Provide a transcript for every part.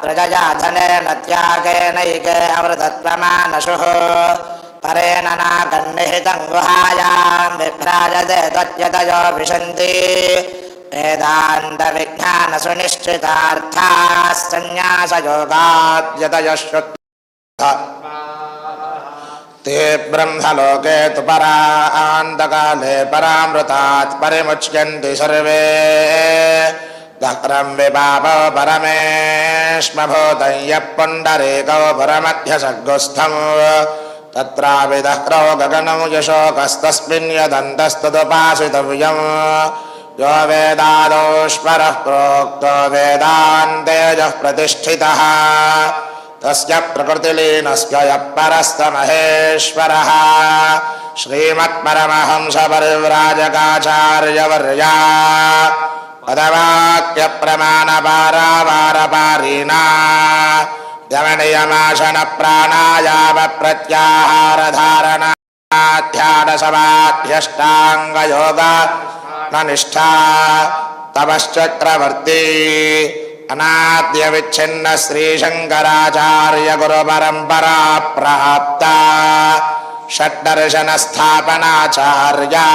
प्रजया धनेन त्यागेनैके अमृतत्वमानशुः परेण नागन्निहितं गुहायां विभ्राजते तत्यतयो विशन्ति। वेदान्तविज्ञानसुनिश्चितार्थाः सन्न्यासयोगाद्यतयः ते ब्रह्मलोके तु परान्तकाले परामृतात् परिमुच्यन्ति सर्वे। दक्रं विपापो परमेष्मभूतं यः पुण्डरीकौ परमध्यसर्गुस्थम् तत्राविदह्रौ गगनौ यशोकस्तस्मिन् यदन्तस्तदुपासितव्यम्। यो वेदादोष्परः प्रोक्तो वेदान्तेजः प्रतिष्ठितः। तस्य प्रकृतिलीनस्य यः परस्तमहेश्वरः श्रीमत्परमहंसपरिव्राजकाचार्यवर्या। पदवाक्यप्रमाणपारावारपारीणा यमनियमाशनप्राणायामप्रत्याहारधारणाध्यानसमाध्यष्टाङ्गयोग न निष्ठा तपश्चक्रवर्ती अनाद्यविच्छिन्न श्रीशङ्कराचार्य गुरुपरम्परा प्राप्ता षड्दर्शनस्थापनाचार्या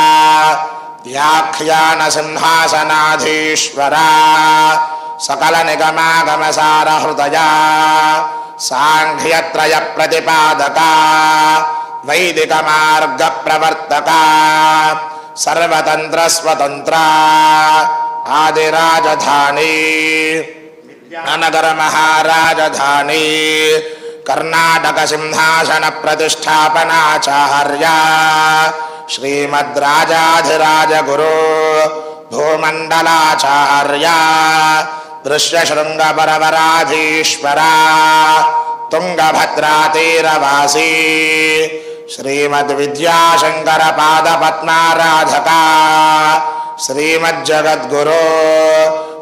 व्याख्यानसिंहासनाधीश्वरा सकलनिगमागमसारहृदया साङ्घ्यत्रयप्रतिपादका वैदिकमार्गप्रवर्तका सर्वतन्त्रस्वतन्त्रा आदिराजधानी अनगरमहाराजधानी कर्णाटकसिंहासनप्रतिष्ठापनाचार्या श्रीमद्राजाधिराजगुरु भूमण्डलाचार्या दृश्यशृङ्गपरवराधीश्वरा तुङ्गभद्रातीरवासी श्रीमद्विद्याशङ्करपादपद्माराधका श्रीमज्जगद्गुरो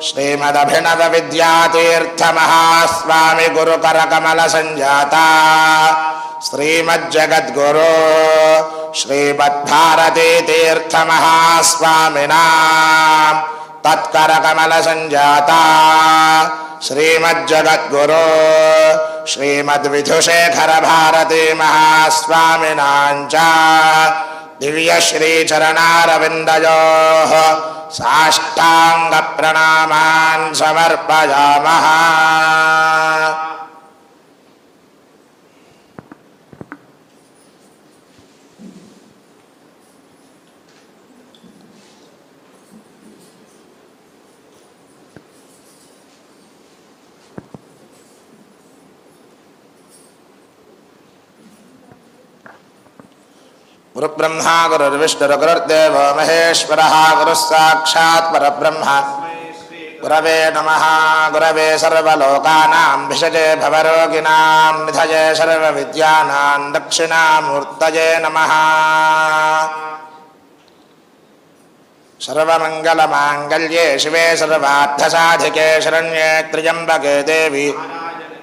श्रीमदभिनवविद्यातीर्थमहास्वामि श्रीमज्जगद्गुरो श्रीमद्भारती तीर्थमहास्वामिनाम् तत्करकमलसञ्जाता श्रीमज्जगद्गुरो श्रीमद्विधुशेखरभारती महास्वामिनाम् च दिव्यश्रीचरणारविन्दयोः साष्टाङ्गप्रणामान् समर्पयामः। गुरुब्रह्मा गुरुर्विष्णुर्गुरुर्देवो महेश्वरः गुरुः साक्षात् परब्रह्म। गुरवे नमः, गुरवे सर्वलोकानां भिषजे भवरोगिणां निधये सर्वविद्यानां दक्षिणामूर्तये नमः। सर्वमङ्गलमाङ्गल्ये शिवे सर्वार्थसाधिके शरण्ये त्र्यम्बके देवी।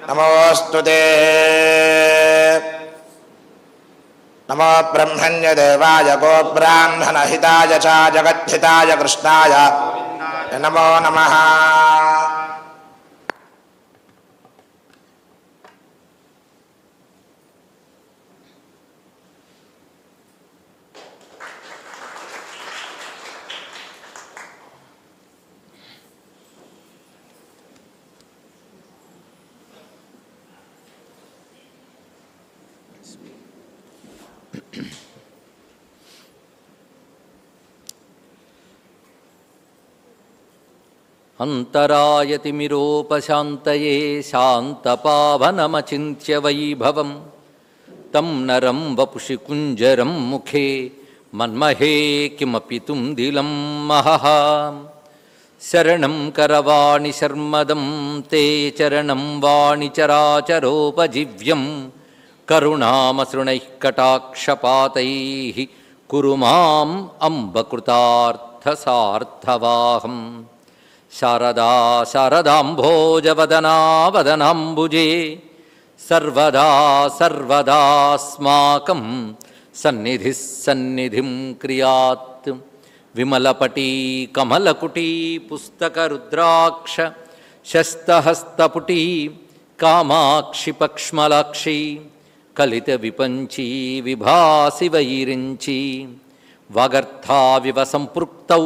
नमोऽस्तु ते। नमो ब्रह्मण्यदेवाय गोब्राह्मणहिताय च जगद्धिताय कृष्णाय। नमो नमः। अन्तरायतिमिरोपशान्तये शान्तपावनमचिन्त्य वैभवं तं नरं वपुषि कुञ्जरं मुखे मन्महे किमपि तुम्दिलं महः शरणं करवाणि शर्मदं ते चरणं वाणि चराचरोपजीव्यं करुणामसृणैः कटाक्षपातैः कुरु माम् अम्बकृतार्थसार्थवाहम् శారదా శారదాంభోజవదనా వదనాంబుజే సర్వదా సర్వదాస్మాకం సన్నిధి సన్నిధిం క్రియాత్ విమలపటీ కమలకుటీ పుస్తకరుద్రాక్ష శస్తహస్తపుటీ కామాక్షి పక్ష్మలాక్షి కలిత విపంచీ విభాసి వైరించి వగర్థావివ సంపృక్తౌ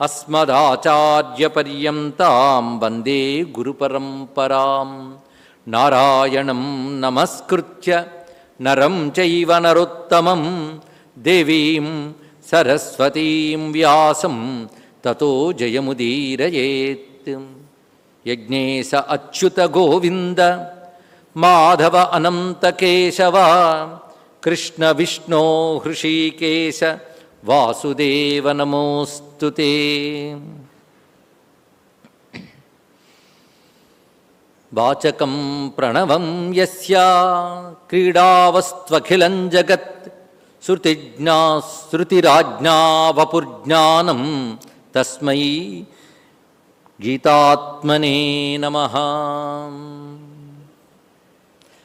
अस्मदाचार्यपर्यन्तां वन्दे गुरुपरम्परां नारायणं नमस्कृत्य नरं चैव नरोत्तमं देवीं सरस्वतीं व्यासं ततो जयमुदीरयेत् यज्ञेश अच्युतगोविन्द माधव अनन्तकेशव कृष्णविष्णो हृषीकेश వాసుదేవ నమోస్తు వాచకం ప్రణవం యస్యా క్రీడావస్త్వఖిలం జగత్ శృతిజ్ఞా శృతిరాజ్ఞా వపుర్జ్ఞానం తస్మై గీతాత్మనే నమ.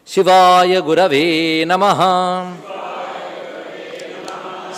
శివాయ గురవే నమ.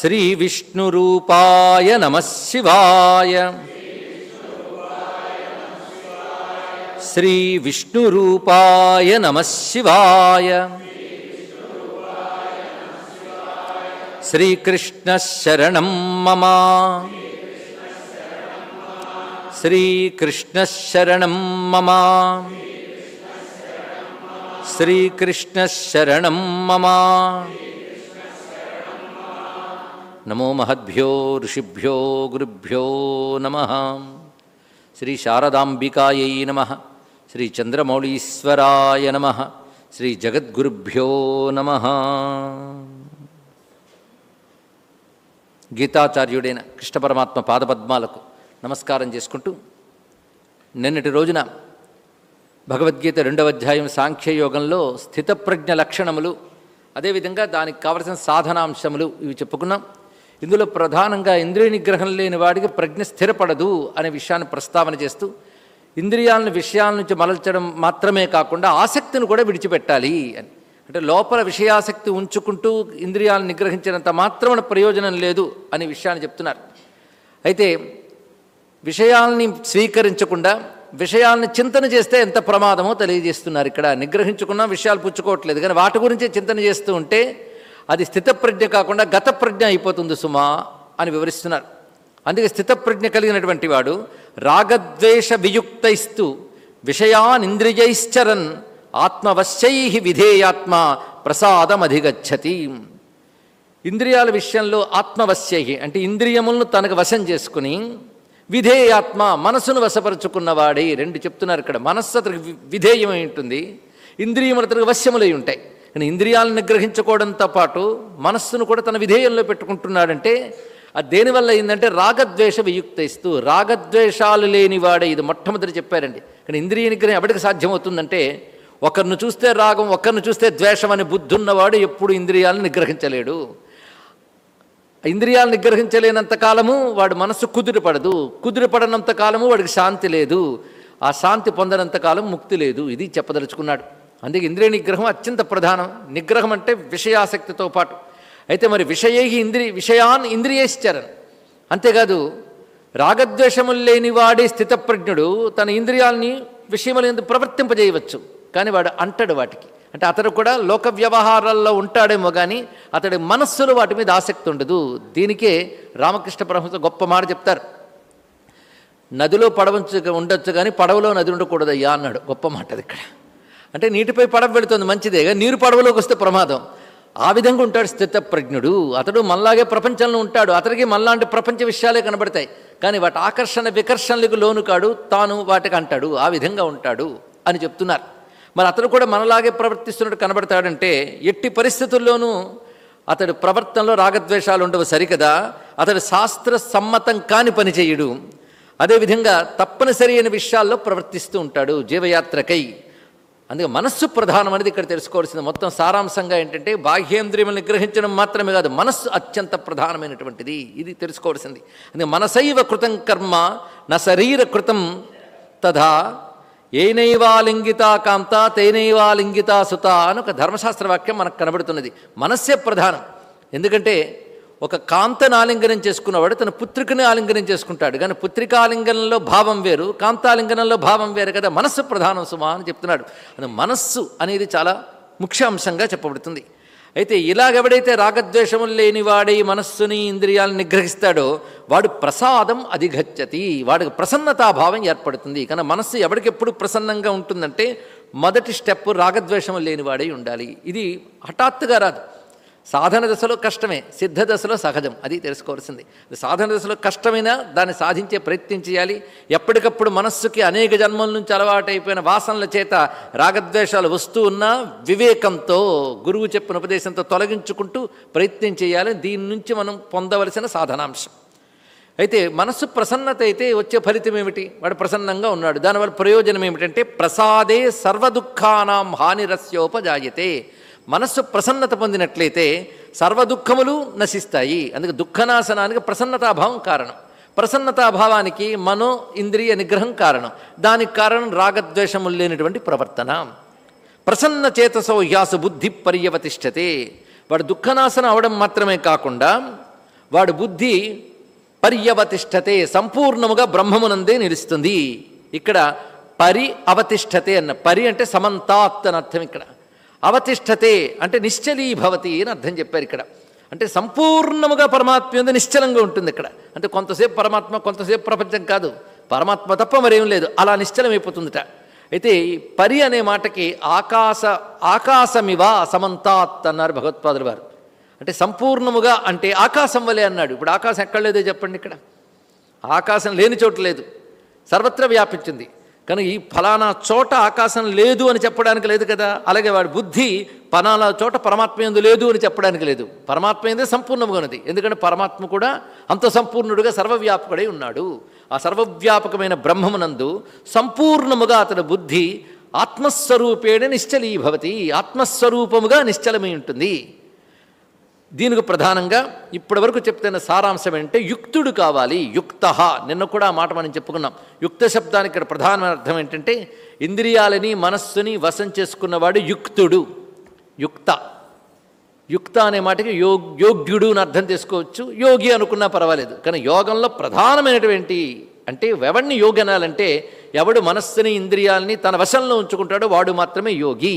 శ్రీ విష్ణురూపాయ నమ శివాయ. శ్రీ విష్ణురూపాయ నమ శివాయ. శ్రీకృష్ణశరణం మమ. శ్రీకృష్ణశరణం మమ. శ్రీకృష్ణశరణం మమ. నమో మహద్భ్యో ఋషిభ్యో గురుభ్యో నమ. శ్రీ శారదాంబికాయై నమ. శ్రీ చంద్రమౌళీశ్వరాయ నమ. శ్రీ జగద్గురుభ్యో నమ. గీతాచార్యుడైన కృష్ణ పరమాత్మ పాదపద్మాలకు నమస్కారం చేసుకుంటూ నిన్నటి రోజున భగవద్గీత రెండవ అధ్యాయం సాంఖ్యయోగంలో స్థితప్రజ్ఞ లక్షణములు అదేవిధంగా దానికి కావలసిన సాధనాంశములు ఇవి చెప్పుకున్నాం. ఇందులో ప్రధానంగా ఇంద్రియ నిగ్రహం లేని వాడికి ప్రజ్ఞ స్థిరపడదు అనే విషయాన్ని ప్రస్తావన చేస్తూ ఇంద్రియాలను విషయాల నుంచి మలల్చడం మాత్రమే కాకుండా ఆసక్తిని కూడా విడిచిపెట్టాలి అని. అంటే లోపల విషయాసక్తి ఉంచుకుంటూ ఇంద్రియాలను నిగ్రహించినంత మాత్రమే ప్రయోజనం లేదు అనే విషయాన్ని చెప్తున్నారు. అయితే విషయాల్ని స్వీకరించకుండా విషయాల్ని చింతన చేస్తే ఎంత ప్రమాదమో తెలియజేస్తున్నారు ఇక్కడ. నిగ్రహించుకున్న విషయాలు పుచ్చుకోవట్లేదు. కానీ వాటి గురించి చింతన చేస్తూ ఉంటే అది స్థితప్రజ్ఞ కాకుండా గత ప్రజ్ఞ అయిపోతుంది సుమా అని వివరిస్తున్నారు. అందుకే స్థితప్రజ్ఞ కలిగినటువంటి వాడు రాగద్వేష వియుక్తైస్తు విషయానింద్రియైశ్చరన్ ఆత్మవశ్యై విధేయాత్మ ప్రసాదమధిగచ్చతి. ఇంద్రియాల విషయంలో ఆత్మవశ్యై అంటే ఇంద్రియములను తనకు వశం చేసుకుని విధేయాత్మ మనసును వశపరుచుకున్నవాడే రెండు చెప్తున్నారు ఇక్కడ. మనస్సు అతనికి వి- విధేయమై ఉంటుంది. ఇంద్రియములు అతనికి వశ్యములై ఉంటాయి. కానీ ఇంద్రియాలను నిగ్రహించుకోవడంతో పాటు మనస్సును కూడా తన విధేయంలో పెట్టుకుంటున్నాడంటే అది దేనివల్ల అయిందంటే రాగద్వేష వియుక్తయిస్తూ రాగద్వేషాలు లేనివాడే ఇది మొట్టమొదటి చెప్పారండి. కానీ ఇంద్రియ నిగ్రహం ఎవరికి సాధ్యమవుతుందంటే ఒకరిని చూస్తే రాగం ఒకరిని చూస్తే ద్వేషం అని బుద్ధున్నవాడు ఎప్పుడు ఇంద్రియాలను నిగ్రహించలేడు. ఇంద్రియాలను నిగ్రహించలేనంత కాలము వాడు మనస్సు కుదురుపడదు కుదురుపడనంత కాలము వాడికి శాంతి లేదు. ఆ శాంతి పొందనంత కాలం ముక్తి లేదు. ఇది చెప్పదలుచుకున్నాడు. అందుకే ఇంద్రియ నిగ్రహం అత్యంత ప్రధానం. నిగ్రహం అంటే విషయాసక్తితో పాటు. అయితే మరి విషయై ఇంద్రియ విషయాన్ ఇంద్రియేశ్చరన్. అంతేకాదు రాగద్వేషములు లేని వాడే స్థితప్రజ్ఞుడు తన ఇంద్రియాల్ని విషయములు ఎందుకు ప్రవర్తింపజేయవచ్చు. కానీ వాడు అంటాడు వాటికి. అంటే అతడు కూడా లోక వ్యవహారాల్లో ఉంటాడేమో కానీ అతడి మనస్సులో వాటి మీద ఆసక్తి ఉండదు. దీనికే రామకృష్ణ పరమహంస గొప్ప మాట చెప్తారు. నదిలో పడవచ్చు ఉండొచ్చు కానీ పడవలో నది ఉండకూడదయ్యా అన్నాడు. గొప్ప మాట అది ఇక్కడ. అంటే నీటిపై పడవ వెళుతుంది మంచిదే నీరు పడవలోకి వస్తే ప్రమాదం. ఆ విధంగా ఉంటాడు స్థితప్రజ్ఞుడు. అతడు మనలాగే ప్రపంచంలో ఉంటాడు. అతడికి మనలాంటి ప్రపంచ విషయాలే కనబడతాయి. కానీ వాటి ఆకర్షణ వికర్షణలకు లోను కాడు తాను వాటికి అంటాడు ఆ విధంగా ఉంటాడు అని చెప్తున్నారు. మరి అతడు కూడా మనలాగే ప్రవర్తిస్తున్నట్టు కనబడతాడంటే ఎట్టి పరిస్థితుల్లోనూ అతడు ప్రవర్తనలో రాగద్వేషాలు ఉండవు సరికదా. అతడు శాస్త్ర సమ్మతం కాని పని చేయడు. అదేవిధంగా తప్పనిసరి అయిన విషయాల్లో ప్రవర్తిస్తూ ఉంటాడు జీవయాత్రకై. అందుకే మనస్సు ప్రధానం అనేది ఇక్కడ తెలుసుకోవాల్సింది. మొత్తం సారాంశంగా ఏంటంటే బాహ్యేంద్రియములను నిగ్రహించడం మాత్రమే కాదు మనస్సు అత్యంత ప్రధానమైనటువంటిది. ఇది తెలుసుకోవాల్సింది. అందుకే మనసైవ కృతం కర్మ నా శరీర కృతం తథా ఏనైవాలింగితా కాంత తేనైవాలింగితా సుత అని ఒక ధర్మశాస్త్ర వాక్యం మనకు కనబడుతున్నది. మనస్సే ప్రధానం. ఎందుకంటే ఒక కాంతను ఆలింగనం చేసుకున్నవాడు తన పుత్రికని ఆలింగనం చేసుకుంటాడు. కానీ పుత్రికాలింగనంలో భావం వేరు కాంతాలింగనంలో భావం వేరు కదా? మనస్సు ప్రధానం సుమా అని చెప్తున్నాడు. అది మనస్సు అనేది చాలా ముఖ్య అంశంగా చెప్పబడుతుంది. అయితే ఇలాగెవడైతే రాగద్వేషములు లేనివాడై మనస్సుని ఇంద్రియాలను నిగ్రహిస్తాడో వాడు ప్రసాదం అధిగచ్చతి. వాడికి ప్రసన్నతాభావం ఏర్పడుతుంది. కానీ మనస్సు ఎవడికెప్పుడు ప్రసన్నంగా ఉంటుందంటే మొదటి స్టెప్ రాగద్వేషములు లేనివాడై ఉండాలి. ఇది హఠాత్తుగా రాదు. సాధన దశలో కష్టమే సిద్ధ దశలో సహజం అది తెలుసుకోవాల్సింది. సాధన దశలో కష్టమైనా దాన్ని సాధించే ప్రయత్నం చేయాలి. ఎప్పటికప్పుడు మనస్సుకి అనేక జన్మల నుంచి అలవాటైపోయిన వాసనల చేత రాగద్వేషాలు వస్తూ ఉన్నా వివేకంతో గురువు చెప్పిన ఉపదేశంతో తొలగించుకుంటూ ప్రయత్నం చేయాలి. దీని నుంచి మనం పొందవలసిన సాధనాంశం. అయితే మనస్సు ప్రసన్నత అయితే వచ్చే ఫలితం ఏమిటి? వాడు ప్రసన్నంగా ఉన్నాడు. దానివల్ల ప్రయోజనం ఏమిటంటే ప్రసాదే సర్వదుఖానాం హానిరస్యోపజాయతే. మనస్సు ప్రసన్నత పొందినట్లయితే సర్వదుఖములు నశిస్తాయి. అందుకే దుఃఖనాశనానికి ప్రసన్నతాభావం కారణం. ప్రసన్నతాభావానికి మనో ఇంద్రియ నిగ్రహం కారణం. దానికి కారణం రాగద్వేషములు లేనటువంటి ప్రవర్తన. ప్రసన్న చేతసో యాసు బుద్ధి పర్యవతిష్టతే వాడు దుఃఖనాశనం అవడం మాత్రమే కాకుండా వాడు బుద్ధి పర్యవతిష్టతే సంపూర్ణముగా బ్రహ్మమునందే నిలుస్తుంది. ఇక్కడ పరి అవతిష్టతే అన్న పరి అంటే సమంతాత్ అని అర్థం ఇక్కడ. అవతిష్టతే అంటే నిశ్చలీభవతి అని అర్థం చెప్పారు ఇక్కడ. అంటే సంపూర్ణముగా పరమాత్మ ఎందు నిశ్చలంగా ఉంటుంది ఇక్కడ. అంటే కొంతసేపు పరమాత్మ కొంతసేపు ప్రపంచం కాదు. పరమాత్మ తప్ప మరేం లేదు. అలా నిశ్చలమైపోతుందిట. అయితే ఈ పరి అనే మాటకి ఆకాశ ఆకాశమివా సమంతాత్ అన్నారు భగవత్పాదులు వారు. అంటే సంపూర్ణముగా అంటే ఆకాశం వలె అన్నాడు. ఇప్పుడు ఆకాశం ఎక్కడ లేదో చెప్పండి ఇక్కడ. ఆకాశం లేని చోటు లేదు. సర్వత్రా వ్యాపించింది. కానీ ఈ ఫలానా చోట ఆకాశం లేదు అని చెప్పడానికి లేదు కదా. అలాగే వాడి బుద్ధి ఫలానా చోట పరమాత్మ ఎందు లేదు అని చెప్పడానికి లేదు. పరమాత్మ ఎందే సంపూర్ణంగా ఉన్నది ఎందుకంటే పరమాత్మ కూడా అంత సంపూర్ణుడుగా సర్వవ్యాపకుడై ఉన్నాడు. ఆ సర్వవ్యాపకమైన బ్రహ్మమునందు సంపూర్ణముగా అతని బుద్ధి ఆత్మస్వరూపేణ నిశ్చలీభవతి. ఆత్మస్వరూపముగా నిశ్చలమై ఉంటుంది. దీనికి ప్రధానంగా ఇప్పటివరకు చెప్తున్న సారాంశం ఏంటంటే యుక్తుడు కావాలి యుక్త. నిన్న కూడా ఆ మాట మనం చెప్పుకున్నాం. యుక్త శబ్దానికి ఇక్కడ ప్రధానమైన అర్థం ఏంటంటే ఇంద్రియాలని మనస్సుని వశం చేసుకున్నవాడు యుక్తుడు. యుక్త. యుక్త అనే మాటకి యోగ్ యోగ్యుడు అని అర్థం చేసుకోవచ్చు. యోగి అనుకున్నా పర్వాలేదు. కానీ యోగంలో ప్రధానమైనటువంటి అంటే ఎవడిని యోగి అనాలంటే ఎవడు మనస్సుని ఇంద్రియాలని తన వశంలో ఉంచుకుంటాడో వాడు మాత్రమే యోగి.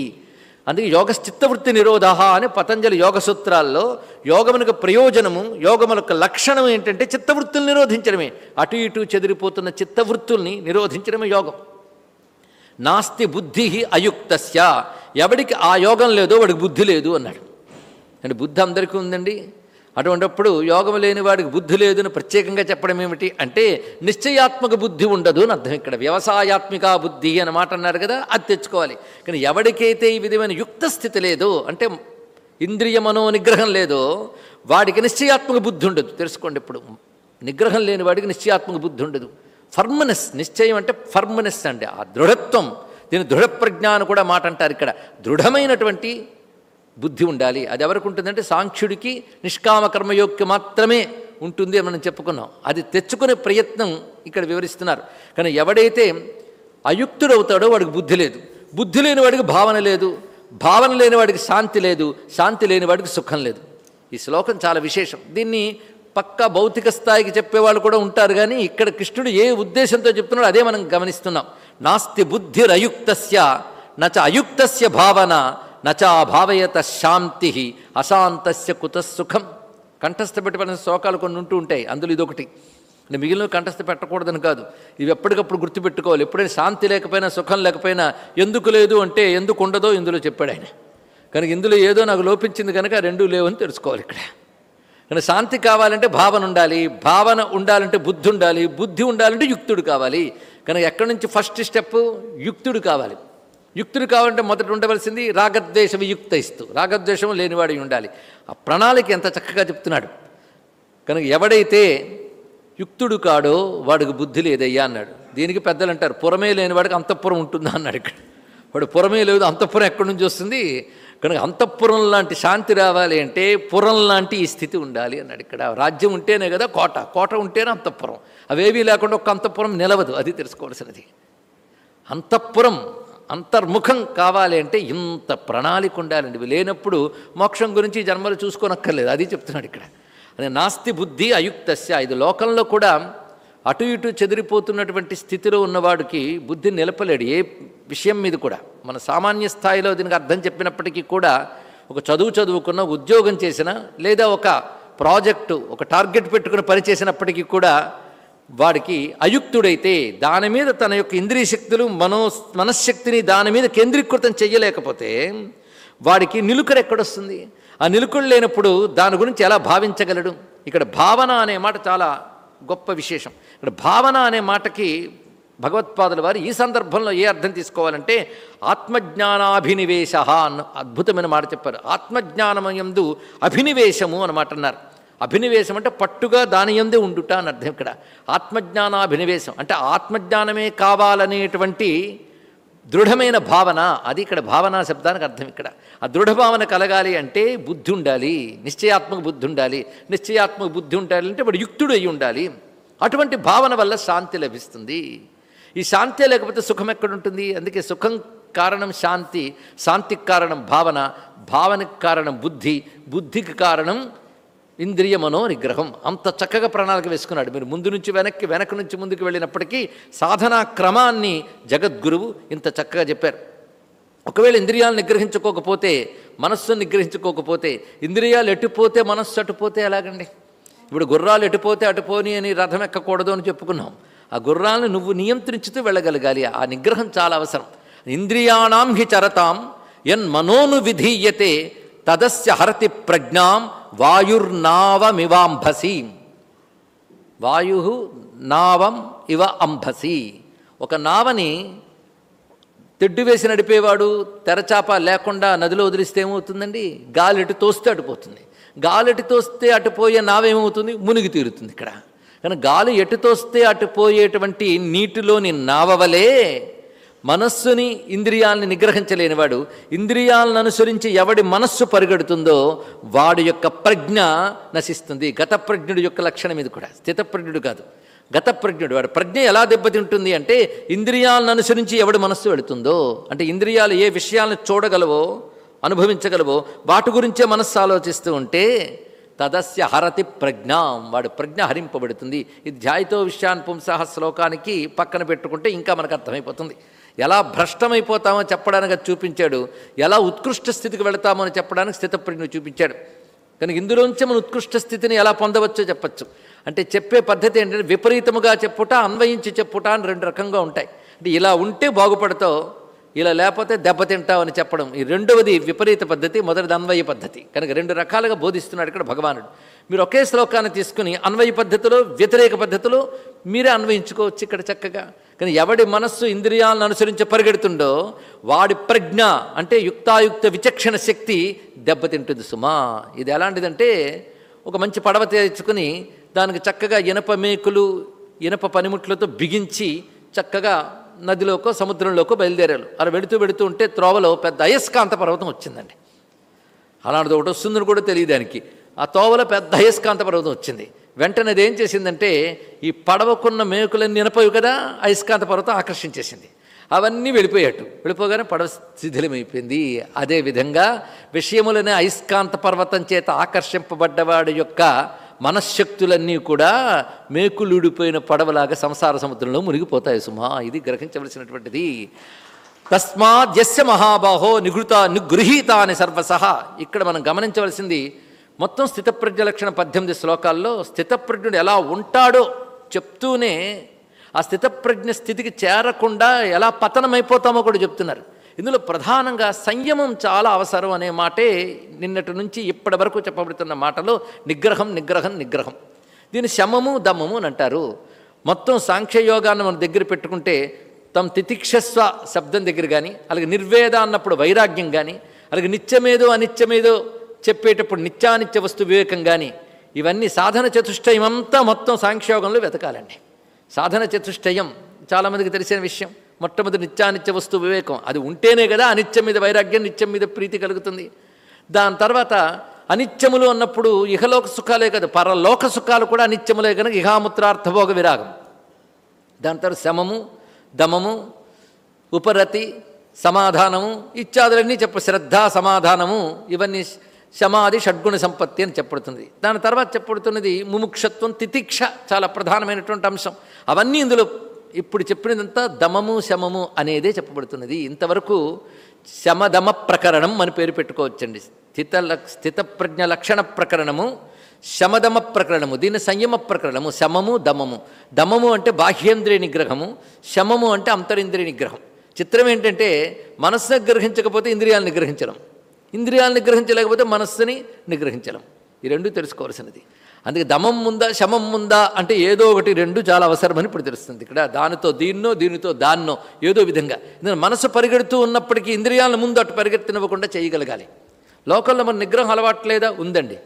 అందుకే యోగ చిత్తవృత్తి నిరోధ అని పతంజలి యోగ సూత్రాల్లో యోగమునకు ప్రయోజనము యోగములకు లక్షణం ఏంటంటే చిత్తవృత్తులు నిరోధించడమే. అటు ఇటు చెదిరిపోతున్న చిత్తవృత్తుల్ని నిరోధించడమే యోగం. నాస్తి బుద్ధి అయుక్తస్య. ఎవడికి ఆ యోగం లేదో వాడికి బుద్ధి లేదు అన్నాడు. అంటే బుద్ధి అందరికీ ఉందండి? అటువంటిప్పుడు యోగం లేని వాడికి బుద్ధి లేదు అని ప్రత్యేకంగా చెప్పడం ఏమిటి అంటే నిశ్చయాత్మక బుద్ధి ఉండదు అని అర్థం. ఇక్కడ వ్యవసాయాత్మిక బుద్ధి అని మాట అన్నారు కదా అది తెచ్చుకోవాలి. కానీ ఎవడికైతే ఈ విధమైన యుక్త స్థితి లేదో అంటే ఇంద్రియ మనో నిగ్రహం లేదో వాడికి నిశ్చయాత్మక బుద్ధి ఉండదు. తెలుసుకోండి ఇప్పుడు నిగ్రహం లేని వాడికి నిశ్చయాత్మక బుద్ధి ఉండదు. ఫర్మనెస్ నిశ్చయం అంటే ఫర్మనెస్ అండి. ఆ దృఢత్వం దీని దృఢప్రజ్ఞ అని కూడా మాట అంటారు ఇక్కడ. దృఢమైనటువంటి బుద్ధి ఉండాలి. అది ఎవరికి ఉంటుందంటే సాంఖ్యుడికి నిష్కామ కర్మయోగ్య మాత్రమే ఉంటుంది అని మనం చెప్పుకున్నాం. అది తెచ్చుకునే ప్రయత్నం ఇక్కడ వివరిస్తున్నారు. కానీ ఎవడైతే అయుక్తుడవుతాడో వాడికి బుద్ధి లేదు. బుద్ధి లేని వాడికి భావన లేదు. భావన లేని వాడికి శాంతి లేదు. శాంతి లేని వాడికి సుఖం లేదు. ఈ శ్లోకం చాలా విశేషం. దీన్ని పక్క భౌతిక స్థాయికి చెప్పేవాళ్ళు కూడా ఉంటారు కానీ ఇక్కడ కృష్ణుడు ఏ ఉద్దేశంతో చెప్తున్నాడో అదే మనం గమనిస్తున్నాం. నాస్తి బుద్ధిరయుక్తస్య నచ అయుక్తస్య భావన నచాభావయత శాంతి అశాంతస్య కుత సుఖం కంఠస్థ పెట్టబడిన శ్లోకాలు కొన్ని ఉంటూ ఉంటాయి అందులో ఇదొకటి. నేను మిగిలిన కంఠస్థ పెట్టకూడదని కాదు. ఇవి ఎప్పటికప్పుడు గుర్తుపెట్టుకోవాలి. ఎప్పుడైనా శాంతి లేకపోయినా సుఖం లేకపోయినా ఎందుకు లేదు అంటే ఎందుకు ఉండదో ఇందులో చెప్పాడు ఆయన. కనుక ఇందులో ఏదో నాకు లోపించింది కనుక రెండు లేవని తెలుసుకోవాలి ఇక్కడ. కానీ శాంతి కావాలంటే భావన ఉండాలి. భావన ఉండాలంటే బుద్ధి ఉండాలి. బుద్ధి ఉండాలంటే యుక్తుడు కావాలి. కనుక ఎక్కడి నుంచి ఫస్ట్ స్టెప్ యుక్తుడు కావాలి. యుక్తుడు కావాలంటే మొదట ఉండవలసింది రాగద్వేషం యుక్త ఇస్తు. రాగద్వేషం లేనివాడి ఉండాలి. ఆ ప్రణాళిక ఎంత చక్కగా చెప్తున్నాడు. కనుక ఎవడైతే యుక్తుడు కాడో వాడికి బుద్ధి లేదయ్యా అన్నాడు. దీనికి పెద్దలు అంటారు పురమే లేనివాడికి అంతఃపురం ఉంటుందా? అన్నాడు ఇక్కడ. వాడు పురమే లేదు అంతఃపురం ఎక్కడి నుంచి వస్తుంది? కనుక అంతఃపురం లాంటి శాంతి రావాలి అంటే పురం లాంటి ఈ స్థితి ఉండాలి అన్నాడు ఇక్కడ. రాజ్యం ఉంటేనే కదా కోట. కోట ఉంటేనే అంతఃపురం. అవేవీ లేకుండా ఒక అంతఃపురం నిలవదు అది తెలుసుకోవాల్సినది. అంతఃపురం అంతర్ముఖం కావాలి అంటే ఇంత ప్రణాళిక ఉండాలండి. లేనప్పుడు మోక్షం గురించి జన్మలు చూసుకోనక్కర్లేదు. అది చెప్తున్నాడు ఇక్కడ. అదే నాస్తి బుద్ధి అయుక్తస్య. ఇది లోకంలో కూడా అటు ఇటు చెదిరిపోతున్నటువంటి స్థితిలో ఉన్నవాడికి బుద్ధి నిలపలేడు ఏ విషయం మీద కూడా. మన సామాన్య స్థాయిలో దీనికి అర్థం చెప్పినప్పటికీ కూడా ఒక చదువు చదువుకున్న ఉద్యోగం చేసిన లేదా ఒక ప్రాజెక్టు ఒక టార్గెట్ పెట్టుకుని పని చేసినప్పటికీ కూడా వాడికి అయుక్తుడైతే దాని మీద తన యొక్క ఇంద్రియ శక్తులు మనో మనశ్శక్తిని దాని మీద కేంద్రీకృతం చెయ్యలేకపోతే వాడికి నిలుకడ ఎక్కడొస్తుంది? ఆ నిలుకడు లేనప్పుడు దాని గురించి ఎలా భావించగలడు? ఇక్కడ భావన అనే మాట చాలా గొప్ప విశేషం. ఇక్కడ భావన అనే మాటకి భగవత్పాదుల వారు ఈ సందర్భంలో ఏ అర్థం తీసుకోవాలంటే ఆత్మజ్ఞానాభినివేశ అన్న అద్భుతమైన మాట చెప్పారు. ఆత్మజ్ఞానమయందు అభినివేశము అన్నమాట అన్నారు. అభినివేశం అంటే పట్టుగా దాని ఎందే ఉండుట అని అర్థం ఇక్కడ. ఆత్మజ్ఞానాభినివేశం అంటే ఆత్మజ్ఞానమే కావాలనేటువంటి దృఢమైన భావన. అది ఇక్కడ భావనా శబ్దానికి అర్థం ఇక్కడ. ఆ దృఢ భావన కలగాలి అంటే బుద్ధి ఉండాలి నిశ్చయాత్మక బుద్ధి ఉండాలి. నిశ్చయాత్మక బుద్ధి ఉండాలి అంటే వాడు యుక్తుడు అయి ఉండాలి. అటువంటి భావన వల్ల శాంతి లభిస్తుంది. ఈ శాంతి లేకపోతే సుఖం ఎక్కడుంటుంది అందుకే సుఖం కారణం శాంతి శాంతికి కారణం భావన భావనకి కారణం బుద్ధి బుద్ధికి కారణం ఇంద్రియ మనో నిగ్రహం అంత చక్కగా ప్రణాళిక వేసుకున్నాడు. మీరు ముందు నుంచి వెనక్కి వెనక నుంచి ముందుకు వెళ్ళినప్పటికీ సాధనా క్రమాన్ని జగద్గురువు ఇంత చక్కగా చెప్పారు. ఒకవేళ ఇంద్రియాలు నిగ్రహించుకోకపోతే మనస్సును నిగ్రహించుకోకపోతే ఇంద్రియాలు ఎటుపోతే మనస్సు అటుపోతే ఎలాగండి? ఇప్పుడు గుర్రాలు ఎటుపోతే అటుపోని అని రథం ఎక్కకూడదు అని చెప్పుకున్నాం. ఆ గుర్రాలను నువ్వు నియంత్రించుతూ వెళ్ళగలగాలి. ఆ నిగ్రహం చాలా అవసరం. ఇంద్రియాణం హి చరతాం ఎన్ మనోను విధీయతే తదస్య హరతి ప్రజ్ఞాం వాయుర్నావమివాంభసి. వాయు నావం ఇవ అంభసి. ఒక నావని తెడ్డు వేసి నడిపేవాడు తెరచాప లేకుండా నదిలో వదిలిస్తే ఏమవుతుందండి? గాలి తోస్తే అటుపోతుంది గాలి తోస్తే అటుపోయే నావేమవుతుంది మునిగి తీరుతుంది ఇక్కడ. కానీ గాలి ఎటు తోస్తే అటుపోయేటువంటి నీటిలోని నావవలే మనస్సుని ఇంద్రియాలని నిగ్రహించలేనివాడు ఇంద్రియాలను అనుసరించి ఎవడి మనస్సు పరిగెడుతుందో వాడి యొక్క ప్రజ్ఞ నశిస్తుంది. గతప్రజ్ఞుడి యొక్క లక్షణం ఇది కూడా. స్థితప్రజ్ఞుడు కాదు. గతప్రజ్ఞుడు వాడు ప్రజ్ఞ ఎలా దెబ్బతింటుంది అంటే ఇంద్రియాలను అనుసరించి ఎవడి మనస్సు వెళుతుందో అంటే ఇంద్రియాలు ఏ విషయాలను చూడగలవో అనుభవించగలవో వాటి గురించే మనస్సు ఆలోచిస్తూ ఉంటే తదస్య హరతి ప్రజ్ఞాం. వాడు ప్రజ్ఞ హరింపబడుతుంది. ఇది ధ్యాయతో విషయాన్ పుంసహ శ్లోకానికి పక్కన పెట్టుకుంటే ఇంకా మనకు అర్థమైపోతుంది. ఎలా భ్రష్టమైపోతామో చెప్పడానికి అది చూపించాడు. ఎలా ఉత్కృష్ట స్థితికి వెళతామో అని చెప్పడానికి స్థితప్రజ్ఞ చూపించాడు. కనుక ఇందులోంచి మన ఉత్కృష్ట స్థితిని ఎలా పొందవచ్చో చెప్పచ్చు. అంటే చెప్పే పద్ధతి ఏంటంటే విపరీతముగా చెప్పుట అన్వయించి చెప్పుట అని రెండు రకంగా ఉంటాయి. అంటే ఇలా ఉంటే బాగుపడతావు ఇలా లేకపోతే దెబ్బతింటావు అని చెప్పడం. ఈ రెండవది విపరీత పద్ధతి మొదటిది అన్వయ పద్ధతి. కనుక రెండు రకాలుగా బోధిస్తున్నాడు ఇక్కడ భగవానుడు. మీరు ఒకే శ్లోకాన్ని తీసుకుని అన్వయ పద్ధతిలో వ్యతిరేక పద్ధతిలో మీరే అన్వయించుకోవచ్చు ఇక్కడ చక్కగా. కానీ ఎవడి మనస్సు ఇంద్రియాలను అనుసరించి పరిగెడుతుండో వాడి ప్రజ్ఞ అంటే యుక్తాయుక్త విచక్షణ శక్తి దెబ్బతింటుంది సుమా. ఇది ఎలాంటిదంటే ఒక మంచి పడవ తెచ్చుకుని దానికి చక్కగా ఇనప మేకులు ఇనప పనిముట్లతో బిగించి చక్కగా నదిలోకో సముద్రంలోకో బయలుదేరారు. అలా వెడుతూ వెడుతూ ఉంటే త్రోవలో పెద్ద అయస్కాంత పర్వతం వచ్చిందండి. అలాంటిది ఒకటి వస్తుందని కూడా తెలియదు దానికి. ఆ తోవలో పెద్ద అయస్కాంత పర్వతం వచ్చింది. వెంటనే అది ఏం చేసిందంటే ఈ పడవకున్న మేకులన్నీ నినపోయి కదా అయస్కాంత పర్వతం ఆకర్షించేసింది. అవన్నీ వెళ్ళిపోయాటు వెళ్ళిపోగానే పడవ శిథిలమైపోయింది. అదేవిధంగా విషయములనే అయస్కాంత పర్వతం చేత ఆకర్షింపబడ్డవాడి యొక్క మనశ్శక్తులన్నీ కూడా మేకులుడిపోయిన పడవలాగా సంసార సముద్రంలో మునిగిపోతాయి సుమా. ఇది గ్రహించవలసినటువంటిది. తస్మాత్ యస్య మహాబాహో నిగృత నిగృహీత అని సర్వసహ. ఇక్కడ మనం గమనించవలసింది మొత్తం స్థితప్రజ్ఞ లక్షణ పద్దెనిమిది శ్లోకాల్లో స్థితప్రజ్ఞుడు ఎలా ఉంటాడో చెప్తూనే ఆ స్థితప్రజ్ఞ స్థితికి చేరకుండా ఎలా పతనమైపోతామో కూడా చెప్తున్నారు. ఇందులో ప్రధానంగా సంయమం చాలా అవసరం అనే మాటే నిన్నటి నుంచి ఇప్పటి వరకు చెప్పబడుతున్న మాటలో నిగ్రహం నిగ్రహం నిగ్రహం. దీన్ని శమము దమము అని అంటారు. మొత్తం సాంఖ్యయోగాన్ని మన దగ్గర పెట్టుకుంటే తమ తితిక్షస్వ శబ్దం దగ్గర కానీ అలాగే నిర్వేద అన్నప్పుడు వైరాగ్యం కానీ అలాగే నిత్యమేదో అనిత్యమేదో చెప్పేటప్పుడు నిత్యానిత్య వస్తు వివేకం కానీ ఇవన్నీ సాధన చతుష్టయం అంతా మొత్తం సాంఖ్యయోగంలో వెతకాలండి. సాధన చతుష్టయం చాలామందికి తెలిసిన విషయం. మొట్టమొదటి నిత్యానిత్య వస్తు వివేకం. అది ఉంటేనే కదా అనిత్యం మీద వైరాగ్యం నిత్యం మీద ప్రీతి కలుగుతుంది. దాని తర్వాత అనిత్యములు అన్నప్పుడు ఇహలోక సుఖాలే కదా పరలోక సుఖాలు కూడా అనిత్యములే కనుక ఇహాముత్రార్థభోగ విరాగం. దాని తర్వాత శమము దమము ఉపరతి సమాధానము ఇత్యాదులన్నీ చెప్ప శ్రద్ధ సమాధానము ఇవన్నీ శమాది షడ్గుణ సంపత్తి అని చెప్పబడుతుంది దాని తర్వాత చెప్పబడుతున్నది ముముక్షత్వం తితిక్ష చాలా ప్రధానమైనటువంటి అంశం. అవన్నీ ఇందులో ఇప్పుడు చెప్పినదంతా దమము శమము అనేదే చెప్పబడుతున్నది. ఇంతవరకు శమదమ ప్రకరణం అని పేరు పెట్టుకోవచ్చండి. స్థిత స్థిత స్థితప్రజ్ఞ లక్షణ ప్రకరణము శమదమ ప్రకరణము దీని సంయమ ప్రకరణము శమము దమము. దమము అంటే బాహ్యేంద్రియ నిగ్రహము శమము అంటే అంతరింద్రియ నిగ్రహం. చిత్రం ఏంటంటే మనస్సును గ్రహించకపోతే ఇంద్రియాలను గ్రహించడం. ఇంద్రియాలను నిగ్రహించలేకపోతే మనస్సుని నిగ్రహించలేం. ఈ రెండు తెలుసుకోవాల్సినది. అందుకే దమం ముందా శమం ముందా అంటే ఏదో ఒకటి రెండు చాలా అవసరమని ఇప్పుడు తెలుస్తుంది. ఇక్కడ దానితో దీన్నో దీనితో దాన్నో ఏదో విధంగా. మనసు పరిగెడుతూ ఉన్నప్పటికీ ఇంద్రియాలను ముందు అటు పరిగెత్తినివ్వకుండా చేయగలగాలి. లోకల్లో మన నిగ్రహం అలవాట్లేదా ఉందండి.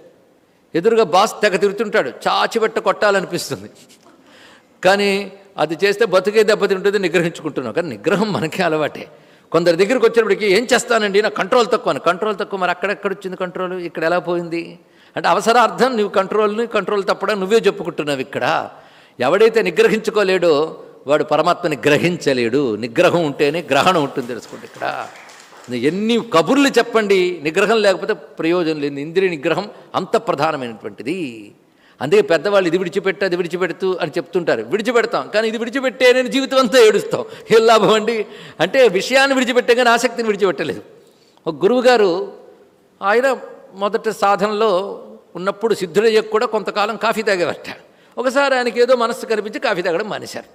ఎదురుగా బాస్ తెగ తిరుగుతుంటాడు. చాచిబెట్ట కొట్టాలనిపిస్తుంది. కానీ అది చేస్తే బతుకే దెబ్బతింటుంది నిగ్రహించుకుంటున్నాం. కానీ నిగ్రహం మనకే అలవాటే. కొందరి దగ్గరికి వచ్చినప్పటికీ ఏం చేస్తానండి? నా కంట్రోల్ తక్కువ. అని కంట్రోల్ తక్కువ? మరి అక్కడెక్కడ వచ్చింది కంట్రోల్ ఇక్కడ ఎలా పోయింది? అంటే అవసరార్థం నువ్వు కంట్రోల్ని కంట్రోల్ తప్పడం నువ్వే చెప్పుకుంటున్నావు ఇక్కడ. ఎవడైతే నిగ్రహించుకోలేడో వాడు పరమాత్మని గ్రహించలేడు. నిగ్రహం ఉంటేనే గ్రహణం ఉంటుంది తెలుసుకోండి ఇక్కడ. ఎన్ని కబుర్లు చెప్పండి నిగ్రహం లేకపోతే ప్రయోజనం లేదు. ఇంద్రియ నిగ్రహం అంత ప్రధానమైనటువంటిది. అందుకే పెద్దవాళ్ళు ఇది విడిచిపెట్టు అది విడిచిపెడుతూ అని చెప్తుంటారు. విడిచిపెడతాం కానీ ఇది విడిచిపెట్టే నేను జీవితం అంతా ఏడుస్తాం. ఏం లాభం అండి? అంటే విషయాన్ని విడిచిపెట్టే కానీ ఆసక్తిని విడిచిపెట్టలేదు. ఒక గురువుగారు ఆయన మొదట సాధనలో ఉన్నప్పుడు సిద్ధుడయ్యకు కూడా కొంతకాలం కాఫీ తాగేవట ఒకసారి ఆయనకి ఏదో మనస్సు కనిపించి కాఫీ తాగడం మానేశారు.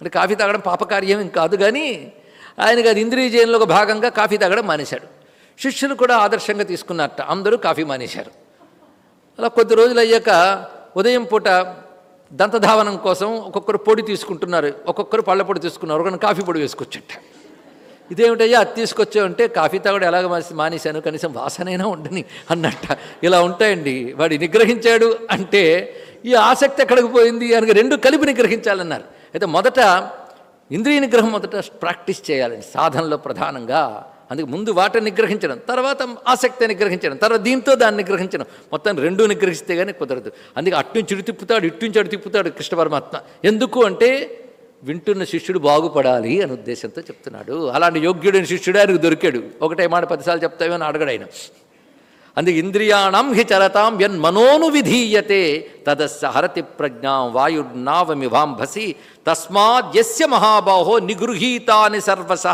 అంటే కాఫీ తాగడం పాపకార్యం కాదు కానీ ఆయనకి అది ఇంద్రియజయంలో ఒక భాగంగా కాఫీ తాగడం మానేశాడు. శిష్యులు కూడా ఆదర్శంగా తీసుకున్నట్ట. అందరూ కాఫీ మానేశారు. అలా కొద్ది రోజులు అయ్యాక ఉదయం పూట దంతధావనం కోసం ఒక్కొక్కరు పొడి తీసుకుంటున్నారు. ఒక్కొక్కరు పళ్ళ పొడి తీసుకున్నారు. ఒకరిని కాఫీ పొడి వేసుకొచ్చట. ఇదేమిటయ్యా? అది తీసుకొచ్చామంటే కాఫీ తాగడం ఎలాగ మానేశాను? కనీసం వాసనైనా ఉండని అన్నట్ట. ఇలా ఉంటాయండి. వాడి నిగ్రహించాడు అంటే ఈ ఆసక్తి ఎక్కడికి పోయింది అని రెండు కలిపి నిగ్రహించాలన్నారు. అయితే మొదట ఇంద్రియ నిగ్రహం మొదట ప్రాక్టీస్ చేయాలండి. సాధనలో ప్రధానంగా అందుకే ముందు వాటిని నిగ్రహించడం తర్వాత ఆసక్తి నిగ్రహించడం తర్వాత దీంతో దాన్ని నిగ్రహించడం. మొత్తం రెండు నిగ్రహిస్తే కానీ కుదరదు. అందుకే అట్నుంచి ఇటు తిప్పుతాడు ఇట్నుంచి అటు తిప్పుతాడు కృష్ణ పరమాత్మ. ఎందుకు అంటే వింటున్న శిష్యుడు బాగుపడాలి అని ఉద్దేశంతో చెప్తున్నాడు. అలాంటి యోగ్యుడైన శిష్యుడు ఆయనకు దొరికాడు. ఒకటే మాట పదిసార్లు చెప్తావేమని అడగడు ఆయన. అందుకే ఇంద్రియాణం హి చరతాం యన్ మనోను విధీయతే తదస్య హరతి ప్రజ్ఞాం వాయుర్నావమివాంభసి తస్మాత్ ఎస్య మహాబాహో నిగృహీతాని సర్వస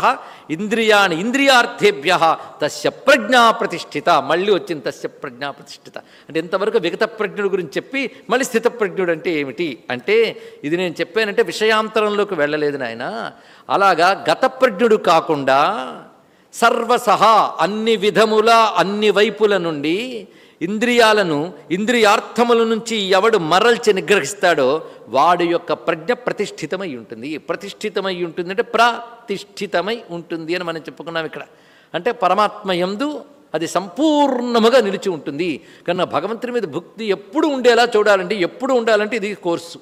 ఇంద్రియాణి ఇంద్రియార్థేభ్య తస్య ప్రజ్ఞా ప్రతిష్ఠిత మళ్ళీ వచ్చింది తస్య ప్రజ్ఞా ప్రతిష్ఠిత. అంటే ఇంతవరకు విగత ప్రజ్ఞుడు గురించి చెప్పి మళ్ళీ స్థిత ప్రజ్ఞుడు అంటే ఏమిటి? అంటే ఇది నేను చెప్పానంటే విషయాంతరంలోకి వెళ్ళలేదు నాయన. అలాగా గత ప్రజ్ఞుడు కాకుండా సర్వసహ అన్ని విధముల అన్ని వైపుల నుండి ఇంద్రియాలను ఇంద్రియార్థముల నుంచి ఎవడు మరల్చి నిగ్రహిస్తాడో వాడి యొక్క ప్రజ్ఞ ప్రతిష్ఠితమై ఉంటుంది. ప్రతిష్ఠితమై ఉంటుంది అంటే ప్రతిష్ఠితమై ఉంటుంది అని మనం చెప్పుకున్నాం ఇక్కడ. అంటే పరమాత్మ ఎందు అది సంపూర్ణముగా నిలిచి ఉంటుంది. కన్నా భగవంతుడి మీద భక్తి ఎప్పుడు ఉండేలా చూడాలంటే ఎప్పుడు ఉండాలంటే ఇది కోర్సు.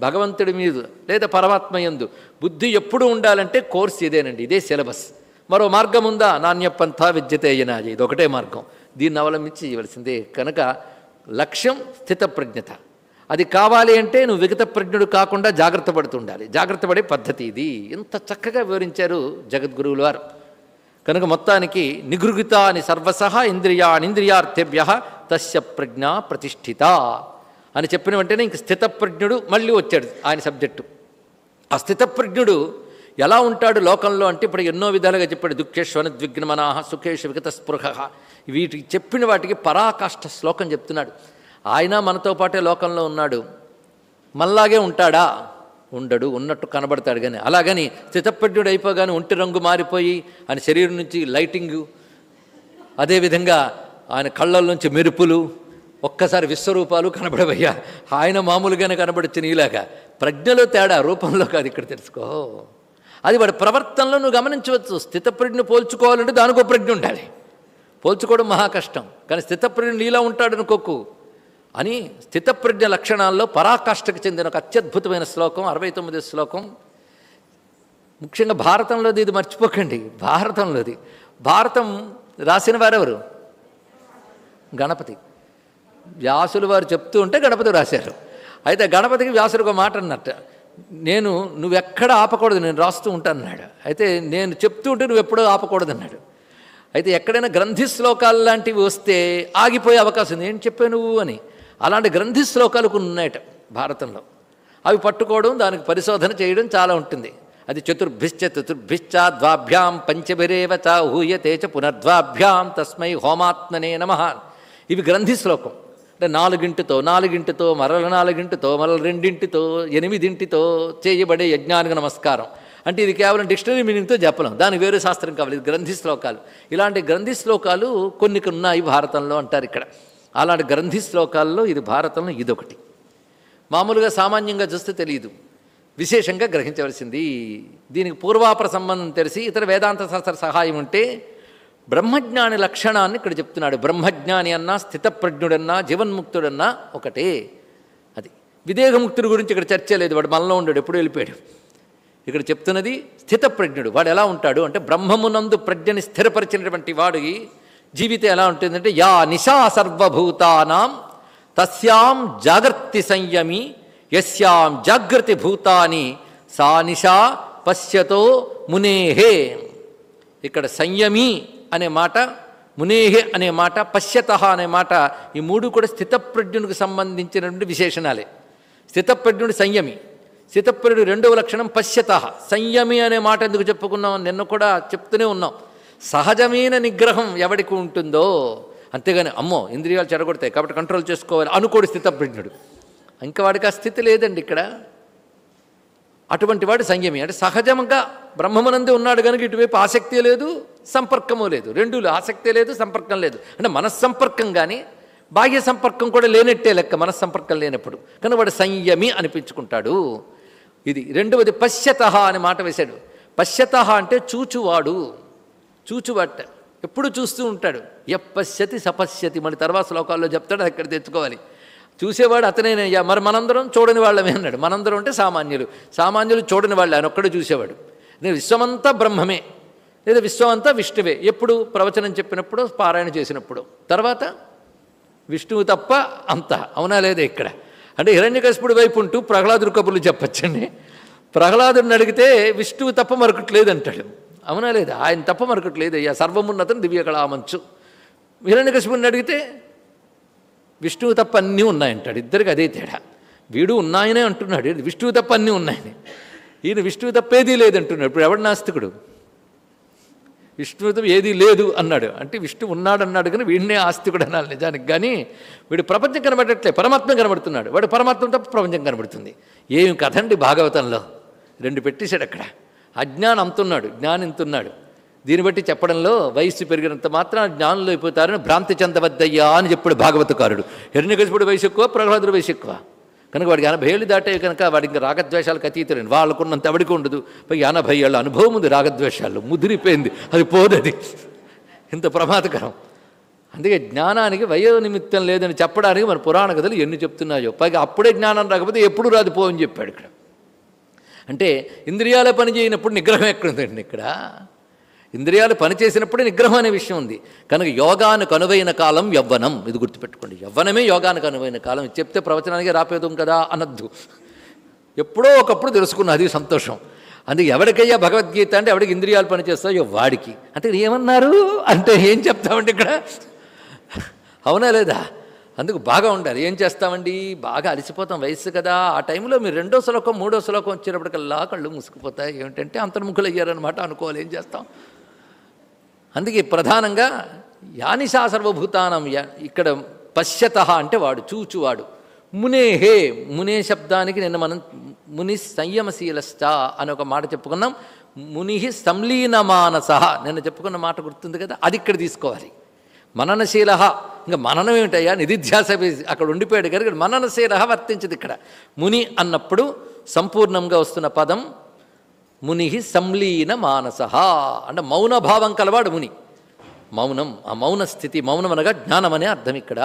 భగవంతుడి మీద లేదా పరమాత్మ ఎందు బుద్ధి ఎప్పుడు ఉండాలంటే కోర్సు ఇదేనండి ఇదే సిలబస్. మరో మార్గం ఉందా? నాణ్యపంథా విద్యతేయనాజి ఇది ఒకటే మార్గం. దీన్ని అవలంబించి చేయవలసిందే కనుక లక్ష్యం స్థితప్రజ్ఞత. అది కావాలి అంటే నువ్వు విగత ప్రజ్ఞుడు కాకుండా జాగ్రత్త పడుతుండాలి. జాగ్రత్త పడే పద్ధతి ఇది. ఇంత చక్కగా వివరించారు జగద్గురువుల వారు. కనుక మొత్తానికి నిగృహిత అని సర్వసహ ఇంద్రియానింద్రియార్థేభ్య తస్య ప్రజ్ఞ ప్రతిష్ఠిత. అని చెప్పిన వెంటనే ఇంక స్థితప్రజ్ఞుడు మళ్ళీ వచ్చాడు ఆయన సబ్జెక్టు. ఆ స్థితప్రజ్ఞుడు ఎలా ఉంటాడు లోకంలో అంటే ఇప్పుడు ఎన్నో విధాలుగా చెప్పాడు దుఃఖేశ్వన ద్విగ్నమనాహ సుఖేష్ విగత స్పృహ వీటికి చెప్పిన వాటికి పరాకాష్ఠ శ్లోకం చెప్తున్నాడు. ఆయన మనతో పాటే లోకంలో ఉన్నాడు. మనలాగే ఉంటాడా? ఉండడు ఉన్నట్టు కనబడతాడు కానీ అలాగని స్థితప్రజ్ఞుడు అయిపోగానే ఒంటి రంగు మారిపోయి ఆయన శరీరం నుంచి లైటింగు అదేవిధంగా ఆయన కళ్ళల్లోంచి నుంచి మెరుపులు ఒక్కసారి విశ్వరూపాలు కనబడవయ్యా. ఆయన మామూలుగానే కనబడచ్చు నీలాగా. ప్రజ్ఞలో తేడా రూపంలో కాదు ఇక్కడ తెలుసుకో. అది వాడి ప్రవర్తనలో నువ్వు గమనించవచ్చు. స్థితప్రజ్ఞ పోల్చుకోవాలంటే దానికో ప్రజ్ఞ ఉండాలి. పోల్చుకోవడం మహా కష్టం. కానీ స్థితప్రజ్ఞ నీలా ఉంటాడు అనుకోకు అని స్థితప్రజ్ఞ లక్షణాల్లో పరాకాష్ఠకు చెందిన ఒక అత్యద్భుతమైన శ్లోకం అరవై తొమ్మిది శ్లోకం. ముఖ్యంగా భారతంలోది ఇది మర్చిపోకండి. భారతంలోది. భారతం రాసిన వారెవరు? గణపతి. వ్యాసులు వారు చెప్తూ ఉంటే గణపతి రాశారు. అయితే గణపతికి వ్యాసుడు ఒక మాట అన్నట్టు. నేను నువ్వెక్కడ ఆపకూడదు నేను రాస్తూ ఉంటాను అన్నాడు. అయితే నేను చెప్తూ ఉంటే నువ్వు ఎప్పుడూ ఆపకూడదు అన్నాడు. అయితే ఎక్కడైనా గ్రంథి శ్లోకాలు లాంటివి వస్తే ఆగిపోయే అవకాశం ఉంది. ఏం చెప్పావు నువ్వు? అని. అలాంటి గ్రంథి శ్లోకాలు కొన్ని ఉన్నాయట భారతంలో. అవి పట్టుకోవడం దానికి పరిశోధన చేయడం చాలా ఉంటుంది. అది చతుర్భిశ్చ చతుర్భిశ్చ ద్వాభ్యాం పంచభిరేవ చ ఊయతే చ పునర్ద్వాభ్యాం తస్మై హోమాత్మనే నమ. ఇవి గ్రంథి శ్లోకం. అంటే నాలుగింటితో నాలుగింటితో మరల నాలుగింటితో మరల రెండింటితో ఎనిమిదింటితో చేయబడే యజ్ఞానికి నమస్కారం. అంటే ఇది కేవలం డిక్షనరీ మీనింగ్తో చెప్పలేం. దానికి వేరే శాస్త్రం కావాలి. ఇది గ్రంథి శ్లోకాలు. ఇలాంటి గ్రంథి శ్లోకాలు కొన్ని ఉన్నాయి భారతంలో అంటారు ఇక్కడ. అలాంటి గ్రంథి శ్లోకాల్లో ఇది భారతంలో ఇదొకటి. మామూలుగా సామాన్యంగా చూస్తే తెలియదు విశేషంగా గ్రహించవలసింది దీనికి పూర్వాపర సంబంధం తెలిసి ఇతర వేదాంత శాస్త్ర సహాయం ఉంటే బ్రహ్మజ్ఞాని లక్షణాన్ని ఇక్కడ చెప్తున్నాడు. బ్రహ్మజ్ఞాని అన్నా స్థితప్రజ్ఞుడన్నా జీవన్ముక్తుడన్నా ఒకటే. అది విదేహముక్తుడి గురించి ఇక్కడ చర్చ లేదు. వాడు మనలో ఉండడు ఎప్పుడు వెళ్ళిపోయాడు. ఇక్కడ చెప్తున్నది స్థితప్రజ్ఞుడు. వాడు ఎలా ఉంటాడు అంటే బ్రహ్మమునందు ప్రజ్ఞని స్థిరపరిచినటువంటి వాడు జీవితం ఎలా ఉంటుందంటే యా నిశా సర్వభూతానాం తస్యాం జాగర్తి సంయమి యస్యాం జాగృతి భూతాని సా నిశా పశ్యతో మునేహే. ఇక్కడ సంయమి అనే మాట మునేహే అనే మాట పశ్యత అనే మాట ఈ మూడు కూడా స్థితప్రజ్ఞునికి సంబంధించినటువంటి విశేషణాలే. స్థితప్రజ్ఞుడు సంయమి. స్థితప్రజ్ఞుడు రెండవ లక్షణం పశ్యత. సంయమి అనే మాట ఎందుకు చెప్పుకున్నాం? నిన్న కూడా చెప్తూనే ఉన్నాం. సహజమైన నిగ్రహం ఎవడికి ఉంటుందో అంతేగాని అమ్మో ఇంద్రియాలు చెడగొడతాయి కాబట్టి కంట్రోల్ చేసుకోవాలి అనుకోడు స్థితప్రజ్ఞుడు. ఇంకా వాడికి ఆ స్థితి లేదండి ఇక్కడ. అటువంటి వాడు సంయమి. అంటే సహజంగా బ్రహ్మమునందే ఉన్నాడు కనుక ఇటువైపు ఆసక్తి లేదు. సంపర్కము లేదు. రెండులో ఆసక్తే లేదు సంపర్కం లేదు. అంటే మనస్సంపర్కం కానీ బాహ్య సంపర్కం కూడా లేనట్టే లెక్క మనస్సంపర్కం లేనప్పుడు. కానీ వాడు సంయమి అనిపించుకుంటాడు. ఇది రెండవది పశ్యత అని మాట వేశాడు. పశ్యత అంటే చూచువాడు. చూచువాట. ఎప్పుడు చూస్తూ ఉంటాడు. ఎప్పశ్యతి సపశ్యతి. మన తర్వాత శ్లోకాల్లో చెప్తాడు అక్కడ తెచ్చుకోవాలి. చూసేవాడు అతనేనయ్యా మరి మనందరం చూడని వాళ్ళమే అన్నాడు. మనందరం అంటే సామాన్యులు. సామాన్యులు చూడని వాళ్ళు. ఆయన ఒక్కడే చూసేవాడు. నేను విశ్వమంతా బ్రహ్మమే. లేదా విశ్వమంతా విష్ణువే. ఎప్పుడు? ప్రవచనం చెప్పినప్పుడు పారాయణ చేసినప్పుడు. తర్వాత విష్ణువు తప్ప అంత. అవునా లేదా ఇక్కడ? అంటే హిరణ్యకశిపుడి వైపు ఉంటూ ప్రహ్లాదుడు కబుర్లు చెప్పచ్చండి. ప్రహ్లాదుడిని అడిగితే విష్ణువు తప్ప మరొకటి లేదంటాడు. అవునా లేదా? ఆయన తప్ప మరొకటి అయ్యా సర్వమున్నతను దివ్యకళామంచు. హిరణ్యకశిపుడిని అడిగితే విష్ణువు తప్ప అన్నీ ఉన్నాయంటాడు. ఇద్దరికి అదే తేడా. వీడు ఉన్నాయనే అంటున్నాడు. విష్ణువు తప్ప అన్నీ ఉన్నాయని. ఈయన విష్ణువు తప్పేదీ లేదంటున్నాడు. ఇప్పుడు ఎవడు నాస్తికుడు? విష్ణుతో ఏదీ లేదు అన్నాడు. అంటే విష్ణు ఉన్నాడు అన్నాడు కానీ వీడినే ఆస్తికుడు అనాలి నిజానికి. కానీ వీడు ప్రపంచం కనబడట్లే పరమాత్మ కనబడుతున్నాడు. వాడు పరమాత్మ తప్ప ప్రపంచం కనబడుతుంది. ఏమి కథండి భాగవతంలో? రెండు పెట్టేశాడు అక్కడ. అజ్ఞానం అంతున్నాడు జ్ఞానం ఇంతున్నాడు దీన్ని బట్టి చెప్పడంలో వయస్సు పెరిగినంత మాత్రం జ్ఞానంలో అయిపోతారని భ్రాంతి చెందవద్దయ్యా అని చెప్పాడు భాగవతకారుడు. హిరణ్యకశిపుడు వయసు ఎక్కువ ప్రహ్లాదుడు వయసు ఎక్కువ. కనుక వాడికి ఎనభై ఏళ్ళు దాటే కనుక వాడికి ఇంకా రాగద్వేషాలకు అతీతులేండి వాళ్ళకున్నంత ఎవడికి ఉండదు. పై ఎనభై ఏళ్ళ అనుభవం ఉంది రాగద్వేషాలు ముదిరిపోయింది. అది పోదది. ఇంత ప్రమాదకరం. అందుకే జ్ఞానానికి వయో నిమిత్తం లేదని చెప్పడానికి మన పురాణ కథలు ఎన్ని చెప్తున్నాయో. పైగా అప్పుడే జ్ఞానం రాకపోతే ఎప్పుడు రాదు పో అని చెప్పాడు ఇక్కడ. అంటే ఇంద్రియాల పని చేయనప్పుడు నిగ్రహం ఎక్కడుందండి ఇక్కడ? ఇంద్రియాలు పనిచేసినప్పుడే నిగ్రహం అనే విషయం ఉంది. కనుక యోగానికి అనువైన కాలం యవ్వనం. ఇది గుర్తుపెట్టుకోండి. యవ్వనమే యోగానికి అనువైన కాలం. చెప్తే ప్రవచనానికి రాపేదం కదా అనద్దు. ఎప్పుడో ఒకప్పుడు తెలుసుకున్న అది సంతోషం. అందుకే ఎవరికయ్యా భగవద్గీత అంటే ఎవడికి ఇంద్రియాలు పనిచేస్తాయో? వాడికి. అంటే ఏమన్నారు? అంటే ఏం చెప్తామండి ఇక్కడ? అవునా లేదా? అందుకు బాగా ఉండాలి. ఏం చేస్తామండి? బాగా అలసిపోతాం వయసు కదా. ఆ టైంలో మీరు రెండో శ్లోకం మూడో శ్లోకం వచ్చేటప్పటికల్లా కళ్ళు మూసుకుపోతాయి. ఏమిటంటే అంతర్ముఖులు అయ్యారనమాట అనుకోవాలి. ఏం చేస్తాం? అందుకే ప్రధానంగా యానిశా సర్వభూతానం యా- ఇక్కడ పశ్యత అంటే వాడు చూచువాడు. మునేహే మునే శబ్దానికి నిన్న మనం ముని సంయమశీలశ్చ అని ఒక మాట చెప్పుకున్నాం. ముని సంలీనమానస నిన్న చెప్పుకున్న మాట గుర్తుంది కదా అది ఇక్కడ తీసుకోవాలి. మననశీల ఇంకా మననం ఏమిటయ్యా? నిధిధ్యాస అక్కడ ఉండిపోయాడు కనుక మననశీల వర్తించదు ఇక్కడ. ముని అన్నప్పుడు సంపూర్ణంగా వస్తున్న పదం ముని సంలీన మానస అంటే మౌనభావం కలవాడు ముని. మౌనం ఆ మౌన స్థితి మౌనం అనగా జ్ఞానం అనే అర్థం ఇక్కడ.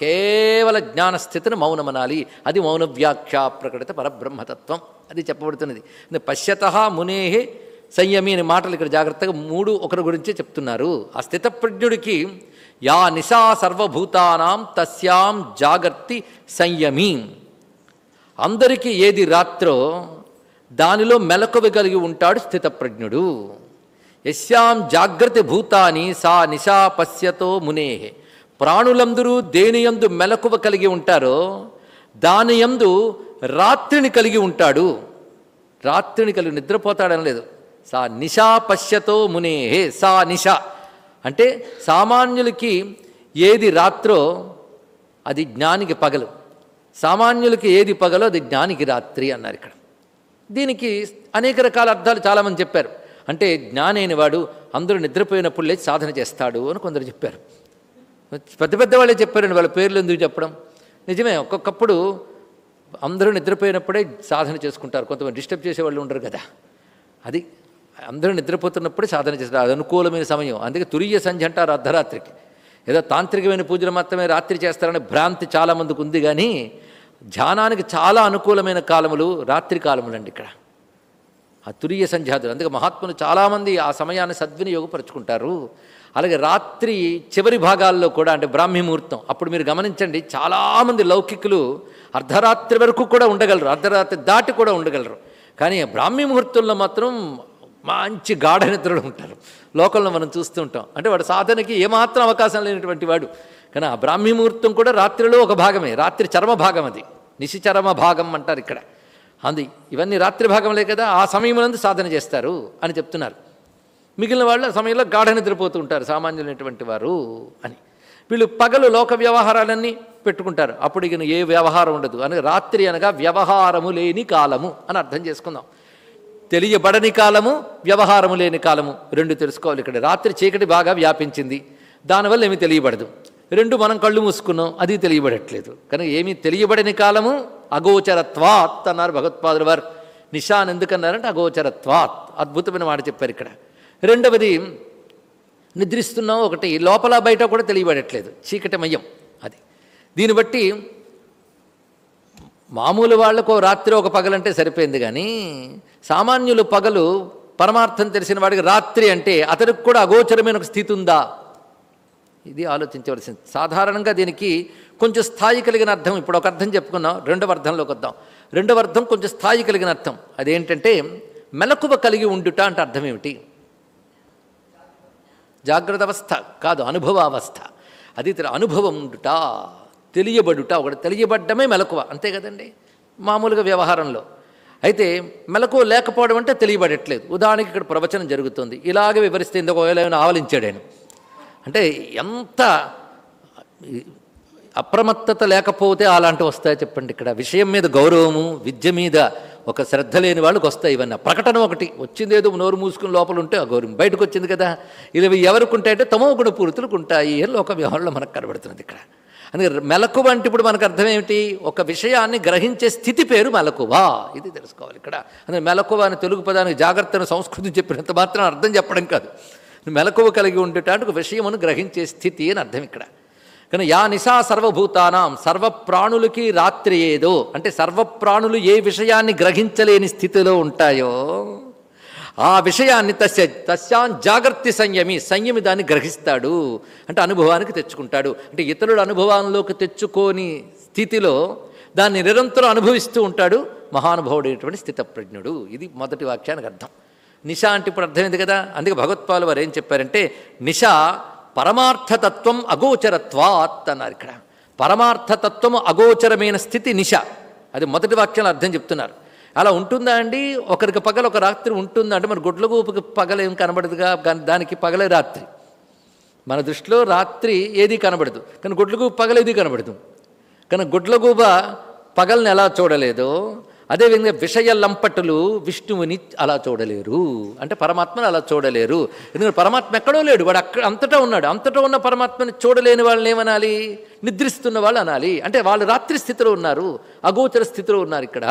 కేవల జ్ఞానస్థితిని మౌనమనాలి మౌనం అనాలి. అది మౌన వ్యాఖ్యా ప్రకటిత పరబ్రహ్మతత్వం. అది చెప్పబడుతున్నది. పశ్యత మునే సంయమి అనే మాటలు ఇక్కడ జాగ్రత్తగా మూడు ఒకరి గురించే చెప్తున్నారు. ఆ స్థితప్రజ్ఞుడికి యా నిశా సర్వభూతానాం తస్యాం జాగర్తి సంయమీ. అందరికీ ఏది రాత్రో దానిలో మెలకువ కలిగి ఉంటాడు స్థితప్రజ్ఞుడు. యస్యాం జాగ్రత్త భూతాని సా నిశా పశ్యతో మునేహే. ప్రాణులందరూ దేనియందు మెలకువ కలిగి ఉంటారో దానియందు రాత్రిని కలిగి ఉంటాడు. రాత్రిని కలిగి నిద్రపోతాడని లేదు. సా నిశా పశ్యతో మునేహే సా నిశ. అంటే సామాన్యులకి ఏది రాత్రో అది జ్ఞానికి పగలు. సామాన్యులకి ఏది పగలో అది జ్ఞానికి రాత్రి అన్నారు ఇక్కడ. దీనికి అనేక రకాల అర్థాలు చాలామంది చెప్పారు. అంటే జ్ఞానైన వాడు అందరూ నిద్రపోయినప్పుడు లేచి సాధన చేస్తాడు అని కొందరు చెప్పారు. పెద్ద పెద్ద వాళ్ళే చెప్పారండి వాళ్ళ పేర్లు ఎందుకు చెప్పడం? నిజమే ఒక్కొక్కప్పుడు అందరూ నిద్రపోయినప్పుడే సాధన చేసుకుంటారు. కొంతమంది డిస్టర్బ్ చేసే వాళ్ళు ఉండరు కదా. అది అందరూ నిద్రపోతున్నప్పుడే సాధన చేస్తారు. అది అనుకూలమైన సమయం. అందుకే తురియ సంధ్య అంటారు అర్ధరాత్రికి. ఏదో తాంత్రికమైన పూజలు మాత్రమే రాత్రి చేస్తారనే భ్రాంతి చాలామందికి ఉంది. కానీ ధ్యానానికి చాలా అనుకూలమైన కాలములు రాత్రి కాలములండి ఇక్కడ. ఆ తురియ సంధ్యాతులు అందుకే మహాత్ములు చాలామంది ఆ సమయాన్ని సద్వినియోగపరుచుకుంటారు. అలాగే రాత్రి చివరి భాగాల్లో కూడా అంటే బ్రాహ్మీ ముహూర్తం. అప్పుడు మీరు గమనించండి చాలామంది లౌకికులు అర్ధరాత్రి వరకు కూడా ఉండగలరు. అర్ధరాత్రి దాటి కూడా ఉండగలరు. కానీ బ్రాహ్మీ ముహూర్తంలో మాత్రం మంచి గాఢ నిద్రలు ఉంటారు. లోకంలో మనం చూస్తూ ఉంటాం. అంటే వాడు సాధనకి ఏమాత్రం అవకాశం లేనటువంటి వాడు. కానీ ఆ బ్రాహ్మీ ముహూర్తం కూడా రాత్రిలో ఒక భాగమే రాత్రి చర్మ భాగం అది. నిశిచరమ భాగం అంటారు ఇక్కడ. అంది ఇవన్నీ రాత్రి భాగంలే కదా ఆ సమయంలో సాధన చేస్తారు అని చెప్తున్నారు. మిగిలిన వాళ్ళు ఆ సమయంలో గాఢ నిద్రపోతూ ఉంటారు సామాన్యులైనటువంటి వారు అని. వీళ్ళు పగలు లోక వ్యవహారాలన్నీ పెట్టుకుంటారు. అప్పుడు ఇక ఏ వ్యవహారం ఉండదు. అని రాత్రి అనగా వ్యవహారము లేని కాలము అని అర్థం చేసుకుందాం. తెలియబడని కాలము వ్యవహారము లేని కాలము రెండు తెలుసుకోవాలి ఇక్కడ. రాత్రి చీకటి బాగా వ్యాపించింది. దానివల్ల ఏమీ తెలియబడదు. రెండు మనం కళ్ళు మూసుకున్నాం అది తెలియబడట్లేదు. కనుక ఏమీ తెలియబడని కాలము అగోచరత్వాత్ అన్నారు భగవత్పాదుల వారు. నిషాన్ ఎందుకన్నారంటే అగోచరత్వాత్ అద్భుతమైన మాట చెప్పారు ఇక్కడ. రెండవది నిద్రిస్తున్నాం ఒకటి లోపల బయట కూడా తెలియబడట్లేదు చీకటిమయం అది. దీన్ని బట్టి మామూలు వాళ్ళకు రాత్రి ఒక పగలంటే సరిపోయింది కానీ సామాన్యులు పగలు పరమార్థం తెలిసిన వాడికి రాత్రి అంటే అతనికి కూడా అగోచరమైన ఒక స్థితి ఉందా? ఇది ఆలోచించవలసింది. సాధారణంగా దీనికి కొంచెం స్థాయి కలిగిన అర్థం ఇప్పుడు ఒక అర్థం చెప్పుకున్నాం రెండవ అర్థంలోకి వద్దాం. రెండవ అర్థం కొంచెం స్థాయి కలిగిన అర్థం. అదేంటంటే మెలకువ కలిగి ఉండుట అంటే అర్థం ఏమిటి? జాగ్రత్త అవస్థ కాదు అనుభవావస్థ అది అనుభవం ఉండుట తెలియబడుట ఒకటి తెలియబడ్డమే మెలకువ. అంతే కదండి? మామూలుగా వ్యవహారంలో. అయితే మెలకువ లేకపోవడం అంటే తెలియబడట్లేదు. ఉదాహరణకి ఇక్కడ ప్రవచనం జరుగుతుంది. ఇలాగే వివరిస్తే ఇందుకు ఒకవేళ ఆవలించాడు ఆయన. అంటే ఎంత అప్రమత్తత లేకపోతే అలాంటివి వస్తాయి చెప్పండి. ఇక్కడ విషయం మీద గౌరవము విద్య మీద ఒక శ్రద్ధ లేని వాళ్ళకి వస్తాయి ఇవన్నీ. ప్రకటన ఒకటి వచ్చింది ఏదో నోరు మూసుకుని లోపల ఉంటే ఆ గౌరవం బయటకు వచ్చింది కదా. ఇవి ఎవరికి ఉంటాయంటే తమో గుణ పూర్తులకు ఉంటాయి లోక వ్యవహారంలో మనకు కనబడుతున్నది ఇక్కడ. అందుకే మెలకువ అంటే ఇప్పుడు మనకు అర్థం ఏమిటి? ఒక విషయాన్ని గ్రహించే స్థితి పేరు మెలకువ. ఇది తెలుసుకోవాలి ఇక్కడ. అందుకే మెలకువ అని తెలుగు పదానికి జాగ్రత్తను సంస్కృతి చెప్పినంత మాత్రం అర్థం చెప్పడం కాదు. మెలకువ కలిగి ఉండేటానికి విషయమును గ్రహించే స్థితి అని అర్థం ఇక్కడ. కానీ యా నిశా సర్వభూతానాం సర్వప్రాణులకి రాత్రి ఏదో అంటే సర్వప్రాణులు ఏ విషయాన్ని గ్రహించలేని స్థితిలో ఉంటాయో ఆ విషయాన్ని తస్య తస్యాన్ జాగ్రత్త సంయమి సంయమి దాన్ని గ్రహిస్తాడు అంటే అనుభవానికి తెచ్చుకుంటాడు. అంటే ఇతరుల అనుభవంలోకి తెచ్చుకోని స్థితిలో దాన్ని నిరంతరం అనుభవిస్తూ ఉంటాడు మహానుభావుడైనటువంటి స్థితప్రజ్ఞుడు. ఇది మొదటి వాక్యానికి అర్థం. నిష అంటే ఇప్పుడు అర్థమైంది కదా? అందుకే భగవత్పాలు వారు ఏం చెప్పారంటే నిష పరమార్థతత్వం అగోచరత్వాత్ అన్నారు ఇక్కడ. పరమార్థతత్వము అగోచరమైన స్థితి నిష అది మొదటి వాక్యంలో అర్థం చెప్తున్నారు. అలా ఉంటుందా అండి? ఒకరికి పగలు ఒక రాత్రి ఉంటుందా అంటే మరి గుడ్లగూపుకి పగలేం కనబడదుగా? కానీ దానికి పగలే రాత్రి. మన దృష్టిలో రాత్రి ఏది కనబడదు. కానీ గుడ్లగూబ పగలేది కనబడదు. కానీ గుడ్లగూబ పగల్ని ఎలా చూడలేదో అదేవిధంగా విషయ లంపటులు విష్ణువుని అలా చూడలేరు. అంటే పరమాత్మను అలా చూడలేరు. ఎందుకంటే పరమాత్మ ఎక్కడో లేడు. వాడు అక్కడ అంతటా ఉన్నాడు. అంతటా ఉన్న పరమాత్మని చూడలేని వాళ్ళని ఏమనాలి? నిద్రిస్తున్న వాళ్ళు అనాలి. అంటే వాళ్ళు రాత్రి స్థితిలో ఉన్నారు. అగోచర స్థితిలో ఉన్నారు ఇక్కడ.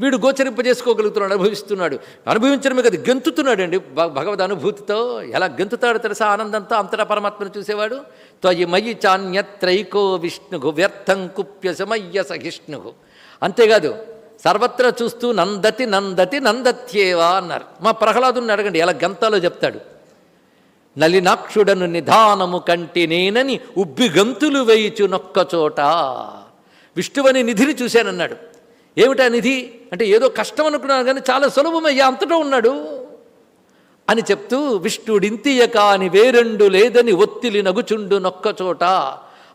వీడు గోచరింపజేసుకోగలుగుతున్నాడు అనుభవిస్తున్నాడు. అనుభవించడమే కదా గెంతుతున్నాడండి భ- భగవద్ అనుభూతితో. ఎలా గెంతుతాడు తెలుసా? ఆనందంతో అంతటా పరమాత్మను చూసేవాడు? త్వయి మయి చాన్యత్రైకో విష్ణు వ్యర్థం కుప్యసమయ్య సహిష్ణు. అంతేకాదు సర్వత్రా చూస్తూ నందతి నందతి నందత్యేవా అన్నారు. మా ప్రహ్లాదుని అడగండి ఎలా గంతాలో చెప్తాడు. నలినాక్షుడను నిధానము కంటి నేనని ఉబ్బి గంతులు వేయిచు నొక్కచోట విష్ణువని నిధిని చూశానన్నాడు. ఏమిటా నిధి? అంటే ఏదో కష్టం అనుకున్నాను కానీ చాలా సులభమయ్యా అంతటా ఉన్నాడు అని చెప్తూ విష్ణుడింతియ అని వేరెండు లేదని ఒత్తిలి నగుచుండు నొక్కచోట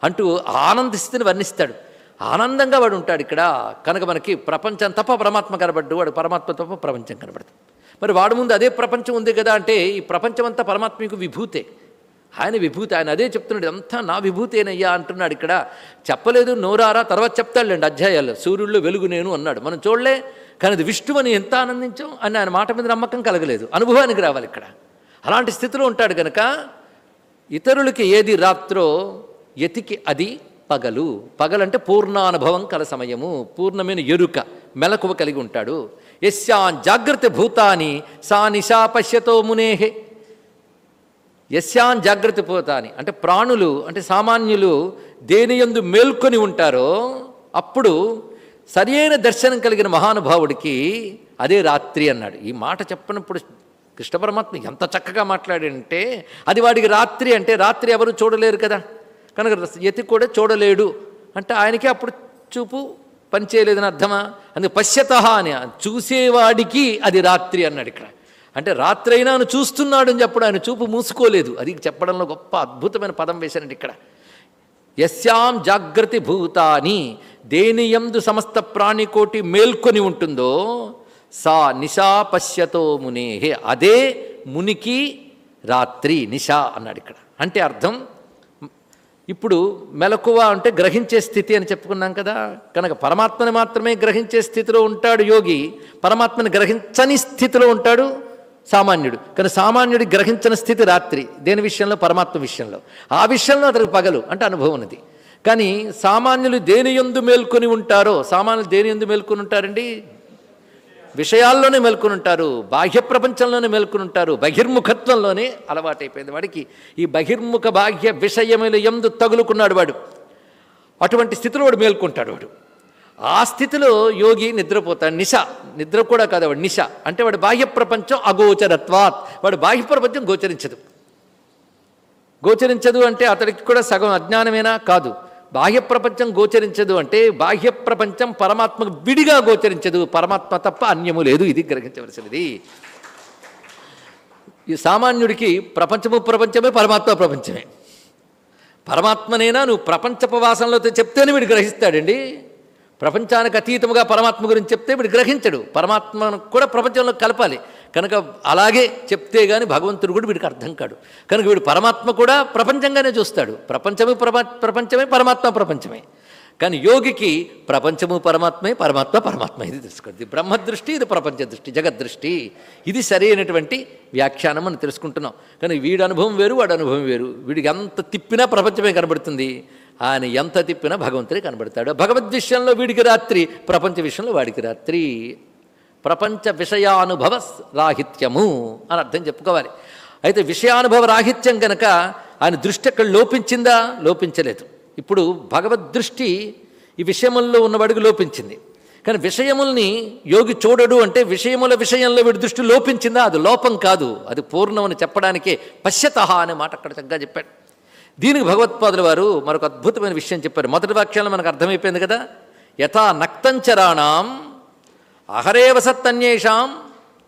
అంటూ ఆనందిస్తుని వర్ణిస్తాడు. ఆనందంగా వాడు ఉంటాడు ఇక్కడ. కనుక మనకి ప్రపంచం తప్ప పరమాత్మ కనబడ్డు వాడు పరమాత్మ తప్ప ప్రపంచం కనబడుతుంది మరి వాడి ముందు అదే ప్రపంచం ఉంది కదా అంటే ఈ ప్రపంచం అంతా పరమాత్మకు విభూతే. ఆయన విభూతి ఆయన అదే చెప్తున్నాడు అంతా నా విభూతేనయ్యా అంటున్నాడు ఇక్కడ. చెప్పలేదు నోరారా తర్వాత చెప్తాడులేండి అధ్యాయాలు సూర్యుల్లో వెలుగు నేను అన్నాడు. మనం చూడలే కానీ అది విష్ణువని ఎంత ఆనందించాం అని ఆయన మాట మీద నమ్మకం కలగలేదు. అనుభవానికి రావాలి ఇక్కడ. అలాంటి స్థితిలో ఉంటాడు కనుక ఇతరులకి ఏది రాత్రో యతికి అది పగలు. పగలంటే పూర్ణానుభవం కల సమయము. పూర్ణమైన ఎరుక మెలకువ కలిగి ఉంటాడు. యస్యాన్ జాగ్రత్త భూతాని సా నిశా పశ్యతో మునేహే. యస్యాన్ జాగ్రత్త భూతాని. అంటే ప్రాణులు అంటే సామాన్యులు దేనియందు మేల్కొని ఉంటారో అప్పుడు సరియైన దర్శనం కలిగిన మహానుభావుడికి అదే రాత్రి అన్నాడు. ఈ మాట చెప్పినప్పుడు కృష్ణ పరమాత్మ ఎంత చక్కగా మాట్లాడంటే అది వాడికి రాత్రి అంటే రాత్రి ఎవరు చూడలేరు కదా. కనుక యతి కూడా చూడలేడు. అంటే ఆయనకి అప్పుడు చూపు పనిచేయలేదని అర్థమా? అందుకే పశ్యత అని. చూసేవాడికి అది రాత్రి అన్నాడు ఇక్కడ. అంటే రాత్రి అయినా ఆయన చూస్తున్నాడు అని చెప్పడం ఆయన చూపు మూసుకోలేదు. అది చెప్పడంలో గొప్ప అద్భుతమైన పదం వేశానండి ఇక్కడ. ఎస్యాం జాగ్రత్త భూతాని. దేనియందు సమస్త ప్రాణికోటి మేల్కొని ఉంటుందో సా నిశా పశ్యతో మునేహే. అదే మునికి రాత్రి నిశా అన్నాడు ఇక్కడ. అంటే అర్థం ఇప్పుడు మెలకువ అంటే గ్రహించే స్థితి అని చెప్పుకున్నాం కదా. కనుక పరమాత్మని మాత్రమే గ్రహించే స్థితిలో ఉంటాడు యోగి. పరమాత్మని గ్రహించని స్థితిలో ఉంటాడు సామాన్యుడు. కానీ సామాన్యుడి గ్రహించని స్థితి రాత్రి. దేని విషయంలో? పరమాత్మ విషయంలో. ఆ విషయంలో అతనికి పగలు అంటే అనుభవం ఉన్నది. కానీ సామాన్యులు దేని ఎందు మేల్కొని ఉంటారో సామాన్యులు దేని ఎందు మేల్కొని ఉంటారండి? విషయాల్లోనే మేల్కొని ఉంటారు బాహ్య ప్రపంచంలోనే మేల్కొని ఉంటారు బహిర్ముఖత్వంలోనే అలవాటైపోయింది వాడికి. ఈ బహిర్ముఖ బాహ్య విషయముల ఎందు తగులుకున్నాడు వాడు. అటువంటి స్థితిలో వాడు మేల్కొంటాడు వాడు. ఆ స్థితిలో యోగి నిద్రపోతాడు. నిశ నిద్ర కూడా కాదు వాడు నిశ. అంటే వాడు బాహ్య ప్రపంచం అగోచరత్వాత్. వాడు బాహ్య ప్రపంచం గోచరించదు. గోచరించదు అంటే అతడికి కూడా సగం అజ్ఞానమేనా? కాదు. బాహ్య ప్రపంచం గోచరించదు అంటే బాహ్య ప్రపంచం పరమాత్మకు విడిగా గోచరించదు. పరమాత్మ తప్ప అన్యము లేదు. ఇది గ్రహించవలసినది. ఈ సామాన్యుడికి ప్రపంచము ప్రపంచమే పరమాత్మ ప్రపంచమే. పరమాత్మనైనా? నువ్వు ప్రపంచపవాసంలో చెప్తేనే వీడు గ్రహిస్తాడండి. ప్రపంచానికి అతీతముగా పరమాత్మ గురించి చెప్తే వీడు గ్రహించడు. పరమాత్మను కూడా ప్రపంచంలో కలపాలి. కనుక అలాగే చెప్తే గాని భగవంతుడు కూడా వీడికి అర్థం కాడు. కనుక వీడు పరమాత్మ కూడా ప్రపంచంగానే చూస్తాడు. ప్రపంచము ప్రపంచమే పరమాత్మ ప్రపంచమే. కానీ యోగికి ప్రపంచము పరమాత్మే పరమాత్మ పరమాత్మ ఇది తెలుసుకోండి. బ్రహ్మదృష్టి ఇది ప్రపంచ దృష్టి జగద్దృష్టి. ఇది సరైనటువంటి వ్యాఖ్యానం అని తెలుసుకుంటున్నాం. కానీ వీడి అనుభవం వేరు వాడి అనుభవం వేరు. వీడికి ఎంత తిప్పినా ప్రపంచమే కనబడుతుంది. ఆయన ఎంత తిప్పినా భగవంతుడే కనబడతాడు. భగవద్ విషయంలో వీడికి రాత్రి ప్రపంచ విషయంలో వాడికి రాత్రి. ప్రపంచ విషయానుభవ రాహిత్యము అని అర్థం చెప్పుకోవాలి. అయితే విషయానుభవ రాహిత్యం కనుక ఆయన దృష్టి అక్కడ లోపించిందా? లోపించలేదు. ఇప్పుడు భగవద్ దృష్టి ఈ విషయముల్లో ఉన్నవాడికి లోపించింది. కానీ విషయముల్ని యోగి చూడడు అంటే విషయముల విషయంలో వీడి దృష్టి లోపించిందా? అది లోపం కాదు. అది పూర్ణమని చెప్పడానికే పశ్యత అనే మాట అక్కడ చక్కగా చెప్పాడు. దీనికి భగవత్పాదుల వారు మరొక అద్భుతమైన విషయం చెప్పారు. మొదటి వాక్యంలో మనకు అర్థమైపోయింది కదా? యథా నక్తంచరాణం అహరేవ సత్తన్యేషాం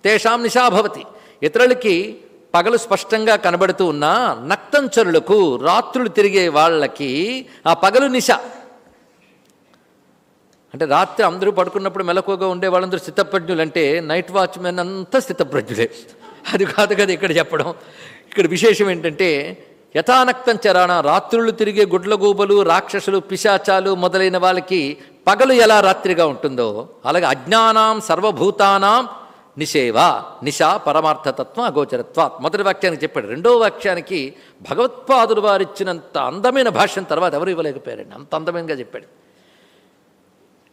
తేషాం నిశాభవతి ఇతరులకి పగలు స్పష్టంగా కనబడుతూ ఉన్నా నక్తంచరులకు రాత్రులు తిరిగే వాళ్ళకి ఆ పగలు నిశ. అంటే రాత్రి అందరూ పడుకున్నప్పుడు మెలకువగా ఉండే వాళ్ళందరూ స్థితప్రజ్ఞులు అంటే నైట్ వాచ్మెన్ అంతా స్థితప్రజ్ఞులే. అది కాదు కదా ఇక్కడ చెప్పడం. ఇక్కడ విశేషం ఏంటంటే యథానక్తం చరాణ రాత్రులు తిరిగే గుడ్లగూబలు రాక్షసులు పిశాచాలు మొదలైన వాళ్ళకి పగలు ఎలా రాత్రిగా ఉంటుందో అలాగే అజ్ఞానాం సర్వభూతానాం నిషేవ నిశా పరమార్థతత్వం అగోచరత్వాత్ మొదటి వాక్యానికి చెప్పాడు. రెండో వాక్యానికి భగవత్పాదులు వారిచ్చినంత అందమైన భాష్యం తర్వాత ఎవరు ఇవ్వలేకపోయారండి? అంత అందమైనగా చెప్పాడు.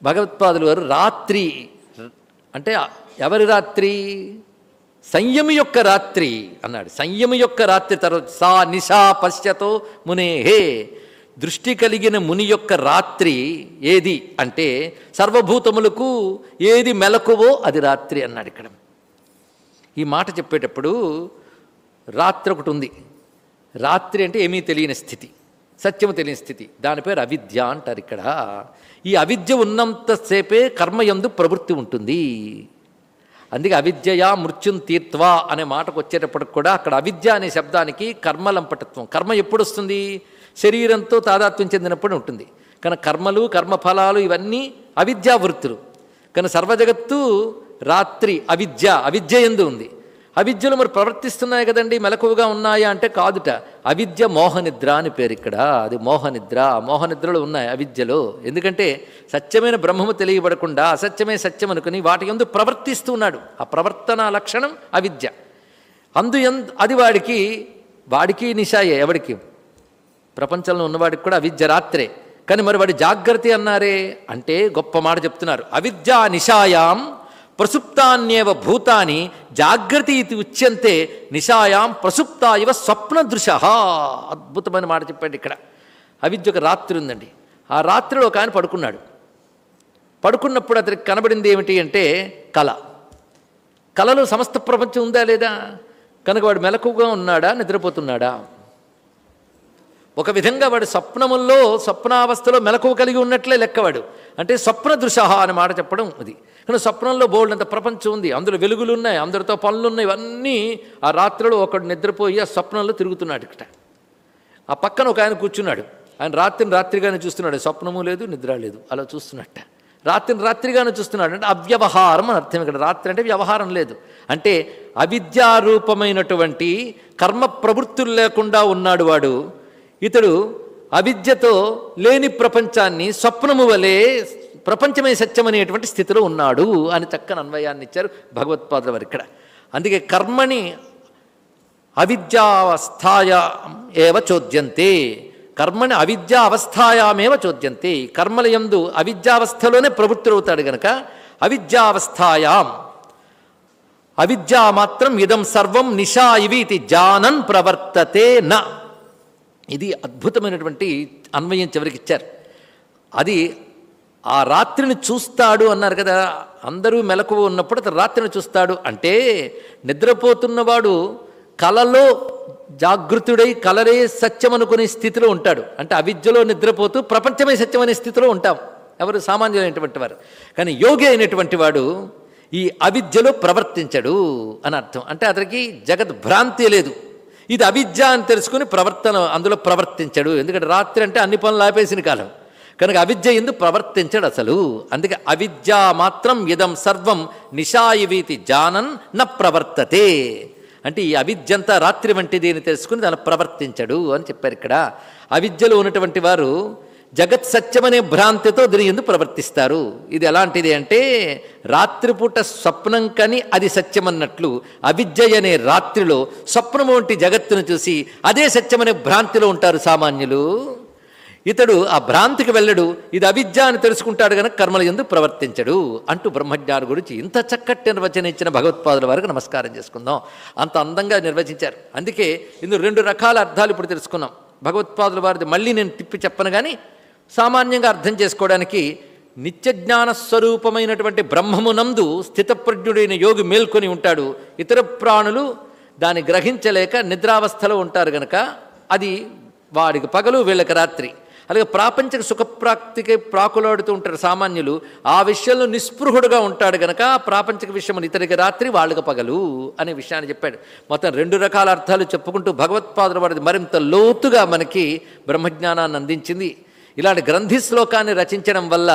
భగవత్పాదులు వారు రాత్రి అంటే ఎవరి రాత్రి? సంయమి యొక్క రాత్రి అన్నాడు. సంయమి యొక్క రాత్రి తర్వాత సా నిశా పశ్చతో మునేహే దృష్టి కలిగిన ముని యొక్క రాత్రి ఏది అంటే సర్వభూతములకు ఏది మెలకువో అది రాత్రి అన్నాడు ఇక్కడ. ఈ మాట చెప్పేటప్పుడు రాత్రి ఒకటి ఉంది. రాత్రి అంటే ఏమీ తెలియని స్థితి సత్యము తెలియని స్థితి. దాని పేరు అవిద్య అంటారు ఇక్కడ. ఈ అవిద్య ఉన్నంతసేపే కర్మయందు ప్రవృత్తి ఉంటుంది. అందుకే అవిద్యయా మృత్యుం తీర్త్వా అనే మాటకు వచ్చేటప్పటికి కూడా అక్కడ అవిద్య అనే శబ్దానికి కర్మలంపటత్వం. కర్మ ఎప్పుడు వస్తుంది? శరీరంతో తాదాత్మ్యం చెందినప్పుడు ఉంటుంది. కానీ కర్మలు కర్మఫలాలు ఇవన్నీ అవిద్యా వృత్తులు కానీ సర్వజగత్తు రాత్రి అవిద్య అవిద్య ఎందు ఉంది. అవిద్యలు మరి ప్రవర్తిస్తున్నాయి కదండి మెలకువగా ఉన్నాయా అంటే కాదుట. అవిద్య మోహనిద్ర అని పేరు ఇక్కడ. అది మోహనిద్ర. మోహనిద్రలు ఉన్నాయి అవిద్యలో. ఎందుకంటే సత్యమైన బ్రహ్మము తెలియబడకుండా అసత్యమే సత్యం అనుకుని వాటి ఎందు ప్రవర్తిస్తూ ఉన్నాడు. ఆ ప్రవర్తన లక్షణం అవిద్య. అందు అది వాడికి వాడికి నిశాయే ఎవడికి? ప్రపంచంలో ఉన్నవాడికి కూడా అవిద్య రాత్రే. కానీ మరి వాడి జాగ్రత్త అన్నారే అంటే గొప్ప మాట చెప్తున్నారు. అవిద్య నిశాయాం ప్రసుప్తాన్యేవ భూతాని జాగ్రత్త ఇది ఉచ్యంతే నిశాయాం ప్రసుప్త ఇవ స్వప్న దృశ అద్భుతమైన మాట చెప్పాడు ఇక్కడ. అవిద్య ఒక రాత్రి ఉందండి. ఆ రాత్రిలో ఒక ఆయన పడుకున్నాడు. పడుకున్నప్పుడు అతనికి కనబడింది ఏమిటి అంటే కళ. కళలో సమస్త ప్రపంచం ఉందా లేదా? కనుక వాడు మెలకుగా ఉన్నాడా? నిద్రపోతున్నాడా? ఒక విధంగా వాడు స్వప్నముల్లో స్వప్నావస్థలో మెలకువ కలిగి ఉన్నట్లే లెక్కవాడు. అంటే స్వప్న దృశ అనే మాట చెప్పడం అది. కానీ స్వప్నంలో బోల్డ్ అంత ప్రపంచం ఉంది. అందులో వెలుగులు ఉన్నాయి అందరితో పనులు ఉన్నాయి ఇవన్నీ ఆ రాత్రిలో ఒకడు నిద్రపోయి ఆ స్వప్నంలో తిరుగుతున్నాడు ఇక్కడ. ఆ పక్కన ఒక ఆయన కూర్చున్నాడు. ఆయన రాత్రిని రాత్రిగానే చూస్తున్నాడు. స్వప్నము లేదు నిద్ర లేదు. అలా చూస్తున్నట్ట. రాత్రిని రాత్రిగానే చూస్తున్నాడు. అంటే అవ్యవహారం అని అర్థం ఇక్కడ. రాత్రి అంటే వ్యవహారం లేదు. అంటే అవిద్యారూపమైనటువంటి కర్మ ప్రవృత్తులు లేకుండా ఉన్నాడు వాడు. ఇతడు అవిద్యతో లేని ప్రపంచాన్ని స్వప్నము వలె ప్రపంచమే సత్యమనేటువంటి స్థితిలో ఉన్నాడు అని చక్కని అన్వయాన్ని ఇచ్చారు భగవత్పాదుల వారు ఇక్కడ. అందుకే కర్మని అవిద్యావస్థాయ ఏవ చోద్యంతే. కర్మని అవిద్యా అవస్థాయామేవ చోద్యంతే. కర్మల ఎందు అవిద్యావస్థలోనే ప్రవృత్తులవుతాడు గనక అవిద్యావస్థాయాం. అవిద్యా మాత్రం ఇదం సర్వం నిషా ఇవి ఇది జానన్ ప్రవర్తతే న. ఇది అద్భుతమైనటువంటి అన్వయం చివరికి ఇచ్చారు అది ఆ రాత్రిని చూస్తాడు అన్నారు కదా అందరూ మెలకువ ఉన్నప్పుడు అతను రాత్రిని చూస్తాడు. అంటే నిద్రపోతున్నవాడు కలలో జాగృతుడై కలరే సత్యం అనుకునే స్థితిలో ఉంటాడు. అంటే అవిద్యలో నిద్రపోతూ ప్రపంచమే సత్యం అనే స్థితిలో ఉంటాం. ఎవరు సామాన్యులైనటువంటి వారు. కానీ యోగి అయినటువంటి వాడు ఈ అవిద్యలో ప్రవర్తించడు అని అర్థం. అంటే అతనికి జగద్భ్రాంతి లేదు. ఇది అవిద్య అని తెలుసుకుని ప్రవర్తన అందులో ప్రవర్తించడు. ఎందుకంటే రాత్రి అంటే అన్ని పనులు ఆపేసిన కాలం. కనుక అవిద్య ఎందు ప్రవర్తించడు అసలు. అందుకే అవిద్య మాత్రం ఇదం సర్వం నిశాయివీతి జానన్ న ప్రవర్తతే. అంటే ఈ అవిద్యంతా రాత్రి వంటిది అని తెలుసుకుని దాన్ని ప్రవర్తించడు అని చెప్పారు ఇక్కడ. అవిద్యలో ఉన్నటువంటి వారు జగత్ సత్యమనే భ్రాంతితో దీని ఎందు ప్రవర్తిస్తారు. ఇది ఎలాంటిది అంటే రాత్రిపూట స్వప్నం కని అది సత్యమన్నట్లు అవిద్య అనే రాత్రిలో స్వప్నము వంటి జగత్తును చూసి అదే సత్యమనే భ్రాంతిలో ఉంటారు సామాన్యులు. ఇతడు ఆ భ్రాంతికి వెళ్ళడు ఇది అవిద్య అని తెలుసుకుంటాడు కనుక కర్మల ఎందు ప్రవర్తించడు అంటూ బ్రహ్మజ్ఞాని గురించి ఇంత చక్కటి నిర్వచనం ఇచ్చిన భగవత్పాదుల వారికి నమస్కారం చేసుకుందాం. అంత అందంగా నిర్వచించారు. అందుకే ఇందులో రెండు రకాల అర్థాలు ఇప్పుడు తెలుసుకున్నాం. భగవత్పాదుల వారిది మళ్ళీ నేను తిప్పి చెప్పను కానీ సామాన్యంగా అర్థం చేసుకోవడానికి నిత్యజ్ఞాన స్వరూపమైనటువంటి బ్రహ్మమునందు స్థితప్రజ్ఞుడైన యోగి మేల్కొని ఉంటాడు. ఇతర ప్రాణులు దాన్ని గ్రహించలేక నిద్రావస్థలో ఉంటారు గనక అది వాడికి పగలు వీళ్ళకి రాత్రి. అలాగే ప్రాపంచిక సుఖప్రాప్తికి ప్రాకులాడుతూ ఉంటారు సామాన్యులు. ఆ విషయంలో నిస్పృహుడుగా ఉంటాడు గనక ప్రాపంచిక విషయం ఇతనికి రాత్రి వాళ్ళకి పగలు అనే విషయాన్ని చెప్పాడు. మొత్తం రెండు రకాల అర్థాలు చెప్పుకుంటూ భగవత్పాదుల వారిది మరింత లోతుగా మనకి బ్రహ్మజ్ఞానాన్ని అందించింది. ఇలాంటి గ్రంథి శ్లోకాన్ని రచించడం వల్ల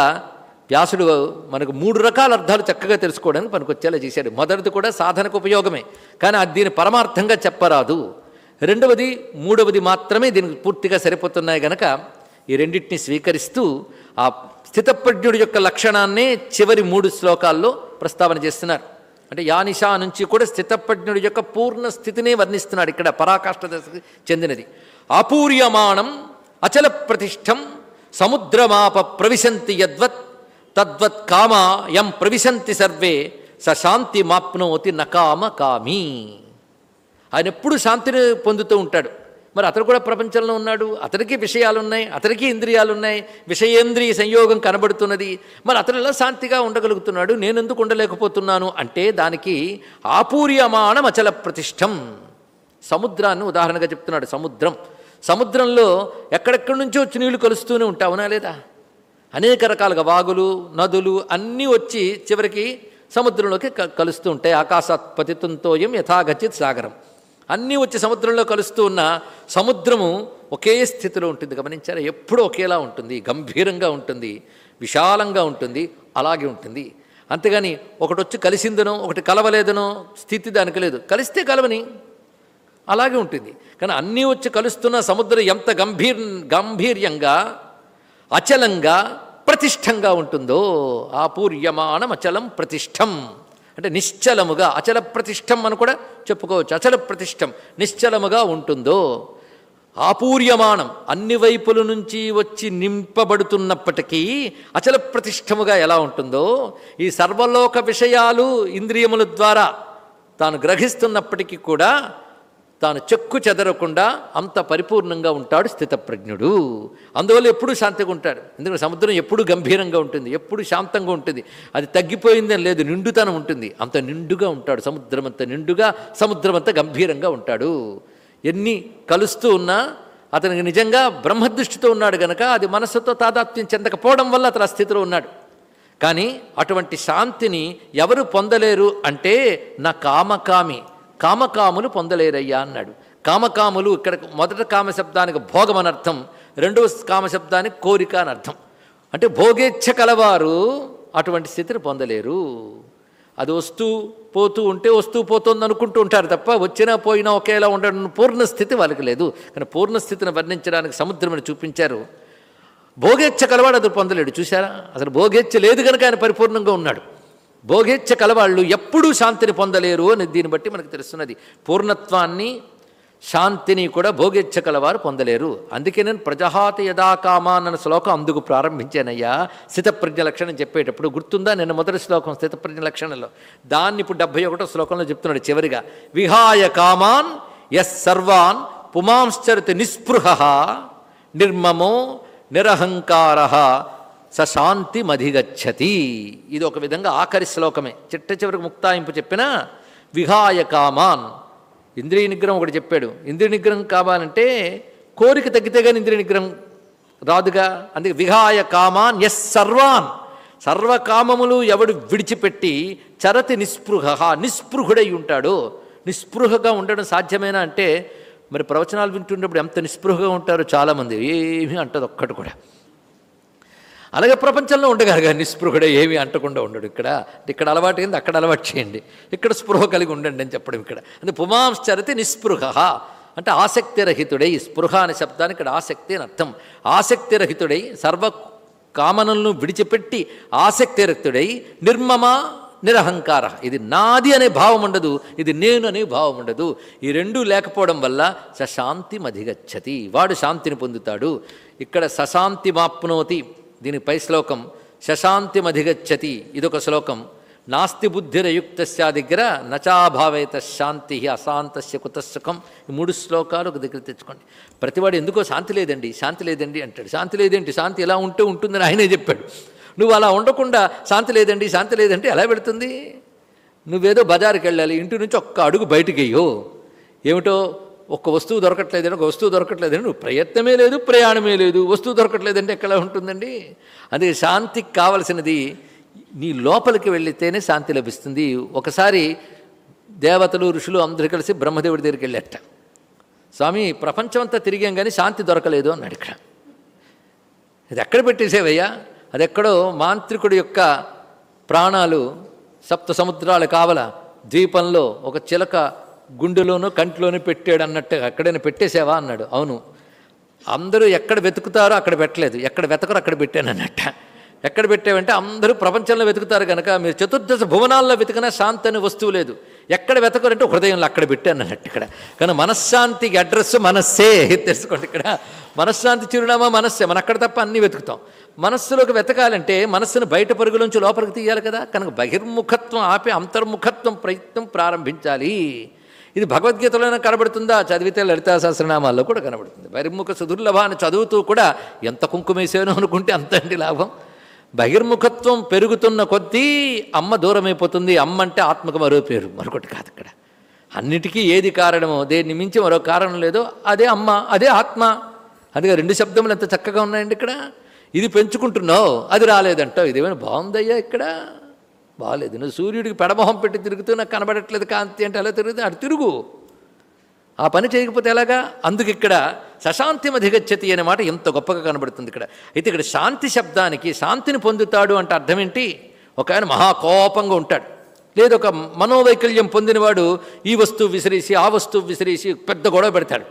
వ్యాసుడు మనకు మూడు రకాల అర్థాలు చక్కగా తెలుసుకోవడానికి పనికొచ్చేలా చేశాడు. మొదటిది కూడా సాధనకు ఉపయోగమే. కానీ అది దీని పరమార్థంగా చెప్పరాదు. రెండవది మూడవది మాత్రమే దీనికి పూర్తిగా సరిపోతున్నాయి గనక ఈ రెండింటిని స్వీకరిస్తూ ఆ స్థితప్రజ్ఞుడి యొక్క లక్షణాన్నే చివరి మూడు శ్లోకాల్లో ప్రస్తావన చేస్తున్నారు. అంటే యానిషా నుంచి కూడా స్థితప్రజ్ఞుడి యొక్క పూర్ణ స్థితినే వర్ణిస్తున్నాడు ఇక్కడ పరాకాష్ఠ దశకు చెందినది. అపూర్యమాణం అచల ప్రతిష్టం సముద్రమాప ప్రవిశంతి యద్వత్ తద్వత్ కామ యం ప్రవిశంతి సర్వే స శాంతి మాప్నోతి నకామ కామి ఆయన ఎప్పుడు శాంతిని పొందుతూ ఉంటాడు. మరి అతడు కూడా ప్రపంచంలో ఉన్నాడు. అతడికి విషయాలు ఉన్నాయి అతడికి ఇంద్రియాలు ఉన్నాయి విషయేంద్రియ సంయోగం కనబడుతున్నది. మరి అతను ఎలా శాంతిగా ఉండగలుగుతున్నాడు? నేను ఎందుకు ఉండలేకపోతున్నాను? అంటే దానికి ఆపూర్యమాణం అచల ప్రతిష్టం. సముద్రాన్ని ఉదాహరణగా చెప్తున్నాడు. సముద్రం. సముద్రంలో ఎక్కడెక్కడి నుంచో వచ్చి నీళ్ళు కలుస్తూనే ఉంటావునా లేదా? అనేక రకాలుగా వాగులు నదులు అన్నీ వచ్చి చివరికి సముద్రంలోకి క- కలుస్తూ ఉంటాయి. ఆకాశాత్ యథాగచిత్ సాగరం. అన్నీ వచ్చి సముద్రంలో కలుస్తూ ఉన్న సముద్రము ఒకే స్థితిలో ఉంటుంది. గమనించారా? ఎప్పుడూ ఒకేలా ఉంటుంది. గంభీరంగా ఉంటుంది. విశాలంగా ఉంటుంది. అలాగే ఉంటుంది. అంతేగాని ఒకటి వచ్చి కలిసిందనో ఒకటి కలవలేదనో స్థితి దానికి లేదు. కలిస్తే కలవని. అలాగే ఉంటుంది. కానీ అన్నీ వచ్చి కలుస్తున్న సముద్రం ఎంత గంభీర్ గంభీర్యంగా అచలంగా ప్రతిష్టంగా ఉంటుందో ఆపూర్యమానం అచలం ప్రతిష్టం. అంటే నిశ్చలముగా అచల ప్రతిష్టం అని కూడా చెప్పుకోవచ్చు. అచల ప్రతిష్టం నిశ్చలముగా ఉంటుందో ఆపూర్యమానం అన్ని వైపుల నుంచి వచ్చి నింపబడుతున్నప్పటికీ అచల ప్రతిష్టముగా ఎలా ఉంటుందో ఈ సర్వలోక విషయాలు ఇంద్రియముల ద్వారా తాను గ్రహిస్తున్నప్పటికీ కూడా తాను చెక్కు చెదరకుండా అంత పరిపూర్ణంగా ఉంటాడు స్థితప్రజ్ఞుడు. అందువల్ల ఎప్పుడూ శాంతిగా ఉంటాడు. ఎందుకంటే సముద్రం ఎప్పుడూ గంభీరంగా ఉంటుంది ఎప్పుడు శాంతంగా ఉంటుంది. అది తగ్గిపోయిందని లేదు నిండుతనం ఉంటుంది. అంత నిండుగా ఉంటాడు సముద్రం అంత నిండుగా సముద్రం అంత గంభీరంగా ఉంటాడు. ఎన్ని కలుస్తూ ఉన్నా అతనికి నిజంగా బ్రహ్మదృష్టితో ఉన్నాడు గనక అది మనస్సుతో తాదాత్మ్యం చెందకపోవడం వల్ల అతను ఆ స్థితిలో ఉన్నాడు. కానీ అటువంటి శాంతిని ఎవరు పొందలేరు అంటే నా కామకామి. కామకాములు పొందలేరయ్యా అన్నాడు. కామకాములు ఇక్కడ మొదట కామశబ్దానికి భోగం అనర్థం రెండవ కామశబ్దానికి కోరిక అని అర్థం. అంటే భోగేచ్ఛ కలవారు అటువంటి స్థితిని పొందలేరు. అది వస్తూ పోతూ ఉంటే వస్తూ పోతుంది అనుకుంటూ ఉంటారు తప్ప వచ్చినా పోయినా ఒకేలా ఉండడం పూర్ణస్థితి వాళ్ళకి లేదు. కానీ పూర్ణస్థితిని వర్ణించడానికి సముద్రమని చూపించారు. భోగేచ్ఛ కలవాడు అది పొందలేడు. చూసారా అసలు భోగేచ్ఛ లేదు కనుక ఆయన పరిపూర్ణంగా ఉన్నాడు. భోగేచ్ఛ కలవాళ్ళు ఎప్పుడూ శాంతిని పొందలేరు అని దీన్ని బట్టి మనకు తెలుస్తున్నది. పూర్ణత్వాన్ని శాంతిని కూడా భోగేచ్ఛ కలవారు పొందలేరు. అందుకే నేను ప్రజహాత యథాకామాన్ అన్న శ్లోకం అందుకు ప్రారంభించానయ్యా. స్థితప్రజ్ఞ లక్షణం చెప్పేటప్పుడు గుర్తుందా? నేను మొదటి శ్లోకం స్థితప్రజ్ఞ లక్షణంలో. దాన్ని ఇప్పుడు డెబ్భై ఒకటో శ్లోకంలో చెప్తున్నాడు చివరిగా. విహాయ కామాన్ ఎస్ సర్వాన్ పుమాంశ్చరిత నిస్పృహ నిర్మమో నిరహంకార సశాంతి మధిగచ్చతి. ఇది ఒక విధంగా ఆఖరి శ్లోకమే. చిట్ట చివరికి ముక్తాయింపు చెప్పిన విహాయ కామాన్. ఇంద్రియ నిగ్రహం ఒకటి చెప్పాడు. ఇంద్రియ నిగ్రహం కావాలంటే కోరిక తగ్గితే కానీ ఇంద్రియ నిగ్రహం రాదుగా. అందుకే విహాయ కామాన్ ఎస్ సర్వాన్. సర్వకామములు ఎవడు విడిచిపెట్టి చరతి నిస్పృహ నిస్పృహుడై ఉంటాడు. నిస్పృహగా ఉండడం సాధ్యమేనా అంటే మరి ప్రవచనాలు వింటున్నప్పుడు ఎంత నిస్పృహగా ఉంటారో చాలామంది ఏమీ అంటది ఒక్కటి కూడా. అలాగే ప్రపంచంలో ఉండగలగా నిస్పృహుడే ఏమీ అంటకుండా ఉండడు ఇక్కడ. ఇక్కడ అలవాటు ఏంది? అక్కడ అలవాటు చేయండి. ఇక్కడ స్పృహ కలిగి ఉండండి అని చెప్పడం ఇక్కడ. అంటే పుమాంశ్చరతి నిస్పృహ. అంటే ఆసక్తిరహితుడై స్పృహ అనే శబ్దానికి ఇక్కడ ఆసక్తి అని అర్థం. ఆసక్తిరహితుడై సర్వ కామనలను విడిచిపెట్టి ఆసక్తిరహితుడై నిర్మమ నిరహంకార. ఇది నాది అనే భావం ఉండదు ఇది నేను అనే భావం ఉండదు. ఈ రెండూ లేకపోవడం వల్ల సశాంతి మధిగచ్చతి. వాడు శాంతిని పొందుతాడు. ఇక్కడ సశాంతి మాప్నోతి. దీనికి పై శ్లోకం శశాంతిమధిగచ్చతి ఇదొక శ్లోకం. నాస్తి బుద్ధిరయుక్త దగ్గర నచాభావేత శాంతి అశాంతస్య కుతసుఖం ఈ మూడు శ్లోకాలు ఒక దగ్గర తెచ్చుకోండి. ప్రతివాడు ఎందుకో శాంతి లేదండి శాంతి లేదండి అంటాడు. శాంతి లేదేంటి? శాంతి ఎలా ఉంటే ఉంటుందని ఆయనే చెప్పాడు. నువ్వు అలా ఉండకుండా శాంతి లేదండి శాంతి లేదంటే ఎలా పెడుతుంది నువ్వేదో బజారుకి వెళ్ళాలి ఇంటి నుంచి ఒక్క అడుగు బయటికి ఏమిటో ఒక్క వస్తువు దొరకట్లేదని ఒక వస్తువు దొరకట్లేదని నువ్వు ప్రయత్నమే లేదు ప్రయాణమే లేదు. వస్తువు దొరకట్లేదంటే ఎక్కడ ఉంటుందండి? అందుకే శాంతికి కావలసినది నీ లోపలికి వెళితేనే శాంతి లభిస్తుంది. ఒకసారి దేవతలు ఋషులు అందరూ కలిసి బ్రహ్మదేవుడి దగ్గరికి వెళ్ళారట. స్వామి ప్రపంచమంతా తిరిగాం కానీ శాంతి దొరకలేదు అన్నాడు ఇక్కడ. అది ఎక్కడ పెట్టేసేవయ్యా? అది ఎక్కడో మాంత్రికుడి యొక్క ప్రాణాలు సప్త సముద్రాలు కావల ద్వీపంలో ఒక చిలక గుండెలోనూ కంటిలోనూ పెట్టాడు అన్నట్టు ఎక్కడైనా పెట్టేసావా అన్నాడు. అవును. అందరూ ఎక్కడ వెతుకుతారో అక్కడ పెట్టలేదు. ఎక్కడ వెతకరు అక్కడ పెట్టాను అన్నట్ట. ఎక్కడ పెట్టావంటే అందరూ ప్రపంచంలో వెతుకుతారు కనుక మీరు చతుర్దశ భువనాల్లో వెతికినా శాంతి అనే వస్తువు లేదు. ఎక్కడ వెతకరంటే హృదయంలో అక్కడ పెట్టాను అన్నట్టు ఇక్కడ. కానీ మనశ్శాంతికి అడ్రస్ మనస్సే తెలుసుకోండి ఇక్కడ. మనశ్శాంతి చిరునామా మనస్సే. మనం అక్కడ తప్ప అన్నీ వెతుకుతాం. మనస్సులోకి వెతకాలంటే మనస్సును బయట పరుగులోంచి లోపలికి తీయాలి కదా. కనుక బహిర్ముఖత్వం ఆపి అంతర్ముఖత్వం ప్రయత్నం ప్రారంభించాలి. ఇది భగవద్గీతలోనే కనబడుతుందా? చదివితే లలితా సహస్రనామాల్లో కూడా కనబడుతుంది. బహిర్ముఖ సుదుర్లభాన్ని చదువుతూ కూడా ఎంత కుంకుమేసానో అనుకుంటే అంత అండి లాభం. బహిర్ముఖత్వం పెరుగుతున్న కొద్దీ అమ్మ దూరమైపోతుంది. అమ్మ అంటే ఆత్మకు మరో పేరు మరొకటి కాదు ఇక్కడ. అన్నిటికీ ఏది కారణమో దేన్ని మించి మరో కారణం లేదో అదే అమ్మ అదే ఆత్మ. అందుకే రెండు శబ్దములు ఎంత చక్కగా ఉన్నాయండి ఇక్కడ? ఇది పెంచుకుంటున్నావు అది రాలేదంటావు. ఇదేమైనా బాగుందయ్యా ఇక్కడ? బాగాలేదు నువ్వు సూర్యుడికి పెడమొహం పెట్టి తిరుగుతూ నాకు కనబడట్లేదు కాంతి అంటే అలా తిరుగుతుంది అటు తిరుగు. ఆ పని చేయకపోతే ఎలాగా? అందుకు ఇక్కడ సశాంతిమ అధిగచ్చతి అనే మాట ఎంత గొప్పగా కనబడుతుంది ఇక్కడ. అయితే ఇక్కడ శాంతి శబ్దానికి శాంతిని పొందుతాడు అంటే అర్థం ఏంటి? ఒక ఆయన మహాకోపంగా ఉంటాడు. లేదు ఒక మనోవైకల్యం పొందినవాడు ఈ వస్తువు విసిరేసి ఆ వస్తువు విసిరేసి పెద్ద గొడవ పెడతాడు.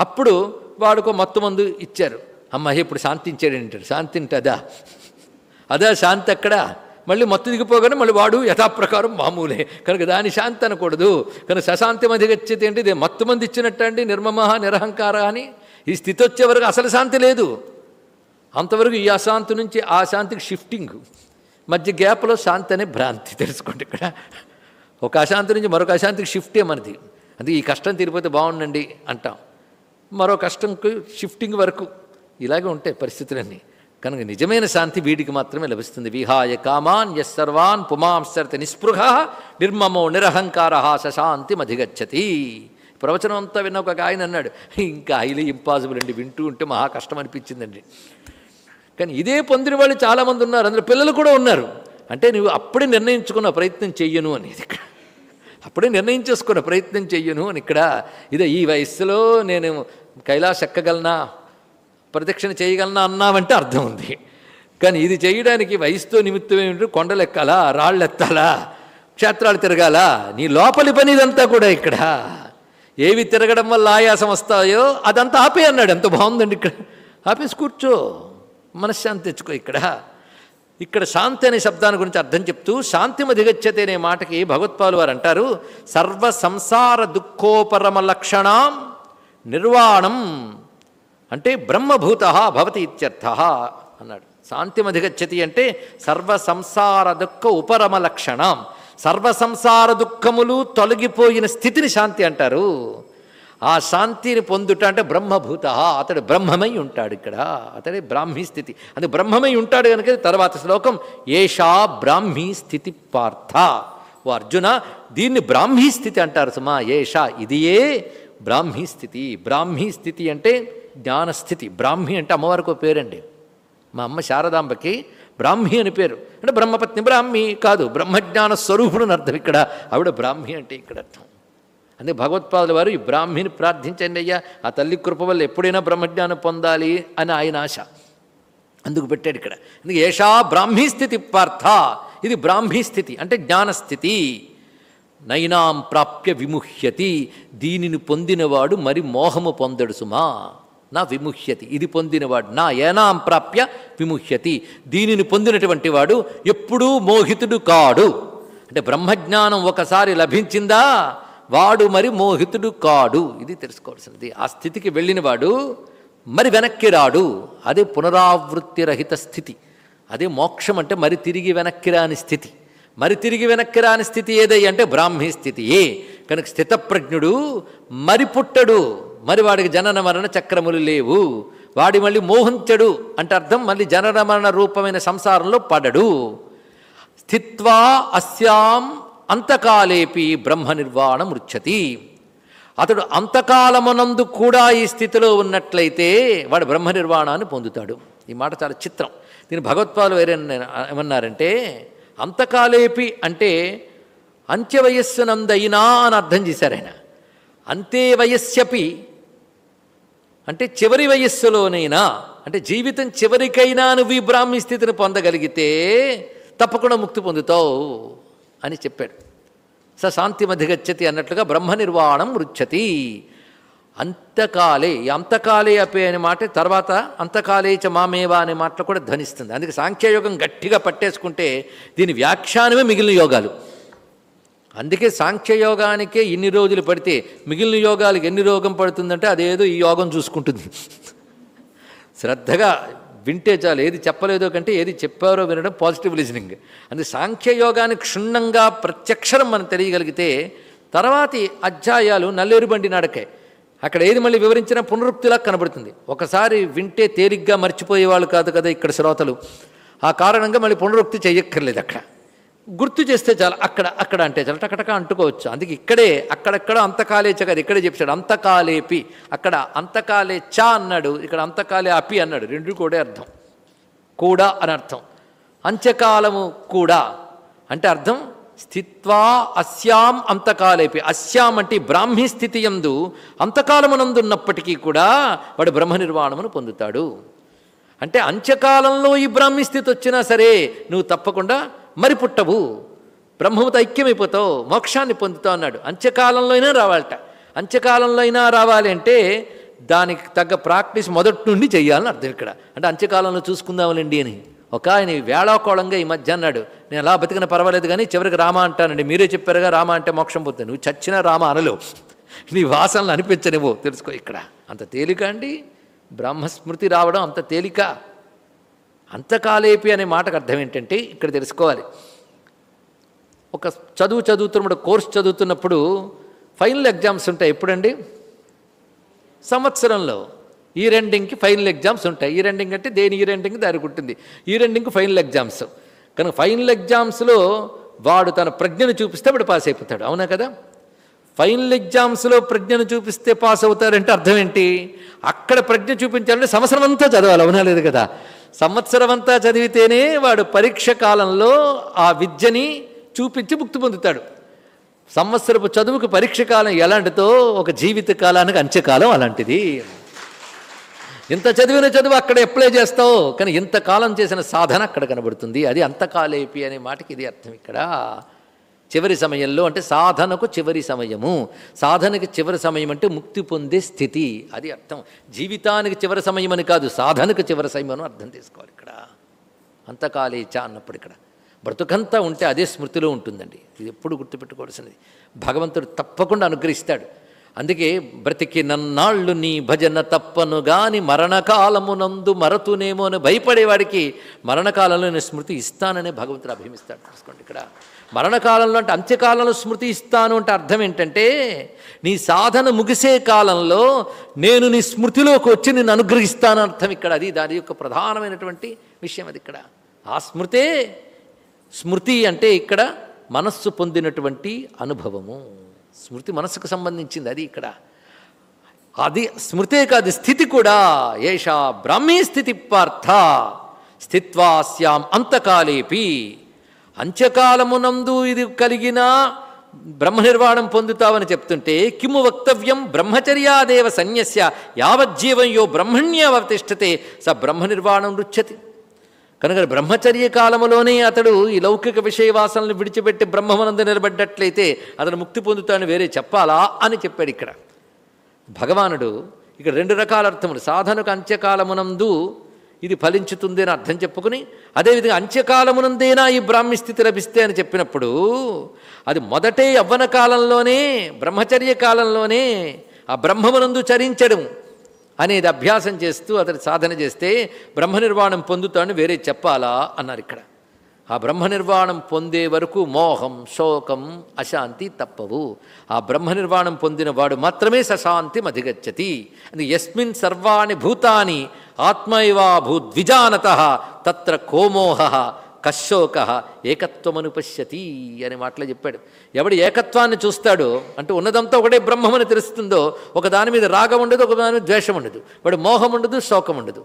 అప్పుడు వాడుకో మత్తు మందు ఇచ్చారు. అమ్మాయి ఇప్పుడు శాంతించాడు అంటాడు శాంతి అదా? అదా శాంతి అక్కడ మళ్ళీ మత్తు దిగిపోగానే మళ్ళీ వాడు యథాప్రకారం మామూలే. కనుక దాని శాంతి అనకూడదు. కనుక సశాంతి మధ్య గచ్చేది ఏంటి ఇదే మత్తు మంది ఇచ్చినట్టు అండి నిర్మమ నిరహంకార అని. ఈ స్థితి వచ్చే వరకు అసలు శాంతి లేదు. అంతవరకు ఈ అశాంతి నుంచి ఆ శాంతికి షిఫ్టింగ్ మధ్య గ్యాప్లో శాంతి అనే భ్రాంతి తెలుసుకోండి ఇక్కడ. ఒక అశాంతి నుంచి మరొక అశాంతికి షిఫ్టే మనది. అది ఈ కష్టం తీరిపోతే బాగుండండి అంటాం. మరో కష్టంకి షిఫ్టింగ్ వరకు ఇలాగే ఉంటాయి పరిస్థితులన్నీ. కనుక నిజమైన శాంతి వీడికి మాత్రమే లభిస్తుంది. విహాయ కామాన్ యస్సర్వాన్ పుమాంసర్త నిస్పృహ నిర్మమో నిరహంకార సశాంతి అధిగచ్చతి ప్రవచనం అంతా విన్న ఒక ఆయన అన్నాడు ఇంకా హైలీ ఇంపాసిబుల్ అండి వింటూ ఉంటే మహా కష్టం అనిపించిందండి. కానీ ఇదే పొందిన వాళ్ళు చాలామంది ఉన్నారు అందులో పిల్లలు కూడా ఉన్నారు. అంటే నువ్వు అప్పుడే నిర్ణయించుకున్న ప్రయత్నం చెయ్యను అనేది ఇక్కడ. అప్పుడే నిర్ణయించేసుకున్న ప్రయత్నం చెయ్యను అని ఇక్కడ ఇదే ఈ వయస్సులో నేను కైలాస ఎక్కగలనా? ప్రదక్షిణ చేయగలనా అన్నావంటే అర్థం ఉంది. కానీ ఇది చేయడానికి వయసుతో నిమిత్తం ఏమిటి కొండలెక్కాలా? రాళ్ళెత్తాలా? రాళ్ళు ఎత్తాలా క్షేత్రాలు తిరగాలా? నీ లోపలి పని ఇదంతా కూడా ఇక్కడ. ఏవి తిరగడం వల్ల ఆయాసం వస్తాయో అదంతా ఆపే అన్నాడు. ఎంత బాగుందండి ఇక్కడ. ఆపేసి కూర్చో. మనశ్శాంతి తెచ్చుకో ఇక్కడ. ఇక్కడ శాంతి అనే శబ్దాన్ని గురించి అర్థం చెప్తూ శాంతిమధిగచ్చతి అనే మాటకి భగవత్పాలు వారు అంటారు. సర్వ సంసార దుఃఖోపరమ లక్షణం నిర్వాణం అంటే బ్రహ్మభూత భవతి ఇత్యర్థ అన్నాడు. శాంతిమధిగచ్చతి అంటే సర్వ సంసార దుఃఖ ఉపరమ లక్షణం సర్వ సంసార దుఃఖములు తొలగిపోయిన స్థితిని శాంతి అంటారు. ఆ శాంతిని పొందుట అంటే బ్రహ్మభూత అతడు బ్రహ్మమై ఉంటాడు ఇక్కడ. అతడే బ్రాహ్మీ స్థితి. అది బ్రహ్మమై ఉంటాడు కనుక తర్వాత శ్లోకం. ఏషా బ్రాహ్మీ స్థితి పార్థ. ఓ అర్జున దీన్ని బ్రాహ్మీ స్థితి అంటారు సుమా ఏషా ఇదియే బ్రాహ్మీ స్థితి. బ్రాహ్మీ స్థితి అంటే జ్ఞానస్థితి. బ్రాహ్మి అంటే అమ్మవారికి పేరండి. మా అమ్మ శారదాంబకి బ్రాహ్మి అని పేరు. అంటే బ్రహ్మపత్ని బ్రాహ్మి కాదు బ్రహ్మజ్ఞాన స్వరూపుడు అని అర్థం ఇక్కడ. ఆవిడ బ్రాహ్మి అంటే ఇక్కడ అర్థం. అందుకే భగవత్పాదుల వారు ఈ బ్రాహ్మిని ప్రార్థించండి అయ్యా ఆ తల్లి కృప వల్ల ఎప్పుడైనా బ్రహ్మజ్ఞానం పొందాలి అని ఆయన ఆశ. అందుకు పెట్టాడు ఇక్కడ. అందుకే ఏషా బ్రాహ్మీ స్థితి పార్థ. ఇది బ్రాహ్మీ స్థితి అంటే జ్ఞానస్థితి నైనాం ప్రాప్య విముహ్యతి దీనిని పొందినవాడు మరి మోహము పొందడు సుమా. నా విముహ్యతి ఇది పొందినవాడు. నా ఏనాం ప్రాప్య విముహ్యతి దీనిని పొందినటువంటి వాడు ఎప్పుడూ మోహితుడు కాడు. అంటే బ్రహ్మజ్ఞానం ఒకసారి లభించిందా? వాడు మరి మోహితుడు కాడు. ఇది తెలుసుకోవాల్సింది ఆ స్థితికి వెళ్ళినవాడు మరి వెనక్కి రాడు. అదే పునరావృత్తి రహిత స్థితి. అదే మోక్షం అంటే మరి తిరిగి వెనక్కి రాని స్థితి. మరి తిరిగి వెనక్కి రాని స్థితి ఏదై అంటే బ్రాహ్మీ స్థితి ఏ? కనుక స్థితప్రజ్ఞుడు మరి పుట్టడు. మరి వాడికి జనన మరణ చక్రములు లేవు. వాడి మళ్ళీ మోహించడు అంటే అర్థం మళ్ళీ జనన మరణ రూపమైన సంసారంలో పడడు. స్థిత్వా అస్యాం అంతకాలేపి బ్రహ్మ నిర్వాణం మృచ్చతి అతడు అంతకాలమునందు కూడా ఈ స్థితిలో ఉన్నట్లయితే వాడు బ్రహ్మ నిర్వాణాన్ని పొందుతాడు. ఈ మాట చాలా చిత్రం. దీని భగవత్పాలు వేరే ఏమన్నారంటే అంతకాలేపి అంటే అంత్యవయస్సునందైనా అని అర్థం చేశారు ఆయన. అంతే వయస్యపి అంటే చివరి వయస్సులోనైనా అంటే జీవితం చివరికైనా నువ్వు ఈ బ్రాహ్మీ స్థితిని పొందగలిగితే తప్పకుండా ముక్తి పొందుతావు అని చెప్పాడు. స శాంతి మధిగచ్చతి అన్నట్లుగా బ్రహ్మ నిర్వాణం మృచ్చతి అంతకాలే అంతకాలే అపే అనే మాట తర్వాత అంతకాలే చ మామేవా అనే మాటలు కూడా ధ్వనిస్తుంది. అందుకే సాంఖ్యయోగం గట్టిగా పట్టేసుకుంటే దీని వ్యాఖ్యానమే మిగిలిన యోగాలు. అందుకే సాంఖ్యయోగానికే ఇన్ని రోజులు పడితే మిగిలిన యోగాలకు ఎన్ని రోగం పడుతుందంటే అదేదో ఈ యోగం చూసుకుంటుంది. శ్రద్ధగా వింటే చాలు. ఏది చెప్పలేదో కంటే ఏది చెప్పారో వినడం పాజిటివ్ లిజనింగ్ అందుకే సాంఖ్యయోగాన్ని క్షుణ్ణంగా ప్రత్యక్షరం మనం తెలియగలిగితే తర్వాతి అధ్యాయాలు నల్లేరు బండి నడకాయి అక్కడ ఏది మళ్ళీ వివరించినా పునరుక్తిలా కనబడుతుంది. ఒకసారి వింటే తేలిగ్గా మర్చిపోయేవాళ్ళు కాదు కదా ఇక్కడ శ్రోతలు. ఆ కారణంగా మళ్ళీ పునరుక్తి చేయక్కర్లేదు అక్కడ. గుర్తు చేస్తే చాలా. అక్కడ అక్కడ అంటే చాలా. టకటక అంటుకోవచ్చు. అందుకే ఇక్కడే అక్కడక్కడ అంతకాలే చ ఇక్కడే చెప్పాడు అంతకాలేపి అక్కడ అంతకాలే చ అన్నాడు. ఇక్కడ అంతకాలే అపి అన్నాడు. రెండు కూడా అర్థం. కూడా అని అర్థం. అంత్యకాలము కూడా. అంటే అర్థం? స్థిత్వా అస్యాం అంతకాలేపి అస్యాం అంటే బ్రాహ్మీ స్థితి యందు అంతకాలమునందున్నప్పటికీ కూడా వాడు బ్రహ్మ నిర్వాణమును పొందుతాడు. అంటే అంత్యకాలంలో ఈ బ్రాహ్మీ స్థితి వచ్చినా సరే నువ్వు తప్పకుండా మరి పుట్టవు. బ్రహ్మముతో ఐక్యమైపోతావు మోక్షాన్ని పొందుతావు అన్నాడు. అంత్యకాలంలో అయినా రావాలట. అంత్యకాలంలో అయినా రావాలి అంటే దానికి తగ్గ ప్రాక్టీస్ మొదటి నుండి చేయాలని అర్థం ఇక్కడ. అంటే అంత్యకాలంలో చూసుకుందాములేండి అని. ఒక ఆయన వేళాకోళంగా ఈ మధ్య అన్నాడు నేను ఎలా బతికిన పర్వాలేదు కానీ చివరికి రామ అంటానండి. మీరే చెప్పారుగా రామ అంటే మోక్షం పోతుంది నువ్వు చచ్చినా రామ అనలేవు. నీ వాసనలు అనిపించనివ్వు. తెలుసుకో ఇక్కడ. అంత తేలిక అండి? బ్రహ్మస్మృతి రావడం అంత తేలిక. అంతకాలేపి అనే మాటకు అర్థం ఏంటంటే ఇక్కడ తెలుసుకోవాలి. ఒక చదువు చదువుతున్నప్పుడు కోర్స్ చదువుతున్నప్పుడు ఫైనల్ ఎగ్జామ్స్ ఉంటాయి ఎప్పుడండి? సంవత్సరంలో. ఈ రెండింగ్కి ఫైనల్ ఎగ్జామ్స్ ఉంటాయి. ఈ రెండింగ్ అంటే దేని ఈ రెండింగ్ దారి కుట్టింది? ఈ రెండింగ్కి ఫైనల్ ఎగ్జామ్స్. కనుక ఫైనల్ ఎగ్జామ్స్లో వాడు తన ప్రజ్ఞను చూపిస్తే వాడు పాస్ అయిపోతాడు. అవునా కదా? ఫైనల్ ఎగ్జామ్స్లో ప్రజ్ఞను చూపిస్తే పాస్ అవుతారంటే అర్థం ఏంటి? అక్కడ ప్రజ్ఞ చూపించాలంటే సంవత్సరం అంతా చదవాలి. అవునా లేదు కదా? సంవత్సరం అంతా చదివితేనే వాడు పరీక్ష కాలంలో ఆ విద్యని చూపించి ముక్తి పొందుతాడు. సంవత్సరపు చదువుకు పరీక్ష కాలం ఎలాంటిదో ఒక జీవిత కాలానికి అంత్యకాలం అలాంటిది. ఇంత చదివిన చదువు అక్కడ అప్లై చేస్తావు కానీ ఇంతకాలం చేసిన సాధన అక్కడ కనబడుతుంది. అది అంతకాలేపి అనే మాటకి ఇది అర్థం ఇక్కడ. చివరి సమయంలో అంటే సాధనకు చివరి సమయము. సాధనకి చివరి సమయం అంటే ముక్తి పొందే స్థితి. అది అర్థం. జీవితానికి చివరి సమయం అని కాదు సాధనకు చివరి సమయం అని అర్థం తీసుకోవాలి ఇక్కడ. అంతకాలేచ అన్నప్పుడు ఇక్కడ. బ్రతుకంతా ఉంటే అదే స్మృతిలో ఉంటుందండి. ఇది ఎప్పుడు గుర్తుపెట్టుకోవాల్సినది. భగవంతుడు తప్పకుండా అనుగ్రహిస్తాడు. అందుకే బ్రతికి నన్నాళ్ళు నీ భజన తప్పను గాని మరణకాలమునందు మరతునేమో అని భయపడేవాడికి మరణకాలంలో నేను స్మృతి ఇస్తానని భగవంతుడు అభిమిస్తాడు. చూసుకోండి ఇక్కడ. మరణకాలంలో అంటే అంత్యకాలంలో స్మృతి ఇస్తాను అంటే అర్థం ఏంటంటే నీ సాధన ముగిసే కాలంలో నేను నీ స్మృతిలోకి వచ్చి నిన్ను అనుగ్రహిస్తాను అర్థం ఇక్కడ. అది దాని యొక్క ప్రధానమైనటువంటి విషయం అది ఇక్కడ. ఆ స్మృతే స్మృతి అంటే ఇక్కడ మనస్సు పొందినటువంటి అనుభవము. స్మృతి మనస్సుకు సంబంధించింది అది ఇక్కడ. అది స్మృతే కాదు స్థితి కూడా. ఏషా బ్రాహ్మీ స్థితి పార్థ స్థిత్వాస్యాం అంతకాలేపి. అంత్యకాలమునందు ఇది కలిగిన బ్రహ్మ నిర్వాణం పొందుతావని చెప్తుంటే కిము వక్తవ్యం బ్రహ్మచర్యాదేవ సన్యస్య యావజ్జీవం యో బ్రహ్మణ్యవతిష్టతే స బ్రహ్మ నిర్వాణం రుచ్యతి. కనుక బ్రహ్మచర్య కాలములోనే అతడు ఈ లౌకిక విషయవాసనలు విడిచిపెట్టి బ్రహ్మమనందు నిలబడ్డట్లయితే అతను ముక్తి పొందుతాను వేరే చెప్పాలా అని చెప్పాడు ఇక్కడ. భగవానుడు ఇక్కడ రెండు రకాల అర్థములు. సాధనకు అంత్యకాలమునందు ఇది ఫలించుతుంది అని అర్థం చెప్పుకుని అదేవిధంగా అంత్యకాలమునందేనా ఈ బ్రాహ్మి స్థితి లభిస్తే అని చెప్పినప్పుడు అది మొదటే యవ్వన కాలంలోనే బ్రహ్మచర్య కాలంలోనే ఆ బ్రహ్మమునందు చరించడం అనేది అభ్యాసం చేస్తూ అతడు సాధన చేస్తే బ్రహ్మ నిర్వాణం పొందుతాడని వేరే చెప్పాలా అన్నారు ఇక్కడ. ఆ బ్రహ్మ నిర్వాణం పొందే వరకు మోహం శోకం అశాంతి తప్పవు. ఆ బ్రహ్మ నిర్వాణం పొందిన వాడు మాత్రమే సశాంతి అధిగచ్చతి. అది ఎస్మిన్ సర్వాణి భూతాని ఆత్మైవా భూద్విజానత తత్ర కోమోహ కశోక ఏకత్వమను పశ్యతి అనే మాటలో చెప్పాడు. ఎవడు ఏకత్వాన్ని చూస్తాడో అంటే ఉన్నదంతా ఒకటే బ్రహ్మమని తెలుస్తుందో ఒక దాని మీద రాగం ఉండదు ఒక దాని మీద ద్వేషం ఉండదు. వాడు మోహం ఉండదు శోకం ఉండదు.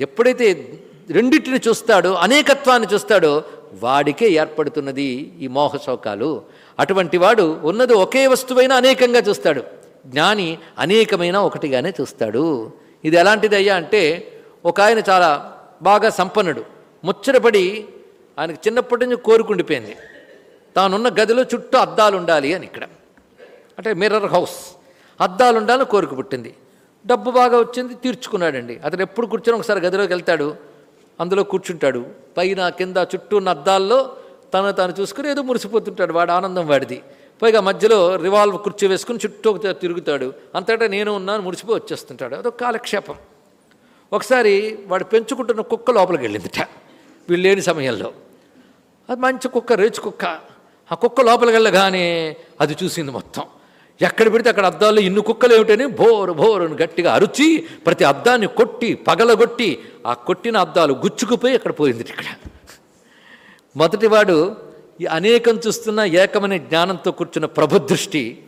ఎప్పుడైతే రెండింటిని చూస్తాడో అనేకత్వాన్ని చూస్తాడో వాడికే ఏర్పడుతున్నది ఈ మోహ శోకాలు అటువంటి వాడు ఉన్నది ఒకే వస్తువైనా అనేకంగా చూస్తాడు. జ్ఞాని అనేకమైన ఒకటిగానే చూస్తాడు. ఇది ఎలాంటిది అయ్యా అంటే ఒక ఆయన చాలా బాగా సంపన్నుడు. ముచ్చటపడి ఆయనకు చిన్నప్పటి నుంచి కోరుకుండిపోయింది. తానున్న గదిలో చుట్టూ అద్దాలు ఉండాలి అని ఇక్కడ. అంటే మిర్రర్ హౌస్. అద్దాలు ఉండాలని కోరిక పుట్టింది. డబ్బు బాగా వచ్చింది తీర్చుకున్నాడండి. అతను ఎప్పుడు కూర్చొని ఒకసారి గదిలోకి వెళ్తాడు. అందులో కూర్చుంటాడు. పైన కింద చుట్టూ ఉన్న అద్దాల్లో తను తాను చూసుకుని ఏదో మురిసిపోతుంటాడు. వాడు ఆనందం వాడిది. పైగా మధ్యలో రివాల్వ్ కుర్చీ వేసుకుని చుట్టూ తిరుగుతాడు. అంతటా నేను ఉన్నాను మురిసిపోయి వచ్చేస్తుంటాడు. అదొక కాలక్షేపం. ఒకసారి వాడు పెంచుకుంటున్న కుక్క లోపలికి వెళ్ళిందిట. వీళ్ళు లేని సమయంలో. అది మంచి కుక్క రేచు కుక్క. ఆ కుక్క లోపలికి వెళ్ళగానే అది చూసింది మొత్తం. ఎక్కడ పెడితే అక్కడ అద్దాల్లో ఇన్ని కుక్కలు ఏమిటని భోరు భోరును గట్టిగా అరుచి ప్రతి అద్దాన్ని కొట్టి పగలగొట్టి ఆ కొట్టిన అద్దాలు గుచ్చుకుపోయి అక్కడ పోయింది ఇక్కడ. మొదటివాడు ఈ అనేకం చూస్తున్న ఏకమనే జ్ఞానంతో కూర్చున్న ప్రభుదృష్టి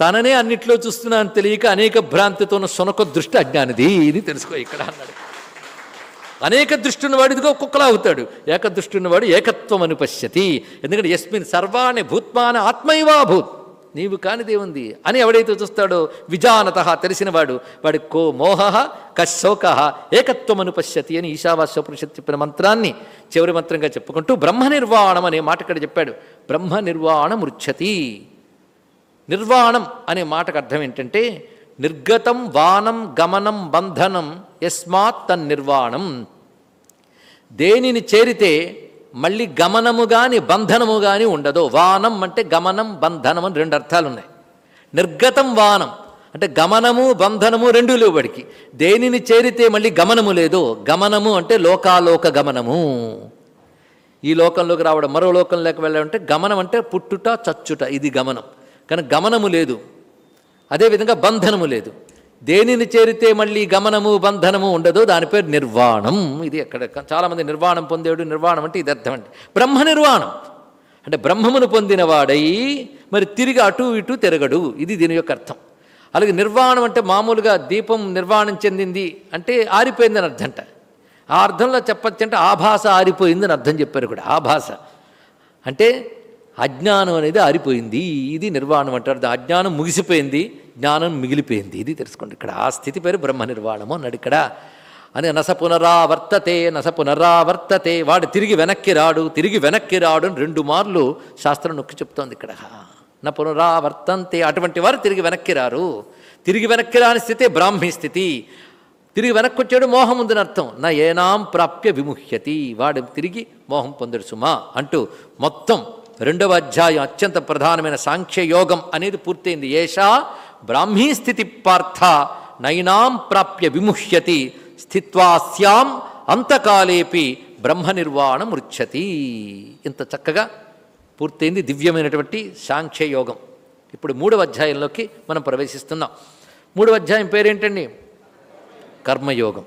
తననే అన్నిట్లో చూస్తున్నా అని తెలియక అనేక భ్రాంతితో ఉన్న సునక దృష్టి అజ్ఞానిది ఇది తెలుసుకో ఇక్కడ అన్నాడు. అనేక దృష్టి ఉన్నవాడు ఇదిగో కుక్కలా అవుతాడు. ఏక దృష్టి ఉన్నవాడు ఏకత్వం అని పశ్యతి. ఎందుకంటే ఎస్మిన్ సర్వాణి భూత్మాన ఆత్మైవాభూత్. నీవు నీవు కానిదేముంది అని ఎవడైతే చూస్తాడో విజానత తెలిసినవాడు వాడి కో మోహ కశోక ఏకత్వమను పశ్యతి అని ఈశావాస్యోపనిషత్ చెప్పిన మంత్రాన్ని చివరి మంత్రంగా చెప్పుకుంటూ బ్రహ్మ నిర్వాణం అనే మాట ఇక్కడ చెప్పాడు. బ్రహ్మ నిర్వాణమృచ్చతి నిర్వాణం అనే మాటకు అర్థం ఏంటంటే నిర్గతం వానం గమనం బంధనం యస్మాత్ తన్నిర్వాణం. దేనిని చేరితే మళ్ళీ గమనము గాని బంధనము గాని ఉండదు. వానం అంటే గమనం బంధనం అని రెండు అర్థాలు ఉన్నాయి నిర్గతం వానం అంటే గమనము బంధనము రెండు లేవు వాడికి. దేనిని చేరితే మళ్ళీ గమనము లేదు? గమనము అంటే లోకాలోక గమనము. ఈ లోకంలోకి రావడం మరో లోకంలోకి వెళ్ళాలంటే గమనం అంటే పుట్టుట చచ్చుట ఇది గమనం. కానీ గమనము లేదు. అదేవిధంగా బంధనము లేదు. దేనిని చేరితే మళ్ళీ గమనము బంధనము ఉండదో దాని పేరు నిర్వాణం. ఇది అక్కడ చాలామంది నిర్వాణం పొందేడు నిర్వాణం అంటే ఇది అర్థం అండి. బ్రహ్మ నిర్వాణం. అంటే బ్రహ్మమును పొందినవాడై మరి తిరిగి అటు ఇటు తిరగడు. ఇది దీని యొక్క అర్థం. అలాగే నిర్వాణం అంటే మామూలుగా దీపం నిర్వాణం చెందింది అంటే ఆరిపోయిందని అర్థం అంట ఆ అర్థంలో చెప్పచ్చు అంటే ఆభాస ఆరిపోయిందని అర్థం చెప్పారు కూడా. ఆభాస అంటే అజ్ఞానం అనేది ఆరిపోయింది. ఇది నిర్వాణం అంటారు. అజ్ఞానం ముగిసిపోయింది. జ్ఞానం మిగిలిపోయింది. ఇది తెలుసుకోండి. ఇక్కడ ఆ స్థితి పేరు బ్రహ్మ నిర్వాణము అన్నాడు ఇక్కడ. అని నస పునరావర్తతే నస పునరావర్తతే వాడు తిరిగి వెనక్కి రాడు తిరిగి వెనక్కి రాడు అని రెండు మార్లు శాస్త్రం నొక్కి చెప్తోంది ఇక్కడ. నా పునరావర్తంతే అటువంటి వారు తిరిగి వెనక్కి రారు. తిరిగి వెనక్కి రాని స్థితి బ్రాహ్మీ స్థితి. తిరిగి వెనక్కి వచ్చాడు మోహం ఉందని అర్థం. నా ఏనాం ప్రాప్య విముహ్యతి. వాడు తిరిగి మోహం పొందడు సుమా అంటూ మొత్తం రెండవ అధ్యాయం అత్యంత ప్రధానమైన సాంఖ్యయోగం అనేది పూర్తయింది. ఏషా బ్రాహ్మీ స్థితి పార్థ నైనాం ప్రాప్య విముహ్యతి స్థిత్వాస్యాం అంతకాలేపి బ్రహ్మ నిర్వాణం మృచ్చతి ఇంత చక్కగా పూర్తయింది దివ్యమైనటువంటి సాంఖ్యయోగం. ఇప్పుడు మూడవ అధ్యాయంలోకి మనం ప్రవేశిస్తున్నాం. మూడవ అధ్యాయం పేరేంటండి? కర్మయోగం.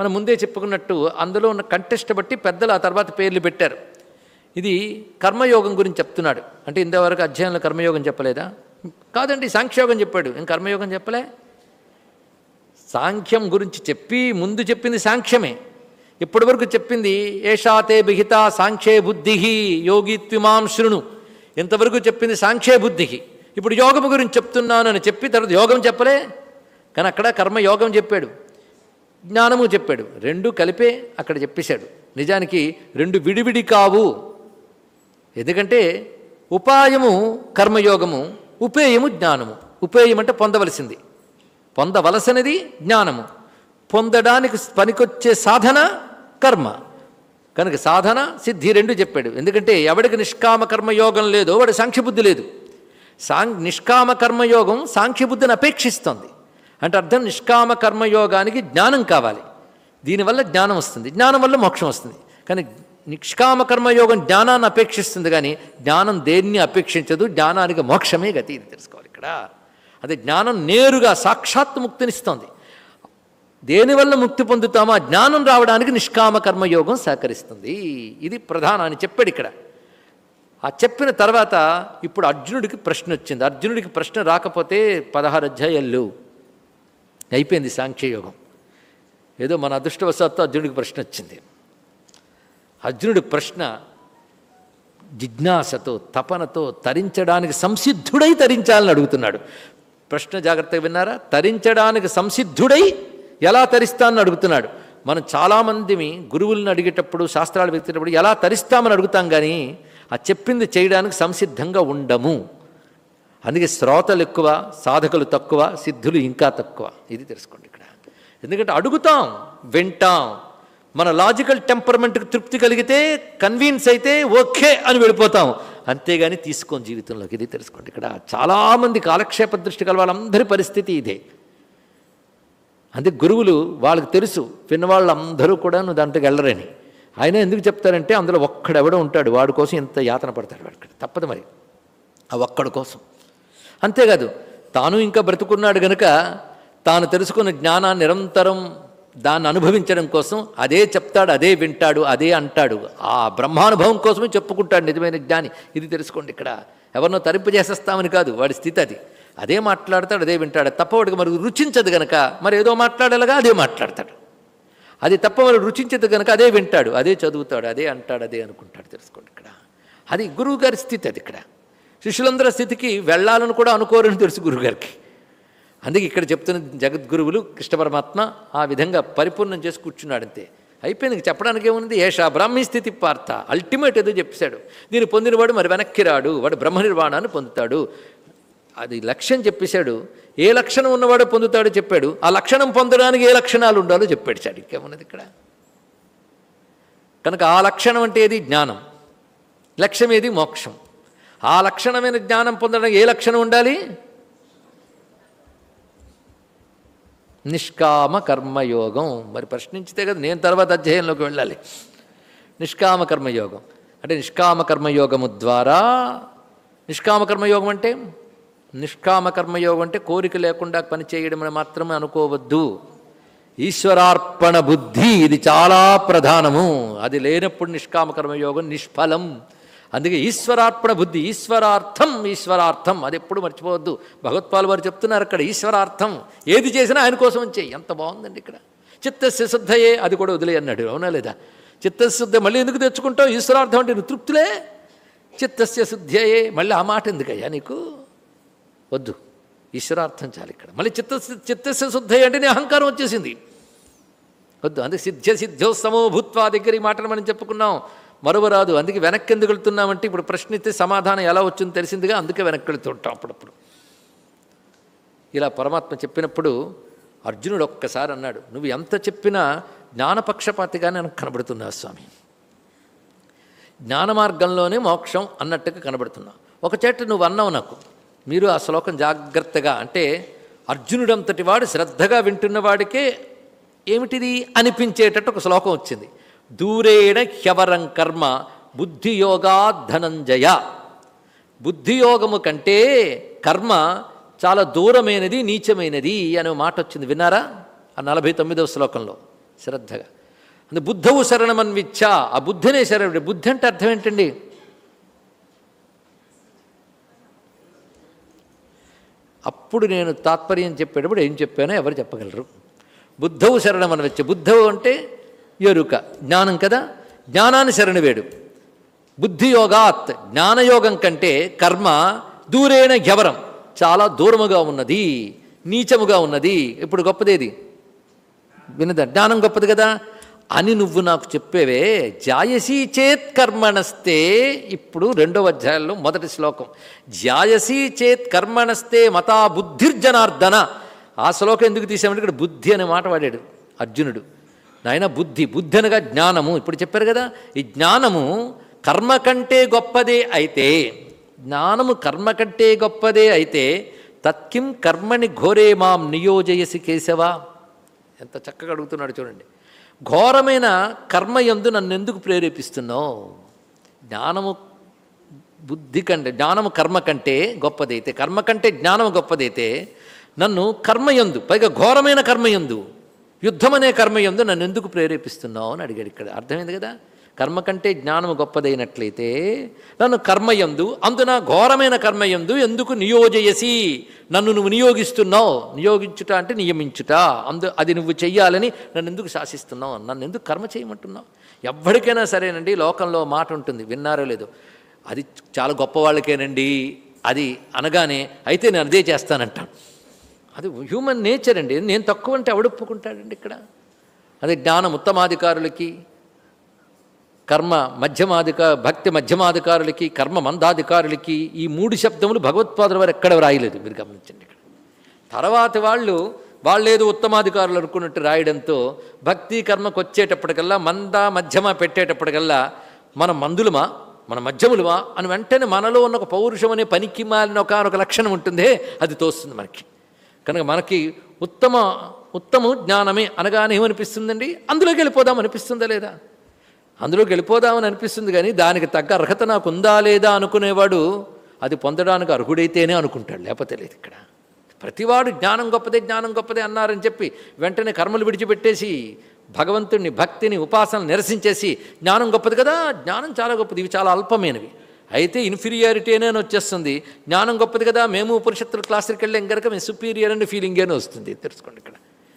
మనం ముందే చెప్పుకున్నట్టు అందులో ఉన్న కంటెస్ట్ బట్టి పెద్దలు ఆ తర్వాత పేర్లు పెట్టారు. ఇది కర్మయోగం గురించి చెప్తున్నాడు. అంటే ఇంతవరకు అధ్యయనంలో కర్మయోగం చెప్పలేదా? కాదండి సాంఖ్యయోగం చెప్పాడు. ఇంక కర్మయోగం చెప్పలే? సాంఖ్యం గురించి చెప్పి ముందు చెప్పింది సాంఖ్యమే. ఇప్పటి వరకు చెప్పింది ఏషాతే బిహిత సాంఖ్యే బుద్ధి యోగిత్విమాం శృణు. ఇంతవరకు చెప్పింది సాంఖ్యే బుద్ధి ఇప్పుడు యోగం గురించి చెప్తున్నాను అని చెప్పి తర్వాత యోగం చెప్పలే? కానీ అక్కడ కర్మయోగం చెప్పాడు. జ్ఞానము చెప్పాడు. రెండు కలిపే అక్కడ చెప్పేశాడు. నిజానికి రెండు విడివిడి కావు. ఎందుకంటే ఉపాయము కర్మయోగము ఉపేయము జ్ఞానము. ఉపేయం అంటే పొందవలసింది. పొందవలసినది జ్ఞానము. పొందడానికి పనికొచ్చే సాధన కర్మ. కనుక సాధన సిద్ధి రెండు చెప్పాడు. ఎందుకంటే ఎవడికి నిష్కామ కర్మయోగం లేదో వాడి సాంఖ్యబుద్ధి లేదు. సాం నిష్కామ కర్మయోగం సాంఖ్యబుద్ధిని అపేక్షిస్తోంది. అంటే అర్థం నిష్కామ కర్మయోగానికి జ్ఞానం కావాలి. దీనివల్ల జ్ఞానం వస్తుంది. జ్ఞానం వల్ల మోక్షం వస్తుంది. కానీ నిష్కామ కర్మయోగం జ్ఞానాన్ని అపేక్షిస్తుంది కానీ జ్ఞానం దేన్ని అపేక్షించదు? జ్ఞానానికి మోక్షమే గతి ఇది తెలుసుకోవాలి ఇక్కడ. అదే జ్ఞానం నేరుగా సాక్షాత్ ముక్తినిస్తోంది దేనివల్ల ముక్తి పొందుతామో ఆ జ్ఞానం రావడానికి నిష్కామ కర్మయోగం సహకరిస్తుంది. ఇది ప్రధాన అని చెప్పాడు ఇక్కడ. ఆ చెప్పిన తర్వాత ఇప్పుడు అర్జునుడికి ప్రశ్న వచ్చింది. అర్జునుడికి ప్రశ్న రాకపోతే పదహారు అధ్యాయాలు అయిపోయింది సాంఖ్యయోగం. ఏదో మన అదృష్టవశాత్తు అర్జునుడికి ప్రశ్న వచ్చింది. అర్జునుడి ప్రశ్న జిజ్ఞాసతో తపనతో తరించడానికి సంసిద్ధుడై తరించాలని అడుగుతున్నాడు. ప్రశ్న జాగ్రత్తగా విన్నారా? తరించడానికి సంసిద్ధుడై ఎలా తరిస్తానని అడుగుతున్నాడు. మనం చాలామందిని గురువులను అడిగేటప్పుడు శాస్త్రాలు వెతికేటప్పుడు ఎలా తరిస్తామని అడుగుతాం కానీ ఆ చెప్పింది చేయడానికి సంసిద్ధంగా ఉండము. అందుకే శ్రోతలు ఎక్కువ సాధకులు తక్కువ సిద్ధులు ఇంకా తక్కువ. ఇది తెలుసుకోండి ఇక్కడ. ఎందుకంటే అడుగుతాం వింటాం. మన లాజికల్ టెంపర్మెంట్కి తృప్తి కలిగితే కన్వీన్స్ అయితే ఓకే అని వెళ్ళిపోతాం. అంతేగాని తీసుకోని జీవితంలోకి ఇది తెలుసుకోండి. ఇక్కడ చాలామంది కాలక్షేప దృష్టి కల వాళ్ళందరి పరిస్థితి ఇదే. అందుకే గురువులు వాళ్ళకి తెలుసు పిన్నవాళ్ళందరూ కూడా నువ్వు దాంట్లోకి వెళ్ళరని. ఆయన ఎందుకు చెప్తారంటే అందులో ఒక్కడెవడో ఉంటాడు వాడి కోసం ఇంత యాతన పడతాడు వాడికి తప్పదు మరి. ఆ ఒక్కడి కోసం. అంతేకాదు తాను ఇంకా బ్రతుకున్నాడు గనుక తాను తెలుసుకున్న జ్ఞానాన్ని నిరంతరం దాన్ని అనుభవించడం కోసం అదే చెప్తాడు అదే వింటాడు అదే అంటాడు. ఆ బ్రహ్మానుభవం కోసమే చెప్పుకుంటాడు నిజమైన జ్ఞాని. ఇది తెలుసుకోండి ఇక్కడ. ఎవరినో తరింపు చేసేస్తామని కాదు వాడి స్థితి అది. అదే మాట్లాడతాడు అదే వింటాడు. తప్ప వాడికి మరి రుచించదు గనక మరి ఏదో మాట్లాడేలాగా అదే మాట్లాడతాడు. అది తప్ప మరి రుచించదు గనక అదే వింటాడు అదే చదువుతాడు అదే అంటాడు అదే అనుకుంటాడు. తెలుసుకోండి ఇక్కడ. అది గురువుగారి స్థితి అది ఇక్కడ. శిష్యులందరి స్థితికి వెళ్ళాలని కూడా అనుకోరని తెలుసు గురుగారికి అందుకే ఇక్కడ చెప్తున్న జగద్గురువులు కృష్ణ పరమాత్మ ఆ విధంగా పరిపూర్ణం చేసి కూర్చున్నాడు అంతే అయిపోయింది చెప్పడానికి ఏముంది? ఏషా బ్రాహ్మీ స్థితి పార్థ. అల్టిమేట్ ఏదో చెప్పేశాడు దీన్ని పొందినవాడు మరి వెనక్కి రాడు. వాడు బ్రహ్మ నిర్వాణాన్ని పొందుతాడు. అది లక్ష్యం చెప్పేశాడు. ఏ లక్షణం ఉన్నవాడో పొందుతాడో చెప్పాడు. ఆ లక్షణం పొందడానికి ఏ లక్షణాలు ఉండాలో చెప్పాడు చాడు ఇంకేమున్నది ఇక్కడ? కనుక ఆ లక్షణం అంటే ఏది? జ్ఞానం. లక్ష్యం ఏది? మోక్షం. ఆ లక్షణమైన జ్ఞానం పొందడానికి ఏ లక్షణం ఉండాలి? నిష్కామ కర్మయోగం. మరి ప్రశ్నించితే కదా నేను తర్వాత అధ్యాయంలోకి వెళ్ళాలి. నిష్కామ కర్మయోగం. అంటే నిష్కామ కర్మయోగము ద్వారా నిష్కామ కర్మయోగం అంటే నిష్కామ కర్మయోగం అంటే కోరిక లేకుండా పనిచేయడం మాత్రమే అనుకోవద్దు. ఈశ్వరార్పణ బుద్ధి ఇది చాలా ప్రధానము. అది లేనప్పుడు నిష్కామ కర్మయోగం నిష్ఫలం. అందుకే ఈశ్వరార్పణ బుద్ధి ఈశ్వరార్థం ఈశ్వరార్థం. అది ఎప్పుడు మర్చిపోవద్దు. భగవత్పాల్ వారు చెప్తున్నారు అక్కడ ఈశ్వరార్థం. ఏది చేసినా ఆయన కోసం చేయి ఎంత బాగుందండి ఇక్కడ. చిత్తశుద్ధయే అది కూడా వదిలే అన్నాడు. అవునా లేదా? చిత్తశుద్ధి మళ్ళీ ఎందుకు తెచ్చుకుంటావు? ఈశ్వరార్థం అంటే నువ్వు తృప్తులే? చిత్తస్య శుద్ధయే మళ్ళీ ఆ మాట ఎందుకయ్యా నీకు? వద్దు. ఈశ్వరార్థం చాలు ఇక్కడ. మళ్ళీ చిత్త చిత్తస్య శుద్ధయ్య అంటే నీ అహంకారం వచ్చేసింది. వద్దు. అందుకే సిద్ధ్య సిద్ధ్యోత్సమో భూత్వా దగ్గర ఈ మాటను మనం చెప్పుకున్నాం. మరువరాదు. అందుకే వెనక్కి ఎందుకు వెళ్తున్నామంటే ఇప్పుడు ప్రశ్నిస్తే సమాధానం ఎలా వచ్చిందో తెలిసిందిగా అందుకే వెనక్కి వెళుతుంటాం అప్పుడప్పుడు. ఇలా పరమాత్మ చెప్పినప్పుడు అర్జునుడు ఒక్కసారి అన్నాడు నువ్వు ఎంత చెప్పినా జ్ఞానపక్షపాతిగానే నాకు కనబడుతున్నావు స్వామి. జ్ఞాన మార్గంలోనే మోక్షం అన్నట్టుగా కనబడుతున్నావు. ఒక చేట నువ్వు అన్నావు నాకు. మీరు ఆ శ్లోకం జాగ్రత్తగా అంటే అర్జునుడంతటి వాడు శ్రద్ధగా వింటున్నవాడికే ఏమిటిది? అనిపించేటట్టు ఒక శ్లోకం వచ్చింది. దూరేణ హ్యవరం కర్మ బుద్ధియోగా ధనంజయ బుద్ధియోగము కంటే కర్మ చాలా దూరమైనది నీచమైనది అనే మాట వచ్చింది. విన్నారా? ఆ నలభై తొమ్మిదవ శ్లోకంలో శ్రద్ధగా. అందు బుద్ధవు శరణమన్విచ్చ ఆ బుద్ధినే శరణుడు బుద్ధి అంటే అర్థం ఏంటండి? అప్పుడు నేను తాత్పర్యం చెప్పేటప్పుడు ఏం చెప్పానో ఎవరు చెప్పగలరు? బుద్ధవు శరణమన్విచ్చ బుద్ధవు అంటే ఎరుక. జ్ఞానం కదా? జ్ఞానాన్ని శరణువేడు. బుద్ధియోగాత్ జ్ఞానయోగం కంటే కర్మ దూరేణ ఘవరం. చాలా దూరముగా ఉన్నది నీచముగా ఉన్నది. ఇప్పుడు గొప్పదేది? వినదా జ్ఞానం గొప్పది కదా? అని నువ్వు నాకు చెప్పేవే జాయసీ చేత్ కర్మణస్తే. ఇప్పుడు రెండవ అధ్యాయంలో మొదటి శ్లోకం. జాయసీ చేత్ కర్మణస్తే మతా బుద్ధిర్జనార్దన. ఆ శ్లోకం ఎందుకు తీసామంటే ఇక్కడ బుద్ధి అనే మాట వాడాడు అర్జునుడు. నాయన బుద్ధి బుద్ధి అనగా జ్ఞానము. ఇప్పుడు చెప్పారు కదా ఈ జ్ఞానము కర్మ కంటే గొప్పదే అయితే జ్ఞానము కర్మ కంటే గొప్పదే అయితే తత్కిం కర్మని ఘోరే మాం నియోజయసి కేశవా. ఎంత చక్కగా అడుగుతున్నాడు చూడండి. ఘోరమైన కర్మ ఎందు నన్ను ఎందుకు ప్రేరేపిస్తున్నావు? జ్ఞానము బుద్ధి కంటే జ్ఞానము కర్మ కంటే గొప్పదైతే కర్మ కంటే జ్ఞానము గొప్పదైతే నన్ను కర్మయందు పైగా ఘోరమైన కర్మయందు యుద్ధం అనే కర్మయందు నన్ను ఎందుకు ప్రేరేపిస్తున్నావు అని అడిగాడు ఇక్కడ. అర్థమైంది కదా? కర్మ కంటే జ్ఞానము గొప్పదైనట్లయితే నన్ను కర్మయందు అందున ఘోరమైన కర్మయందు ఎందుకు నియోజయసి? నన్ను నువ్వు నియోగిస్తున్నావు. నియోగించుట అంటే నియమించుట. అందు అది నువ్వు చెయ్యాలని నన్ను ఎందుకు శాసిస్తున్నావు? నన్ను ఎందుకు కర్మ చేయమంటున్నావు? ఎవ్వరికైనా సరేనండి లోకంలో మాట ఉంటుంది. విన్నారో లేదో. అది చాలా గొప్ప వాళ్ళకేనండి అది అనగానే అయితే నేను అదే చేస్తానంటాను. అది హ్యూమన్ నేచర్ అండి. నేను తక్కువ అంటే ఎవడొప్పుకుంటాడండి ఇక్కడ? అది జ్ఞానం ఉత్తమాధికారులకి కర్మ మధ్యమాధిక భక్తి మధ్యమాధికారులకి కర్మ మందాధికారులకి ఈ మూడు శబ్దములు భగవత్పాదుల వారు ఎక్కడ రాయలేదు మీరు గమనించండి ఇక్కడ. తర్వాత వాళ్ళు వాళ్ళేదో ఉత్తమాధికారులు అనుకున్నట్టు రాయడంతో భక్తి కర్మకు వచ్చేటప్పటికల్లా మంద మధ్యమ పెట్టేటప్పటికల్లా మన మందులమా? మన మధ్యములమా? అని వెంటనే మనలో ఉన్న ఒక పౌరుషం అనే పనికి మాలిన ఒక లక్షణం ఉంటుందే అది తోస్తుంది మనకి. కనుక మనకి ఉత్తమ ఉత్తమ జ్ఞానమే అనగానే ఏమనిపిస్తుందండి? అందులోకి వెళ్ళిపోదాం అనిపిస్తుందా లేదా? అందులోకి వెళ్ళిపోదామని అనిపిస్తుంది కానీ దానికి తగ్గ అర్హత నాకు ఉందా లేదా అనుకునేవాడు అది పొందడానికి అర్హుడైతేనే అనుకుంటాడు లేకపోతే లేదు ఇక్కడ. ప్రతివాడు జ్ఞానం గొప్పదే జ్ఞానం గొప్పదే అన్నారని చెప్పి వెంటనే కర్మలు విడిచిపెట్టేసి భగవంతుడిని భక్తిని ఉపాసన నిరసించేసి జ్ఞానం గొప్పది కదా? జ్ఞానం చాలా గొప్పది ఇవి చాలా అల్పమైనవి. అయితే ఇన్ఫీరియారిటీ అనే వచ్చేస్తుంది. జ్ఞానం గొప్పది కదా మేము ఉపనిషత్తుల క్లాసులకు వెళ్ళాం కనుక మేము సుపీరియర్ అనే ఫీలింగ్ అని వస్తుంది. తెలుసుకోండి ఇక్కడ.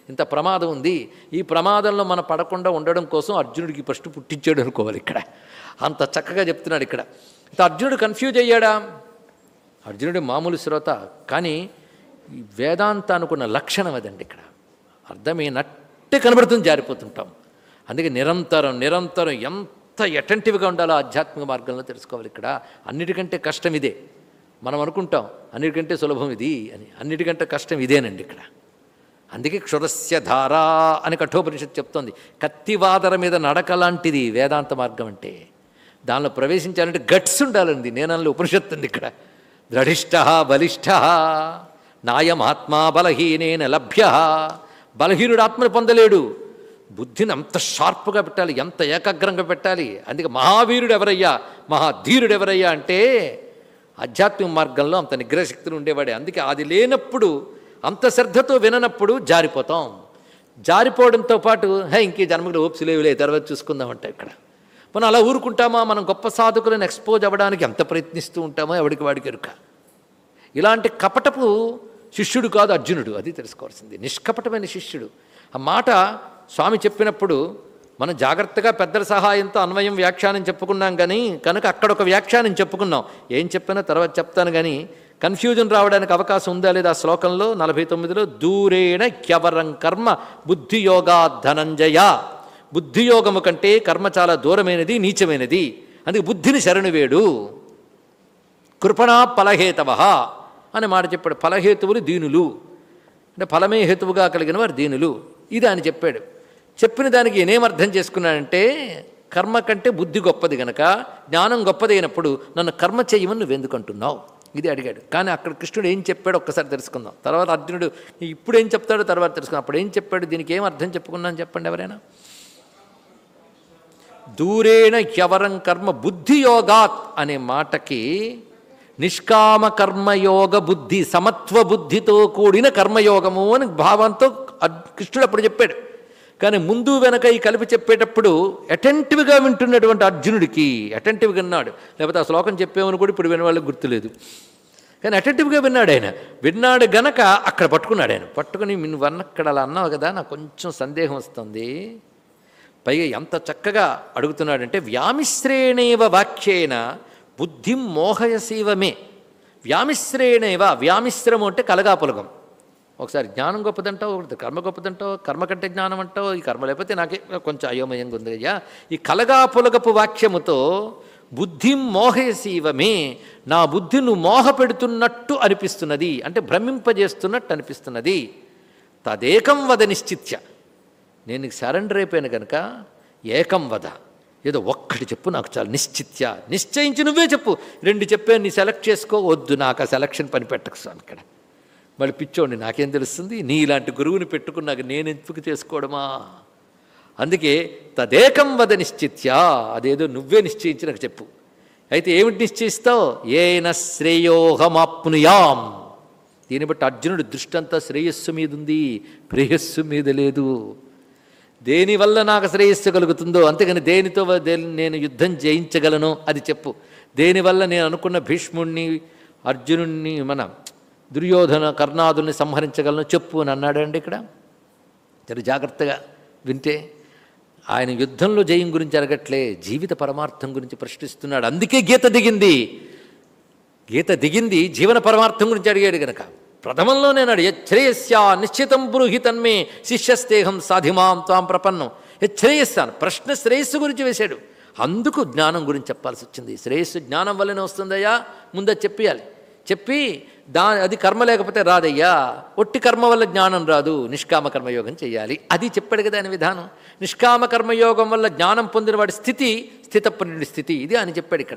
ఇంత ప్రమాదం ఉంది. ఈ ప్రమాదంలో మనం పడకుండా ఉండడం కోసం అర్జునుడికి ఫస్ట్ పుట్టించాడు అనుకోవాలి ఇక్కడ. అంత చక్కగా చెప్తున్నాడు ఇక్కడ. ఇంత అర్జునుడు కన్ఫ్యూజ్ అయ్యాడా? అర్జునుడి మామూలు శ్రోత కానీ ఈ వేదాంత అనుకున్న లక్షణం అదండి ఇక్కడ. అర్థమైనట్టే కనబడుతుంది జారిపోతుంటాం. అందుకే నిరంతరం నిరంతరం ఎంత అటెంటివ్గా ఉండాలో ఆధ్యాత్మిక మార్గంలో తెలుసుకోవాలి ఇక్కడ. అన్నిటికంటే కష్టం ఇదే. మనం అనుకుంటాం అన్నిటికంటే సులభం ఇది అని. అన్నిటికంటే కష్టం ఇదేనండి ఇక్కడ. అందుకే క్షురస్య ధారా అని కఠోపనిషత్తు చెప్తోంది. కత్తివాదర మీద నడక లాంటిది వేదాంత మార్గం అంటే. దానిలో ప్రవేశించాలంటే గట్స్ ఉండాలండి. నేనల్లో ఉపనిషత్తు ఉంది ఇక్కడ. దృఢిష్ట బలిష్ట నాయమాత్మా బలహీనేన లభ్య. బలహీనుడు ఆత్మను పొందలేడు. బుద్ధిని అంత షార్ప్గా పెట్టాలి ఎంత ఏకాగ్రంగా పెట్టాలి? అందుకే మహావీరుడు ఎవరయ్యా మహాధీరుడు ఎవరయ్యా అంటే ఆధ్యాత్మిక మార్గంలో అంత నిగ్రహశక్తులు ఉండేవాడే. అందుకే అది లేనప్పుడు అంత శ్రద్ధతో విననప్పుడు జారిపోతాం. జారిపోవడంతో పాటు హే ఇంకే జన్మలో ఓప్స్ లేవులే తర్వాత చూసుకుందామంటే ఇక్కడ. మనం అలా ఊరుకుంటామా? మనం గొప్ప సాధకులను ఎక్స్పోజ్ అవ్వడానికి ఎంత ప్రయత్నిస్తూ ఉంటామో ఎవడికి వాడికి ఎరుక. ఇలాంటి కపటపు శిష్యుడు కాదు అర్జునుడు అది తెలుసుకోవాల్సింది. నిష్కపటమైన శిష్యుడు. ఆ మాట స్వామి చెప్పినప్పుడు మనం జాగ్రత్తగా పెద్దల సహాయంతో అన్వయం వ్యాఖ్యానం చెప్పుకున్నాం కానీ కనుక అక్కడ ఒక వ్యాఖ్యానం చెప్పుకున్నాం. ఏం చెప్పినా తర్వాత చెప్తాను కానీ కన్ఫ్యూజన్ రావడానికి అవకాశం ఉందా లేదా ఆ శ్లోకంలో? నలభై తొమ్మిదిలో దూరేణ క్యవరం కర్మ బుద్ధియోగా ధనంజయ. బుద్ధియోగము కంటే కర్మ చాలా దూరమైనది నీచమైనది. అందుకే బుద్ధిని శరణు వేడు. కృపణా ఫలహేతవ అని మాట చెప్పాడు. ఫలహేతువులు దీనులు. అంటే ఫలమే హేతువుగా కలిగిన వారు దీనులు. ఇది అని చెప్పాడు. చెప్పిన దానికి నేనేమర్థం చేసుకున్నానంటే కర్మ కంటే బుద్ధి గొప్పది గనక జ్ఞానం గొప్పది అయినప్పుడు నన్ను కర్మ చేయమని నువ్వెందుకు ఇది అడిగాడు. కానీ అక్కడ కృష్ణుడు ఏం చెప్పాడో ఒక్కసారి తెలుసుకుందాం. తర్వాత అర్జునుడు ఇప్పుడు ఏం చెప్తాడో తర్వాత తెలుసుకుందాం. అప్పుడు ఏం చెప్పాడు? దీనికి ఏం అర్థం చెప్పుకున్నాను చెప్పండి ఎవరైనా? దూరేణ యవరం కర్మ బుద్ధియోగాత్ అనే మాటకి నిష్కామ కర్మయోగ బుద్ధి సమత్వ బుద్ధితో కూడిన కర్మయోగము అని భావంతో కృష్ణుడు అప్పుడు చెప్పాడు. కానీ ముందు వెనక ఈ కలిపి చెప్పేటప్పుడు అటెంటివ్గా వింటున్నటువంటి అర్జునుడికి అటెంటివ్గా విన్నాడు. లేకపోతే ఆ శ్లోకం చెప్పేమని కూడా ఇప్పుడు వినే వాళ్ళకి గుర్తులేదు. కానీ అటెంటివ్గా విన్నాడు ఆయన. విన్నాడు గనక అక్కడ పట్టుకున్నాడు ఆయన. పట్టుకుని నువ్వు అన్నక్కడ అలా అన్నావు కదా నాకు కొంచెం సందేహం వస్తుంది. పైగా ఎంత చక్కగా అడుగుతున్నాడంటే వ్యామిశ్రేణేవ వాక్యేన బుద్ధిం మోహయసీవమే వ్యామిశ్రేణేవ వ్యామిశ్రము అంటే కలగాపులగం. ఒకసారి జ్ఞానం గొప్పదంటావు ఒకటి కర్మ గొప్పదంటావు కర్మ కంటే జ్ఞానం అంటావు ఈ కర్మ లేకపోతే నాకే కొంచెం అయోమయంగా ఉంది అయ్యా. ఈ కలగా పులగపు వాక్యముతో బుద్ధిం మోహేసీవమే నా బుద్ధి నువ్వు మోహపెడుతున్నట్టు అనిపిస్తున్నది. అంటే భ్రమింపజేస్తున్నట్టు అనిపిస్తున్నది. తదేకం వద నిశ్చిత్య. నేను సరెండర్ అయిపోయాను కనుక ఏకం వద. ఏదో ఒక్కటి చెప్పు నాకు చాలా నిశ్చిత్య. నిశ్చయించి నువ్వే చెప్పు. రెండు చెప్పాను నీ సెలెక్ట్ చేసుకోవద్దు నాకు ఆ సెలక్షన్ పని పెట్టకు స్వామి ఇక్కడ. మళ్ళీ పిచ్చోండి నాకేం తెలుస్తుంది? నీ ఇలాంటి గురువుని పెట్టుకున్నాక నేను ఎందుకు చేసుకోవడమా? అందుకే తదేకం వద నిశ్చిత్య అదేదో నువ్వే నిశ్చయించి నాకు చెప్పు. అయితే ఏమిటి నిశ్చయిస్తావు? ఏన శ్రేయోహమాప్నుయాం. దీన్ని బట్టి అర్జునుడి దృష్టి అంతా శ్రేయస్సు మీద ఉంది ప్రేయస్సు మీద లేదు. దేనివల్ల నాకు శ్రేయస్సు కలుగుతుందో అంతేగాని దేనితో నేను యుద్ధం జయించగలను అది చెప్పు. దేనివల్ల నేను అనుకున్న భీష్ముణ్ణి అర్జునుణ్ణి మన దుర్యోధన కర్ణాదుల్ని సంహరించగలను చెప్పు అని అన్నాడండి ఇక్కడ. చాలా జాగ్రత్తగా వింటే ఆయన యుద్ధంలో జయం గురించి అడగట్లే జీవిత పరమార్థం గురించి ప్రశ్నిస్తున్నాడు. అందుకే గీత దిగింది. గీత దిగింది జీవన పరమార్థం గురించి అడిగాడు గనక. ప్రథమంలో నేను అడి నిశ్చితం బ్రూహి తన్మే శిష్యస్తేహం సాధిమాం తాం ప్రపన్నం. యశ్రేయస్సాను ప్రశ్న శ్రేయస్సు గురించి వేశాడు. అందుకు జ్ఞానం గురించి చెప్పాల్సి వచ్చింది. శ్రేయస్సు జ్ఞానం వల్లనే వస్తుందయ్యా ముందే చెప్పేయాలి. చెప్పి దా అది కర్మ లేకపోతే రాదయ్యా. ఒట్టి కర్మ వల్ల జ్ఞానం రాదు. నిష్కామ కర్మయోగం చేయాలి అది చెప్పాడు కదా ఆయన విధానం. నిష్కామ కర్మయోగం వల్ల జ్ఞానం పొందిన వాడి స్థితి స్థితప్రజ్ఞుడి స్థితి. ఇది ఆయన చెప్పాడు ఇక్కడ.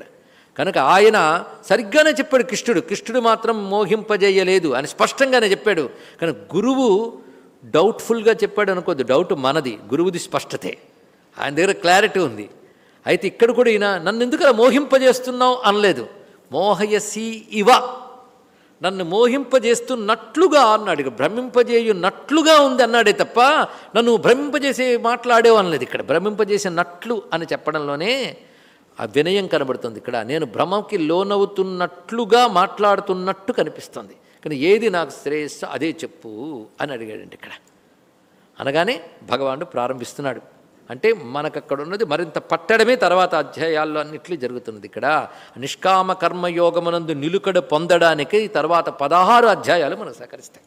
కనుక ఆయన సరిగ్గానే చెప్పాడు కృష్ణుడు. కృష్ణుడు మాత్రం మోహింపజేయలేదు. అని స్పష్టంగానే చెప్పాడు. కానీ గురువు డౌట్ఫుల్గా చెప్పాడు అనుకోద్దు డౌట్ మనది. గురువుది స్పష్టతే. ఆయన దగ్గర క్లారిటీ ఉంది. అయితే ఇక్కడ కూడా ఈయన నన్ను ఎందుకు మోహింపజేస్తున్నావు? అనలేదు. మోహయసి ఇవ. నన్ను మోహింపజేస్తున్నట్లుగా అన్నాడు. ఇక భ్రమింపజేయున్నట్లుగా ఉంది అన్నాడే తప్ప నన్ను భ్రమింపజేసే మాట్లాడేవు అనలేదు. ఇక్కడ భ్రమింపజేసినట్లు అని చెప్పడంలోనే ఆ వినయం కనబడుతుంది. ఇక్కడ నేను భ్రమకి లోనవుతున్నట్లుగా మాట్లాడుతున్నట్టు కనిపిస్తుంది. కానీ ఏది నాకు శ్రేయస్సు అదే చెప్పు అని అడిగాడండి ఇక్కడ. అనగానే భగవానుడు ప్రారంభిస్తున్నాడు. అంటే మనకు అక్కడ ఉన్నది మరింత పట్టడమే తర్వాత అధ్యాయాల్లో అన్నిట్లు జరుగుతున్నది ఇక్కడ. నిష్కామ కర్మయోగమునందు నిలుకడ పొందడానికి తర్వాత పదహారు అధ్యాయాలు మనకు సహకరిస్తాయి.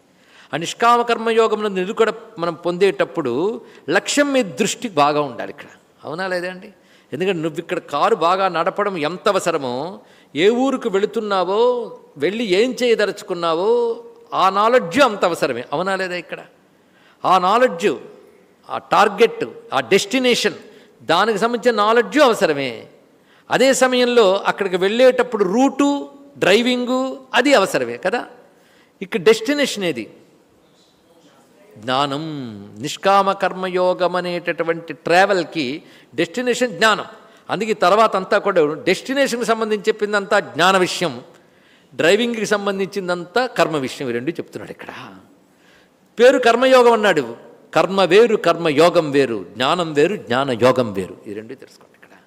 ఆ నిష్కామ కర్మయోగమునందు నిలుకడ మనం పొందేటప్పుడు లక్ష్యం మీద దృష్టి బాగా ఉండాలి ఇక్కడ. అవునా లేదా అండి? ఎందుకంటే నువ్వు ఇక్కడ కారు బాగా నడపడం ఎంత అవసరమో ఏ ఊరుకు వెళుతున్నావో వెళ్ళి ఏం చేయదలుచుకున్నావో ఆ నాలెడ్జ్ అంత అవసరమే. అవునా లేదా ఇక్కడ? ఆ నాలెడ్జ్ ఆ టార్గెట్ ఆ డెస్టినేషన్ దానికి సంబంధించిన నాలెడ్జ్ అవసరమే. అదే సమయంలో అక్కడికి వెళ్ళేటప్పుడు రూటు డ్రైవింగు అది అవసరమే కదా. ఇక్కడ డెస్టినేషన్ ఏది? జ్ఞానం. నిష్కామ కర్మయోగం అనేటటువంటి ట్రావెల్కి డెస్టినేషన్ జ్ఞానం. అందుకే తర్వాత అంతా కూడా డెస్టినేషన్కి సంబంధించి చెప్పిందంతా జ్ఞాన విషయం. డ్రైవింగ్కి సంబంధించిందంతా కర్మ విషయం. రెండు చెప్తున్నాడు ఇక్కడ. పేరు కర్మయోగం అన్నాడు. కర్మ వేరు కర్మయోగం వేరు జ్ఞానం వేరు జ్ఞాన యోగం వేరు. ఈ రెండు తెలుసుకోండి ఇక్కడ.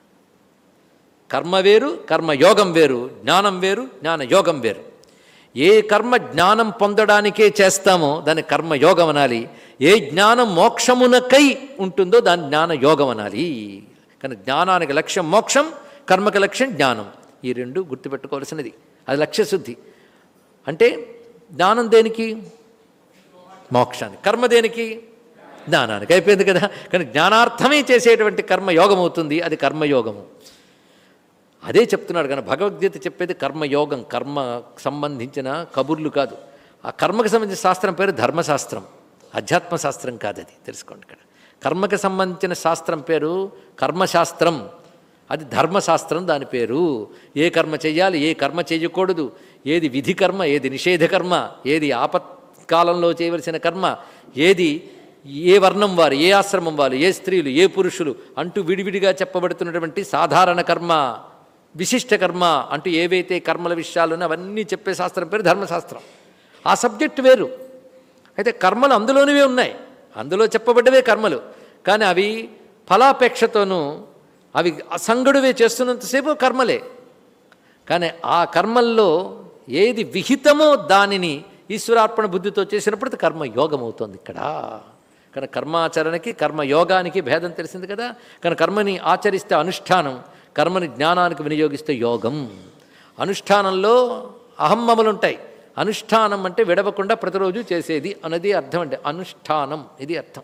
కర్మ వేరు కర్మయోగం వేరు జ్ఞానం వేరు జ్ఞాన యోగం వేరు. ఏ కర్మ జ్ఞానం పొందడానికే చేస్తామో దాన్ని కర్మయోగం అనాలి. ఏ జ్ఞానం మోక్షమునకై ఉంటుందో దాన్ని జ్ఞాన యోగం అనాలి. కానీ జ్ఞానానికి లక్ష్యం మోక్షం కర్మకి లక్ష్యం జ్ఞానం. ఈ రెండు గుర్తుపెట్టుకోవాల్సినది. అది లక్ష్యశుద్ధి. అంటే జ్ఞానం దేనికి? మోక్షానికి. కర్మ దేనికి? జ్ఞానానికి అయిపోయింది కదా. కానీ జ్ఞానార్థమే చేసేటువంటి కర్మయోగం అవుతుంది అది కర్మయోగము. అదే చెప్తున్నాడు కానీ భగవద్గీత చెప్పేది కర్మయోగం కర్మ సంబంధించిన కబుర్లు కాదు. ఆ కర్మకు సంబంధించిన శాస్త్రం పేరు ధర్మశాస్త్రం. అధ్యాత్మ శాస్త్రం కాదు అది. తెలుసుకోండి ఇక్కడ. కర్మకు సంబంధించిన శాస్త్రం పేరు కర్మశాస్త్రం. అది ధర్మశాస్త్రం దాని పేరు. ఏ కర్మ చేయాలి ఏ కర్మ చేయకూడదు ఏది విధి కర్మ ఏది నిషేధ కర్మ ఏది ఆపత్కాలంలో చేయవలసిన కర్మ ఏది ఏ వర్ణం వారు ఏ ఆశ్రమం వారు ఏ స్త్రీలు ఏ పురుషులు అంటూ విడివిడిగా చెప్పబడుతున్నటువంటి సాధారణ కర్మ విశిష్ట కర్మ అంటూ ఏవైతే కర్మల విషయాలు అవన్నీ చెప్పే శాస్త్రం పేరు ధర్మశాస్త్రం. ఆ సబ్జెక్ట్ వేరు. అయితే కర్మలు అందులోనివే ఉన్నాయి. అందులో చెప్పబడ్డవే కర్మలు. కానీ అవి ఫలాపేక్షతోనూ అవి అసంగడువే చేస్తున్నంతసేపు కర్మలే. కానీ ఆ కర్మల్లో ఏది విహితమో దానిని ఈశ్వరార్పణ బుద్ధితో చేసినప్పుడు కర్మ యోగం అవుతుంది ఇక్కడ. కానీ కర్మాచరణకి కర్మయోగానికి భేదం తెలిసింది కదా? కానీ కర్మని ఆచరిస్తే అనుష్ఠానం కర్మని జ్ఞానానికి వినియోగిస్తే యోగం. అనుష్ఠానంలో అహమ్మములు ఉంటాయి అనుష్ఠానం అంటే విడవకుండా ప్రతిరోజు చేసేది అన్నది అర్థం అంటే అనుష్ఠానం ఇది అర్థం.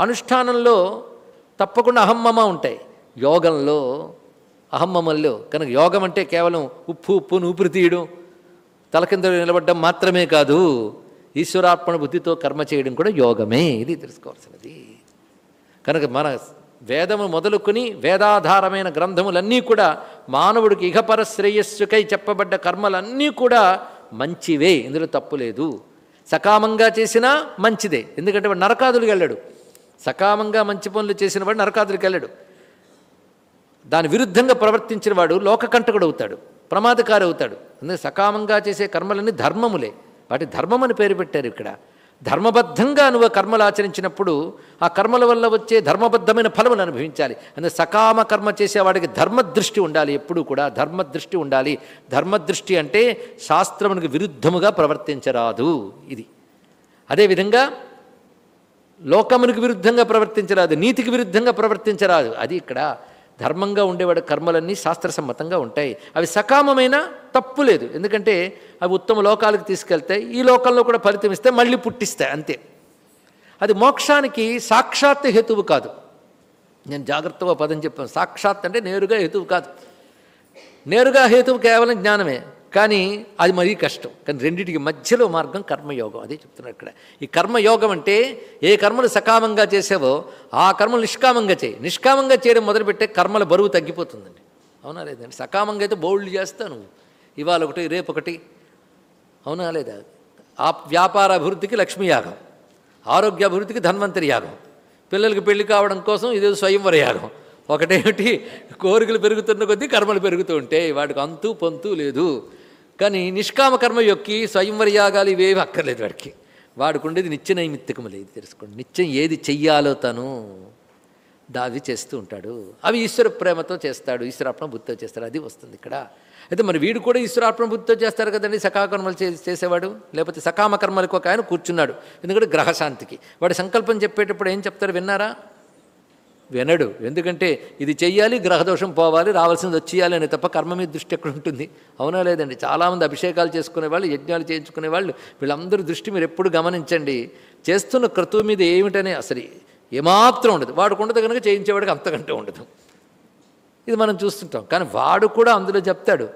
అనుష్ఠానంలో తప్పకుండా అహమ్మమ ఉంటాయి. యోగంలో అహమ్మమల్లో కనుక యోగం అంటే కేవలం ఉప్పు ఉప్పును ఊపిరి తీయడం తల కింద నిలబడడం మాత్రమే కాదు. ఈశ్వరార్పణ బుద్ధితో కర్మ చేయడం కూడా యోగమే ఇది తెలుసుకోవాల్సినది. కనుక మన వేదము మొదలుకొని వేదాధారమైన గ్రంథములన్నీ కూడా మానవుడికి ఇహపర శ్రేయస్సుకై చెప్పబడ్డ కర్మలన్నీ కూడా మంచివే ఇందులో తప్పు లేదు. సకామంగా చేసినా మంచిదే ఎందుకంటే వాడు నరకాదులకు వెళ్ళాడు. సకామంగా మంచి పనులు చేసిన వాడు నరకాదులకు వెళ్ళాడు. దాని విరుద్ధంగా ప్రవర్తించిన వాడు లోకకంటకుడు అవుతాడు ప్రమాదకారి అవుతాడు. అందుకే సకామంగా చేసే కర్మలన్నీ ధర్మములే. వాటి ధర్మం అని పేరు పెట్టారు ఇక్కడ. ధర్మబద్ధంగా నువ్వు కర్మలు ఆచరించినప్పుడు ఆ కర్మల వల్ల వచ్చే ధర్మబద్ధమైన ఫలములు అనుభవించాలి. అందుకే సకామ కర్మ చేసేవాడికి ధర్మదృష్టి ఉండాలి. ఎప్పుడూ కూడా ధర్మదృష్టి ఉండాలి. ధర్మదృష్టి అంటే శాస్త్రమునికి విరుద్ధముగా ప్రవర్తించరాదు. ఇది. అదేవిధంగా లోకమునికి విరుద్ధంగా ప్రవర్తించరాదు. నీతికి విరుద్ధంగా ప్రవర్తించరాదు. అది ఇక్కడ ధర్మంగా ఉండేవాడు కర్మలన్నీ శాస్త్రసమ్మతంగా ఉంటాయి. అవి సకామమైన తప్పు లేదు. ఎందుకంటే అవి ఉత్తమ లోకాలకు తీసుకెళ్తాయి. ఈ లోకంలో కూడా ఫలితం ఇస్తే మళ్ళీ పుట్టిస్తాయి అంతే. అది మోక్షానికి సాక్షాత్ హేతువు కాదు. నేను జాగ్రత్తగా పదం చెప్పాను. సాక్షాత్ అంటే నేరుగా హేతువు కాదు. నేరుగా హేతువు కేవలం జ్ఞానమే. కానీ అది మరీ కష్టం. కానీ రెండింటికి మధ్యలో మార్గం కర్మయోగం. అదే చెప్తున్నారు ఇక్కడ. ఈ కర్మయోగం అంటే ఏ కర్మలు సకామంగా చేసావో ఆ కర్మలు నిష్కామంగా చేయి. నిష్కామంగా చేయడం మొదలుపెట్టే కర్మల బరువు తగ్గిపోతుందండి. అవునా లేదండి సకామంగా అయితే బౌల్డ్ చేస్తాను ఇవాళ ఒకటి రేపు ఒకటి. అవునా లేదా? ఆ వ్యాపార అభివృద్ధికి లక్ష్మీ యాగం. ఆరోగ్య అభివృద్ధికి ధన్వంతరి యాగం. పిల్లలకి పెళ్ళి కావడం కోసం ఇదేదో స్వయంవర యాగం. ఒకటేమిటి? కోరికలు పెరుగుతున్న కొద్దీ కర్మలు పెరుగుతూ ఉంటాయి వాడికి అంతు పొంతు లేదు. కానీ నిష్కామ కర్మ యొక్కి స్వయంవర యాగాలు ఇవేవి అక్కర్లేదు వాడికి. వాడికి ఉండేది నిత్య నైమిత్తికము లేదు తెలుసుకోండి. నిత్యం ఏది చెయ్యాలో తను దావి చేస్తూ ఉంటాడు. అవి ఈశ్వర ప్రేమతో చేస్తాడు ఈశ్వరార్పణ బుద్ధితో చేస్తాడు అది వస్తుంది ఇక్కడ. అయితే మరి వీడు కూడా ఈశ్వరార్పణ బుద్ధితో చేస్తారు కదండి సకాకర్మలు చే చేసేవాడు? లేకపోతే సకామ కర్మలకు ఒక ఆయన కూర్చున్నాడు. ఎందుకంటే గ్రహశాంతికి. వాడి సంకల్పం చెప్పేటప్పుడు ఏం చెప్తారు విన్నారా? వినడు. ఎందుకంటే ఇది చెయ్యాలి గ్రహదోషం పోవాలి రావాల్సింది వచ్చేయాలి అని తప్ప కర్మ మీద దృష్టి ఎక్కడ ఉంటుంది? అవునా లేదండి? చాలామంది అభిషేకాలు చేసుకునే వాళ్ళు యజ్ఞాలు చేయించుకునే వాళ్ళు వీళ్ళందరూ దృష్టి మీరు ఎప్పుడు గమనించండి. చేస్తున్న క్రతువు మీద ఏమిటనే అసలు ఏమాత్రం ఉండదు. వాడికి ఉండదు కనుక చేయించేవాడికి అంతకంటే ఉండదు. ఇది మనం చూస్తుంటాం. కానీ వాడు కూడా అందులో చెప్తాడు.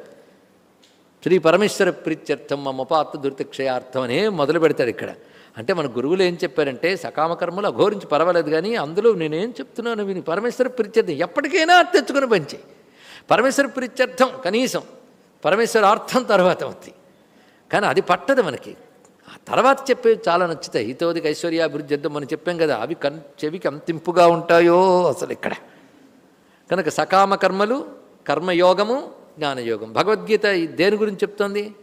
శ్రీ పరమేశ్వర ప్రీత్యర్థం మమ పాత్ర దుర్తిక్షయార్థం అనే మొదలు పెడతాడు ఇక్కడ. అంటే మన గురువులు ఏం చెప్పారంటే సకామ కర్మలు అఘోరించి పర్వాలేదు కానీ అందులో నేనేం చెప్తున్నాను విని పరమేశ్వర ప్రీత్యర్థం. ఎప్పటికైనా తెచ్చుకుని పంచి పరమేశ్వర ప్రీత్యర్థం కనీసం పరమేశ్వర అర్థం తర్వాత ఉంది కానీ అది పట్టదు మనకి. ఆ తర్వాత చెప్పేవి చాలా నచ్చుతాయి. హితోదిక ఐశ్వర్యాభివృద్ధి చేద్దాం మనం చెప్పాం కదా అవి కన్ చెవికి అంతింపుగా ఉంటాయో అసలు ఇక్కడ. కనుక సకామ కర్మలు కర్మయోగము జ్ఞానయోగం. భగవద్గీత దేని గురించి చెప్తోంది?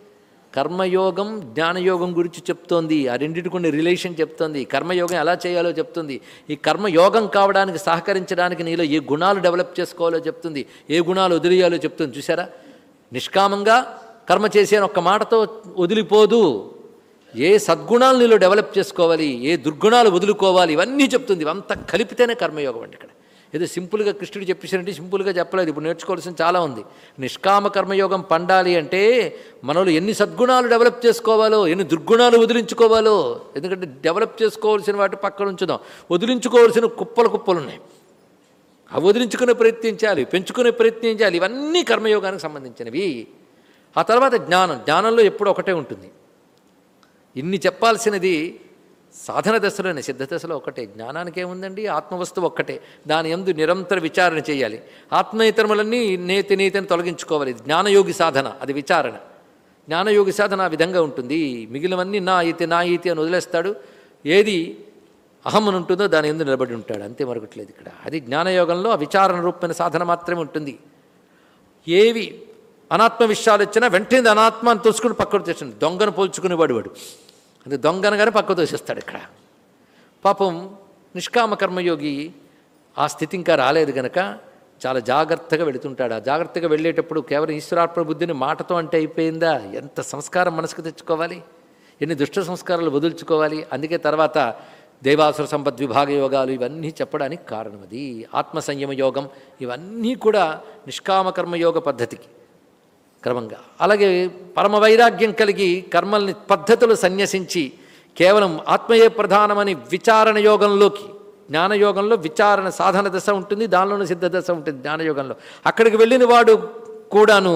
కర్మయోగం జ్ఞానయోగం గురించి చెప్తోంది. ఆ రెండింటి కొన్ని రిలేషన్ చెప్తోంది. కర్మయోగం ఎలా చేయాలో చెప్తుంది. ఈ కర్మయోగం కావడానికి సహకరించడానికి నీలో ఏ గుణాలు డెవలప్ చేసుకోవాలో చెప్తుంది. ఏ గుణాలు వదిలేయాలో చెప్తుంది. చూసారా నిష్కామంగా కర్మ చేసే ఒక్క మాటతో వదిలిపోదు. ఏ సద్గుణాలు నీలో డెవలప్ చేసుకోవాలి ఏ దుర్గుణాలు వదులుకోవాలి ఇవన్నీ చెప్తుంది. అంత కలిపితేనే కర్మయోగం అండి ఇక్కడ. ఏదో సింపుల్గా కృష్ణుడు చెప్పేసినట్టు సింపుల్గా చెప్పలేదు. ఇప్పుడు నేర్చుకోవాల్సిన చాలా ఉంది. నిష్కామ కర్మయోగం పండాలి అంటే మనలో ఎన్ని సద్గుణాలు డెవలప్ చేసుకోవాలో ఎన్ని దుర్గుణాలు వదిలించుకోవాలో ఎందుకంటే డెవలప్ చేసుకోవాల్సిన వాటి పక్కన ఉంచుదాం. వదిలించుకోవాల్సిన కుప్పలు కుప్పలు ఉన్నాయి. అవి వదిలించుకునే ప్రయత్నించాలి పెంచుకునే ప్రయత్నించాలి ఇవన్నీ కర్మయోగానికి సంబంధించినవి. ఆ తర్వాత జ్ఞానం. జ్ఞానంలో ఎప్పుడు ఒకటే ఉంటుంది. ఇన్ని చెప్పాల్సినది సాధన దశలోనే సిద్ధ దశలో ఒకటే. జ్ఞానానికి ఏముందండి? ఆత్మవస్తువు ఒక్కటే. దాని ఎందు నిరంతర విచారణ చేయాలి. ఆత్మేతరములన్నీ నేతి నేతిని తొలగించుకోవాలి. జ్ఞానయోగి సాధన అది విచారణ. జ్ఞానయోగి సాధన ఆ విధంగా ఉంటుంది. మిగిలినవన్నీ నా ఈతి నా ఈతి అని వదిలేస్తాడు. ఏది అహమ్మను ఉంటుందో దాని ఎందు నిలబడి ఉంటాడు. అంతే మరొకట్లేదు ఇక్కడ. అది జ్ఞానయోగంలో ఆ విచారణ రూపమైన సాధన మాత్రమే ఉంటుంది. ఏవి అనాత్మ విషయాలు వచ్చినా వెంటనే అనాత్మ అని తోసుకుని పక్కన తెచ్చండి దొంగను పోల్చుకునేవాడు వాడు. అది దొంగనగానే పక్క తోసేస్తాడు ఇక్కడ. పాపం నిష్కామ కర్మయోగి ఆ స్థితి ఇంకా రాలేదు గనక చాలా జాగ్రత్తగా వెళుతుంటాడు. ఆ జాగ్రత్తగా వెళ్ళేటప్పుడు కేవలం ఈశ్వరార్పణ బుద్ధిని మాటతో అంటే అయిపోయిందా? ఎంత సంస్కారం మనసుకు తెచ్చుకోవాలి? ఎన్ని దుష్ట సంస్కారాలు వదులుచుకోవాలి? అందుకే తర్వాత దేవాసుర సంపద్ విభాగ యోగాలు ఇవన్నీ చెప్పడానికి కారణం అది ఆత్మ సంయమ యోగం ఇవన్నీ కూడా నిష్కామకర్మయోగ పద్ధతికి. క్రమంగా. అలాగే పరమ వైరాగ్యం కలిగి కర్మల్ని పద్ధతులు సన్యసించి కేవలం ఆత్మయే ప్రధానమని విచారణ యోగంలోకి జ్ఞానయోగంలో విచారణ సాధన దశ ఉంటుంది దానిలోనే సిద్ధ దశ ఉంటుంది జ్ఞానయోగంలో. అక్కడికి వెళ్ళిన వాడు కూడాను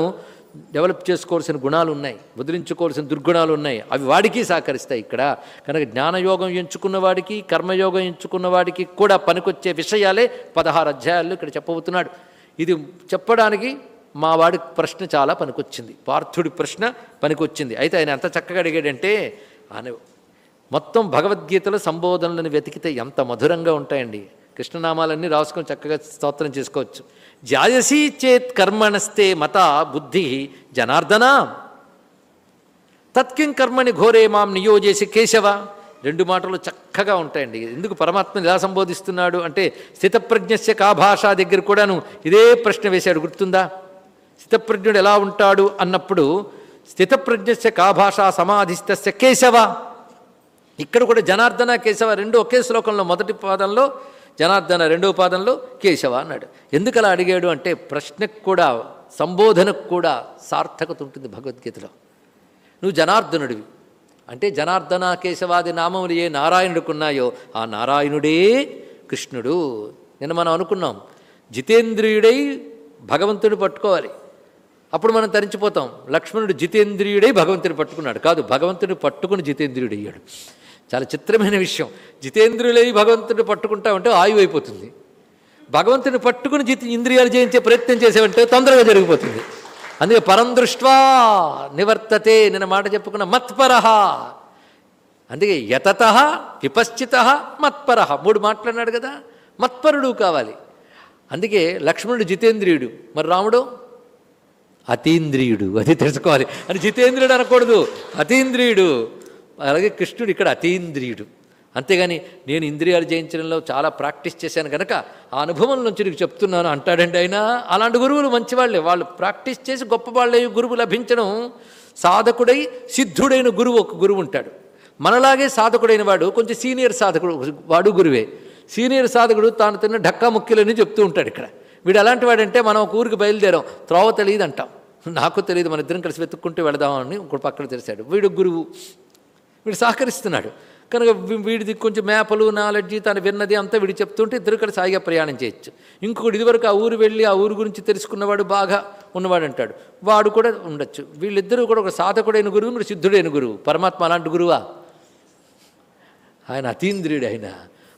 డెవలప్ చేసుకోవాల్సిన గుణాలు ఉన్నాయి వదిలించుకోవాల్సిన దుర్గుణాలు ఉన్నాయి అవి వాడికి సహకరిస్తాయి ఇక్కడ. కనుక జ్ఞానయోగం ఎంచుకున్న వాడికి కర్మయోగం ఎంచుకున్న వాడికి కూడా పనికొచ్చే విషయాలే పదహారు అధ్యాయాల్లో ఇక్కడ చెప్పబోతున్నాడు. ఇది చెప్పడానికి మా వాడి ప్రశ్న చాలా పనికొచ్చింది. పార్థుడి ప్రశ్న పనికొచ్చింది. అయితే ఆయన ఎంత చక్కగా అడిగాడంటే ఆయన మొత్తం భగవద్గీతలో సంబోధనలను వెతికితే ఎంత మధురంగా ఉంటాయండి. కృష్ణనామాలన్నీ రాసుకొని చక్కగా స్తోత్రం చేసుకోవచ్చు. జాయసీ చేత్ కర్మణస్తే మత బుద్ధి జనార్దన. తత్కిం కర్మని ఘోరే మాం నియోజేసి కేశవ. రెండు మాటలు చక్కగా ఉంటాయండి. ఎందుకు పరమాత్మని ఎలా సంబోధిస్తున్నాడు అంటే స్థితప్రజ్ఞస్య కా భాష దగ్గర కూడాను ఇదే ప్రశ్న వేశాడు. గుర్తుందా? స్థితప్రజ్ఞుడు ఎలా ఉంటాడు అన్నప్పుడు స్థితప్రజ్ఞస్య కా సమాధిస్థస్య కేశవ. ఇక్కడ కూడా జనార్దన కేశవ రెండు ఒకే శ్లోకంలో మొదటి పాదంలో జనార్దన రెండవ పాదంలో కేశవ అన్నాడు. ఎందుకు అలా అడిగాడు అంటే ప్రశ్నకు కూడా సంబోధనకు కూడా సార్థకత ఉంటుంది భగవద్గీతలో. నువ్వు జనార్దనుడివి. అంటే జనార్దన కేశవాది నామములు ఏ నారాయణుడికి ఉన్నాయో ఆ నారాయణుడే కృష్ణుడు. నిన్న మనం అనుకున్నాం జితేంద్రియుడై భగవంతుడు పట్టుకోవాలి. అప్పుడు మనం తరించిపోతాం. లక్ష్మణుడు జితేంద్రియుడై భగవంతుని పట్టుకున్నాడు. కాదు భగవంతుని పట్టుకుని జితేంద్రియుడు అయ్యాడు చాలా చిత్రమైన విషయం. జితేంద్రియులై భగవంతుని పట్టుకుంటామంటే ఆయువు అయిపోతుంది. భగవంతుని పట్టుకుని జిత్ ఇంద్రియాలు జయించే ప్రయత్నం చేసేవంటే తొందరగా జరిగిపోతుంది. అందుకే పరందృష్ట్వా నివర్తతే నిన్న మాట చెప్పుకున్న మత్పర. అందుకే యతత విపశ్చిత మత్పర. మూడు మాట్లాడినాడు కదా మత్పరుడు కావాలి. అందుకే లక్ష్మణుడు జితేంద్రియుడు. మరి రాముడు? అతీంద్రియుడు అది తెలుసుకోవాలి. అని జితేంద్రియుడు అనకూడదు. అతీంద్రియుడు. అలాగే కృష్ణుడు ఇక్కడ అతీంద్రియుడు. అంతేగాని నేను ఇంద్రియాలు జయించడంలో చాలా ప్రాక్టీస్ చేశాను కనుక ఆ అనుభవం నుంచి నీకు చెప్తున్నాను అంటాడండి అయినా. అలాంటి గురువులు మంచివాళ్ళే. వాళ్ళు ప్రాక్టీస్ చేసి గొప్ప వాళ్ళే. గురువు లభించడం సాధకుడై సిద్ధుడైన గురువు ఒక గురువు ఉంటాడు. మనలాగే సాధకుడైన వాడు కొంచెం సీనియర్ సాధకుడు వాడు గురువే. సీనియర్ సాధకుడు తాను తిన్న ఢక్కా ముక్కిలని చెప్తూ ఉంటాడు ఇక్కడ. వీడు అలాంటి వాడంటే మనం ఒక ఊరికి బయలుదేరాం. త్రోవ తెలియదు అంటాం నాకు తెలియదు మన ఇద్దరం కలిసి వెతుక్కుంటూ వెళదామని ఇంకోటి పక్కన తెలిసాడు. వీడు గురువు. వీడు సహకరిస్తున్నాడు. కనుక వీడిది కొంచెం మేపలు నాలెడ్జి తను విన్నది అంతా వీడు చెప్తుంటే ఇద్దరు కలిసి సాగా ప్రయాణం చేయొచ్చు. ఇంకొకటి ఇదివరకు ఆ ఊరు వెళ్ళి ఆ ఊరు గురించి తెలుసుకున్నవాడు బాగా ఉన్నవాడు అంటాడు. వాడు కూడా ఉండొచ్చు. వీళ్ళిద్దరూ కూడా ఒక సాధకుడైన గురువు ఇంకొక సిద్ధుడైన గురువు. పరమాత్మ అలాంటి గురువా? ఆయన అతీంద్రియుడు ఆయన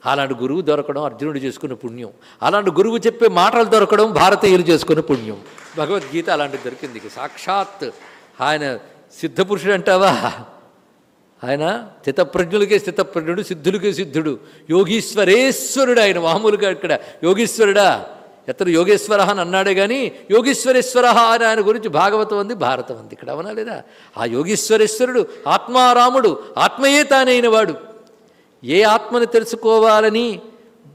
అలాంటి గురువు దొరకడం అర్జునుడు చేసుకున్న పుణ్యం. అలాంటి గురువు చెప్పే మాటలు దొరకడం భారతీయులు చేసుకున్న పుణ్యం. భగవద్గీత అలాంటిది దొరికింది. సాక్షాత్ ఆయన సిద్ధపురుషుడు అంటావా? ఆయన స్థితప్రజ్ఞులకే స్థితప్రజ్ఞుడు సిద్ధులకే సిద్ధుడు. యోగీశ్వరేశ్వరుడు ఆయన. మామూలుగా ఇక్కడ యోగీశ్వరుడా? ఎత్తడు యోగేశ్వర అని అన్నాడే కానీ యోగీశ్వరేశ్వర అని ఆయన గురించి భాగవతం ఉంది భారతం ఉంది. ఇక్కడ అవనా లేదా? ఆ యోగీశ్వరేశ్వరుడు ఆత్మారాముడు ఆత్మయే తానైన వాడు. ఏ ఆత్మని తెలుసుకోవాలని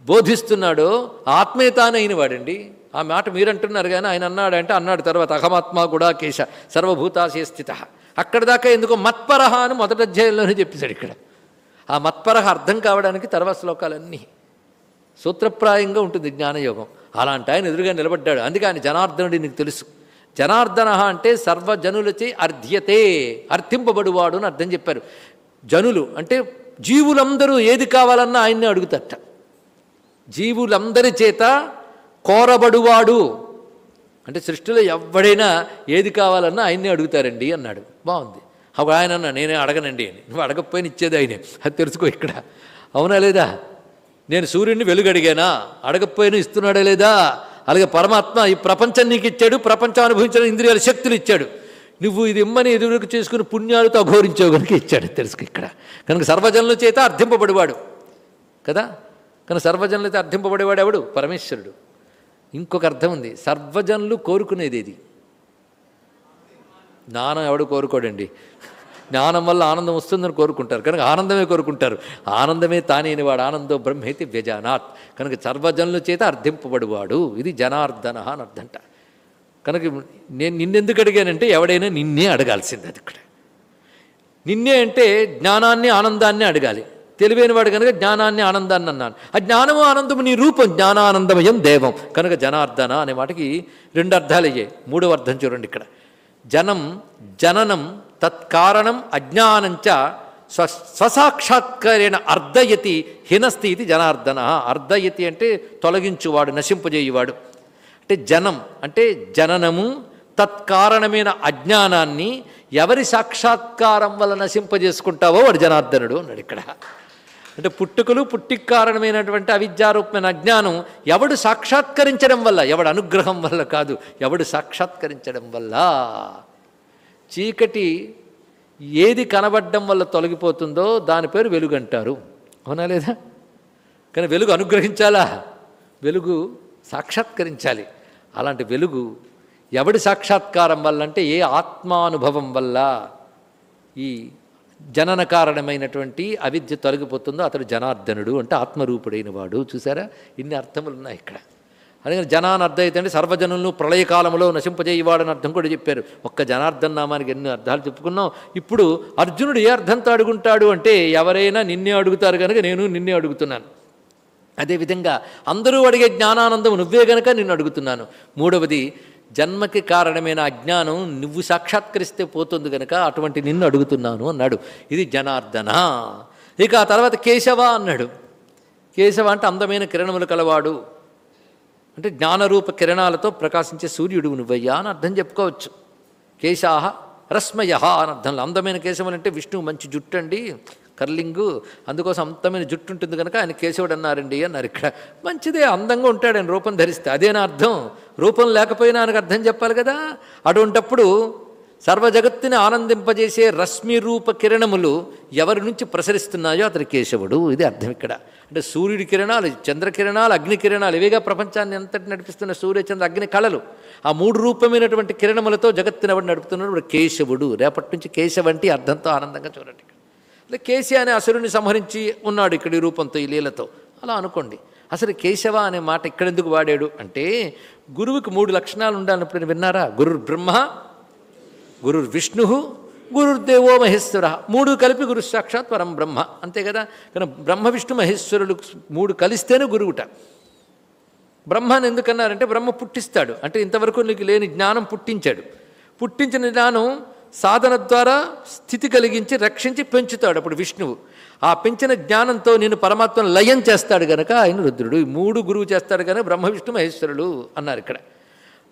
బోధిస్తున్నాడో ఆత్మే తానైన వాడండి ఆ మాట మీరంటున్నారు కానీ ఆయన అన్నాడంటే అన్నాడు తర్వాత అహమాత్మ గుడాకేశ సర్వభూతాశయ స్థిత. అక్కడ దాకా ఎందుకో మత్పరహ అని మొదటి అధ్యాయంలోనే చెప్పేశాడు ఇక్కడ. ఆ మత్పరహ అర్థం కావడానికి తర్వాత శ్లోకాలన్నీ సూత్రప్రాయంగా ఉంటుంది జ్ఞానయోగం. అలాంటి ఆయన ఎదురుగా నిలబడ్డాడు. అందుకే ఆయన జనార్దనుడి నీకు తెలుసు. జనార్దన అంటే సర్వజనులచే అర్ధ్యతే అర్థింపబడువాడు అని అర్థం చెప్పారు. జనులు అంటే జీవులందరూ ఏది కావాలన్నా ఆయన్నే అడుగుతట. జీవులందరి చేత కోరబడువాడు. అంటే సృష్టిలో ఎవడైనా ఏది కావాలన్నా ఆయన్నే అడుగుతారండి అన్నాడు. బాగుంది. అప్పుడు ఆయన అన్నా నేనే అడగనండి అని. నువ్వు అడగకపోయినా ఇచ్చేది ఆయనే. అది తెలుసుకో ఇక్కడ. అవునా లేదా? నేను సూర్యుడిని వెలుగడిగానా? అడగకపోయినా ఇస్తున్నాడా లేదా? అలాగే పరమాత్మ ఈ ప్రపంచం నీకు ఇచ్చాడు ప్రపంచం అనుభవించిన ఇంద్రియాల శక్తులు ఇచ్చాడు. నువ్వు ఇది ఇమ్మని ఎదురుకు చేసుకుని పుణ్యాలతో అఘోరించావు కనుక ఇచ్చాడు. తెలుసుకు ఇక్కడ. కనుక సర్వజనుల చేత అర్థింపబడివాడు. కదా? కనుక సర్వజనులతో అర్థింపబడేవాడు ఎవడు? పరమేశ్వరుడు. ఇంకొక అర్థం ఉంది. సర్వజనులు కోరుకునేది ఇది జ్ఞానం ఎవడు కోరుకోడండి? జ్ఞానం వల్ల ఆనందం వస్తుందని కోరుకుంటారు. కనుక ఆనందమే కోరుకుంటారు. ఆనందమే తానేని వాడు ఆనందో బ్రహ్మేతి వ్యజానాత్. కనుక సర్వజనుల చేత అర్థింపబడివాడు. ఇది జనార్దన అని అర్థంట. కనుక నేను నిన్నెందుకు అడిగానంటే ఎవడైనా నిన్నే అడగాల్సింది అది ఇక్కడ. నిన్నే అంటే జ్ఞానాన్ని ఆనందాన్ని అడగాలి. తెలివైన వాడు కనుక జ్ఞానాన్ని ఆనందాన్ని అన్నాను ఆ జ్ఞానము ఆనందము నీ రూపం జ్ఞానానందమయం దేవం. కనుక జనార్దన అనే మాటకి రెండు అర్థాలు అయ్యాయి. మూడవ అర్థం చూడండి ఇక్కడ. జనం జననం తత్కారణం అజ్ఞానంచ స్వ స్వసాక్షాత్కారేణ అర్ధయతి హినస్తి ఇది జనార్దన. అర్ధయతి అంటే తొలగించువాడు నశింపజేయువాడు. అంటే జనం అంటే జననము తత్కారణమైన అజ్ఞానాన్ని ఎవరి సాక్షాత్కారం వల్ల నశింపజేసుకుంటావో వాడు జనార్దనుడు అన్నాడు ఇక్కడ. అంటే పుట్టుకలు పుట్టికి కారణమైనటువంటి అవిద్యారూపమైన అజ్ఞానం ఎవడు సాక్షాత్కరించడం వల్ల ఎవడు అనుగ్రహం వల్ల కాదు ఎవడు సాక్షాత్కరించడం వల్ల చీకటి ఏది కనబడడం వల్ల తొలగిపోతుందో దాని పేరు వెలుగు అంటారు అవునా లేదా? కానీ వెలుగు అనుగ్రహించాలా? వెలుగు సాక్షాత్కరించాలి. అలాంటి వెలుగు ఎవడి సాక్షాత్కారం వల్ల అంటే ఏ ఆత్మానుభవం వల్ల ఈ జనన కారణమైనటువంటి అవిద్య తొలగిపోతుందో అతడు జనార్దనుడు అంటే ఆత్మరూపుడైన వాడు. చూసారా ఇన్ని అర్థములు ఉన్నాయి ఇక్కడ. అందుకని జనాన్ని అర్థమైతే అంటే సర్వజనులను ప్రళయకాలంలో నశింపజేయవాడని అర్థం కూడా చెప్పారు. ఒక్క జనార్దన్ నామానికి ఎన్ని అర్థాలు చెప్పుకున్నాం. ఇప్పుడు అర్జునుడు ఏ అర్థంతో అడుగుంటాడు అంటే ఎవరైనా నిన్నే అడుగుతారు కనుక నేను నిన్నే అడుగుతున్నాను. అదేవిధంగా అందరూ అడిగే జ్ఞానానందం నువ్వే గనక నిన్ను అడుగుతున్నాను. మూడవది జన్మకి కారణమైన అజ్ఞానం నువ్వు సాక్షాత్కరిస్తే పోతుంది గనక అటువంటి నిన్ను అడుగుతున్నాను అన్నాడు. ఇది జనార్దన. ఇక ఆ తర్వాత కేశవ అన్నాడు. కేశవ అంటే అందమైన కిరణములు కలవాడు. అంటే జ్ఞానరూప కిరణాలతో ప్రకాశించే సూర్యుడు నువ్వయ్యా అని అర్థం చెప్పుకోవచ్చు. కేశాహ రస్మయ అని అర్థంలో అందమైన కేశవులు అంటే విష్ణువు మంచి జుట్టండి. కర్లింగు అందుకోసం అంతమైన జుట్టు ఉంటుంది కనుక ఆయన కేశవుడు అన్నారండి అన్నారు ఇక్కడ. మంచిదే అందంగా ఉంటాడు ఆయన రూపం ధరిస్తే. అదేనా అర్థం? రూపం లేకపోయినా ఆయనకు అర్థం చెప్పాలి కదా? అటువంటప్పుడు సర్వ జగత్తుని ఆనందింపజేసే రశ్మి రూప కిరణములు ఎవరి నుంచి ప్రసరిస్తున్నాయో అతని కేశవుడు. ఇది అర్థం ఇక్కడ. అంటే సూర్యుడి కిరణాలు చంద్రకిరణాలు అగ్ని కిరణాలు ఇవేగా ప్రపంచాన్ని అంతటి నడిపిస్తున్న సూర్య చంద్ర అగ్ని కళలు. ఆ మూడు రూపమైనటువంటి కిరణములతో జగత్తుని ఎవడు నడుపుతున్నాడు కేశవుడు. రేపటి నుంచి కేశవంటి అర్థంతో ఆనందంగా చూడండి. అంటే కేశి అనే అసురుని సంహరించి ఉన్నాడు ఇక్కడ ఈ రూపంతో ఈ లీలతో. అలా అనుకోండి. అసలు కేశవ అనే మాట ఇక్కడెందుకు వాడాడు అంటే గురువుకి మూడు లక్షణాలు ఉండాలన్నప్పుడు విన్నారా? గురుర్ బ్రహ్మ గురుర్ విష్ణు గురుర్దేవో మహేశ్వర. మూడు కలిపి గురు సాక్షాత్ పరం బ్రహ్మ. అంతే కదా? కానీ బ్రహ్మ విష్ణు మహేశ్వరులు మూడు కలిస్తేనే గురువుట. బ్రహ్మని ఎందుకన్నారంటే బ్రహ్మ పుట్టిస్తాడు. అంటే ఇంతవరకు నీకు లేని జ్ఞానం పుట్టించాడు. పుట్టించిన జ్ఞానం సాధన ద్వారా స్థితి కలిగించి రక్షించి పెంచుతాడు అప్పుడు విష్ణువు. ఆ పెంచిన జ్ఞానంతో నేను పరమాత్మను లయం చేస్తాడు గనక ఆయన రుద్రుడు. ఈ మూడు గురువు చేస్తాడు కనుక బ్రహ్మ విష్ణు మహేశ్వరుడు అన్నారు ఇక్కడ.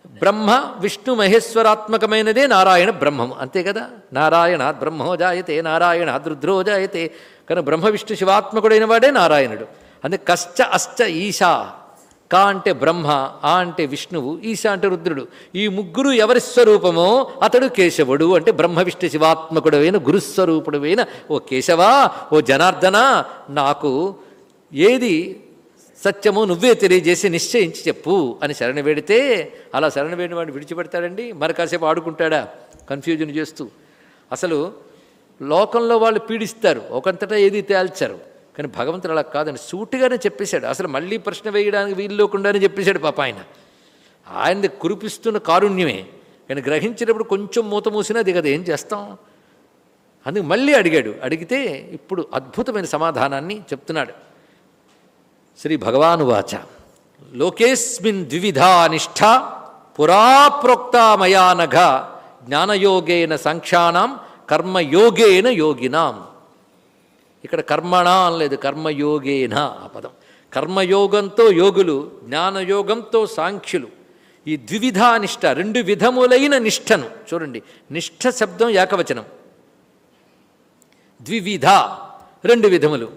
బ్రహ్మ విష్ణు మహేశ్వరాత్మకమైనదే నారాయణ బ్రహ్మము అంతే కదా? నారాయణ బ్రహ్మో జాయతే నారాయణ రుద్రో జాయతే. కానీ బ్రహ్మ విష్ణు శివాత్మకుడైన వాడే నారాయణుడు. అందుకే కశ్చ అశ్చ ఈశా. కా అంటే బ్రహ్మ ఆ అంటే విష్ణువు ఈశ అంటే రుద్రుడు. ఈ ముగ్గురు ఎవరి స్వరూపమో అతడు కేశవుడు అంటే బ్రహ్మ విష్ణు శివాత్మకుడైన గురుస్వరూపుడైన ఓ కేశవా ఓ జనార్దన నాకు ఏది సత్యము నువ్వే తెలియజేసి నిశ్చయించి చెప్పు అని శరణ వేడితే అలా శరణ వేడిన వాడిని విడిచిపెడతాడండి. మరి కాసేపు ఆడుకుంటాడా? కన్ఫ్యూజన్ చేస్తూ. అసలు లోకంలో వాళ్ళు పీడిస్తారు ఒకంతటా ఏది తేల్చారు. కానీ భగవంతుడు అలా కాదని సూటిగానే చెప్పేశాడు. అసలు మళ్ళీ ప్రశ్న వేయడానికి వీలు లేకుండానే చెప్పేశాడు పాప ఆయన. ఆయనది కురిపిస్తున్న కారుణ్యమే. కానీ గ్రహించినప్పుడు కొంచెం మూత మూసినా దిగదు కదా ఏం చేస్తాం? అందుకు మళ్ళీ అడిగాడు. అడిగితే ఇప్పుడు అద్భుతమైన సమాధానాన్ని చెప్తున్నాడు. శ్రీ భగవానువాచ లోకేస్మిన్ ద్విధా నిష్ఠ జ్ఞానయోగేన సాంఖ్యానాం కర్మయోగేన యోగినాం. ఇక్కడ కర్మణ అనలేదు కర్మయోగేన ఆ పదం. కర్మయోగంతో యోగులు జ్ఞానయోగంతో సాంఖ్యులు. ఈ ద్విధా నిష్ట రెండు విధములైన నిష్ఠను చూడండి నిష్ఠ శబ్దం ఏకవచనం. ద్వివిధ రెండు విధములు.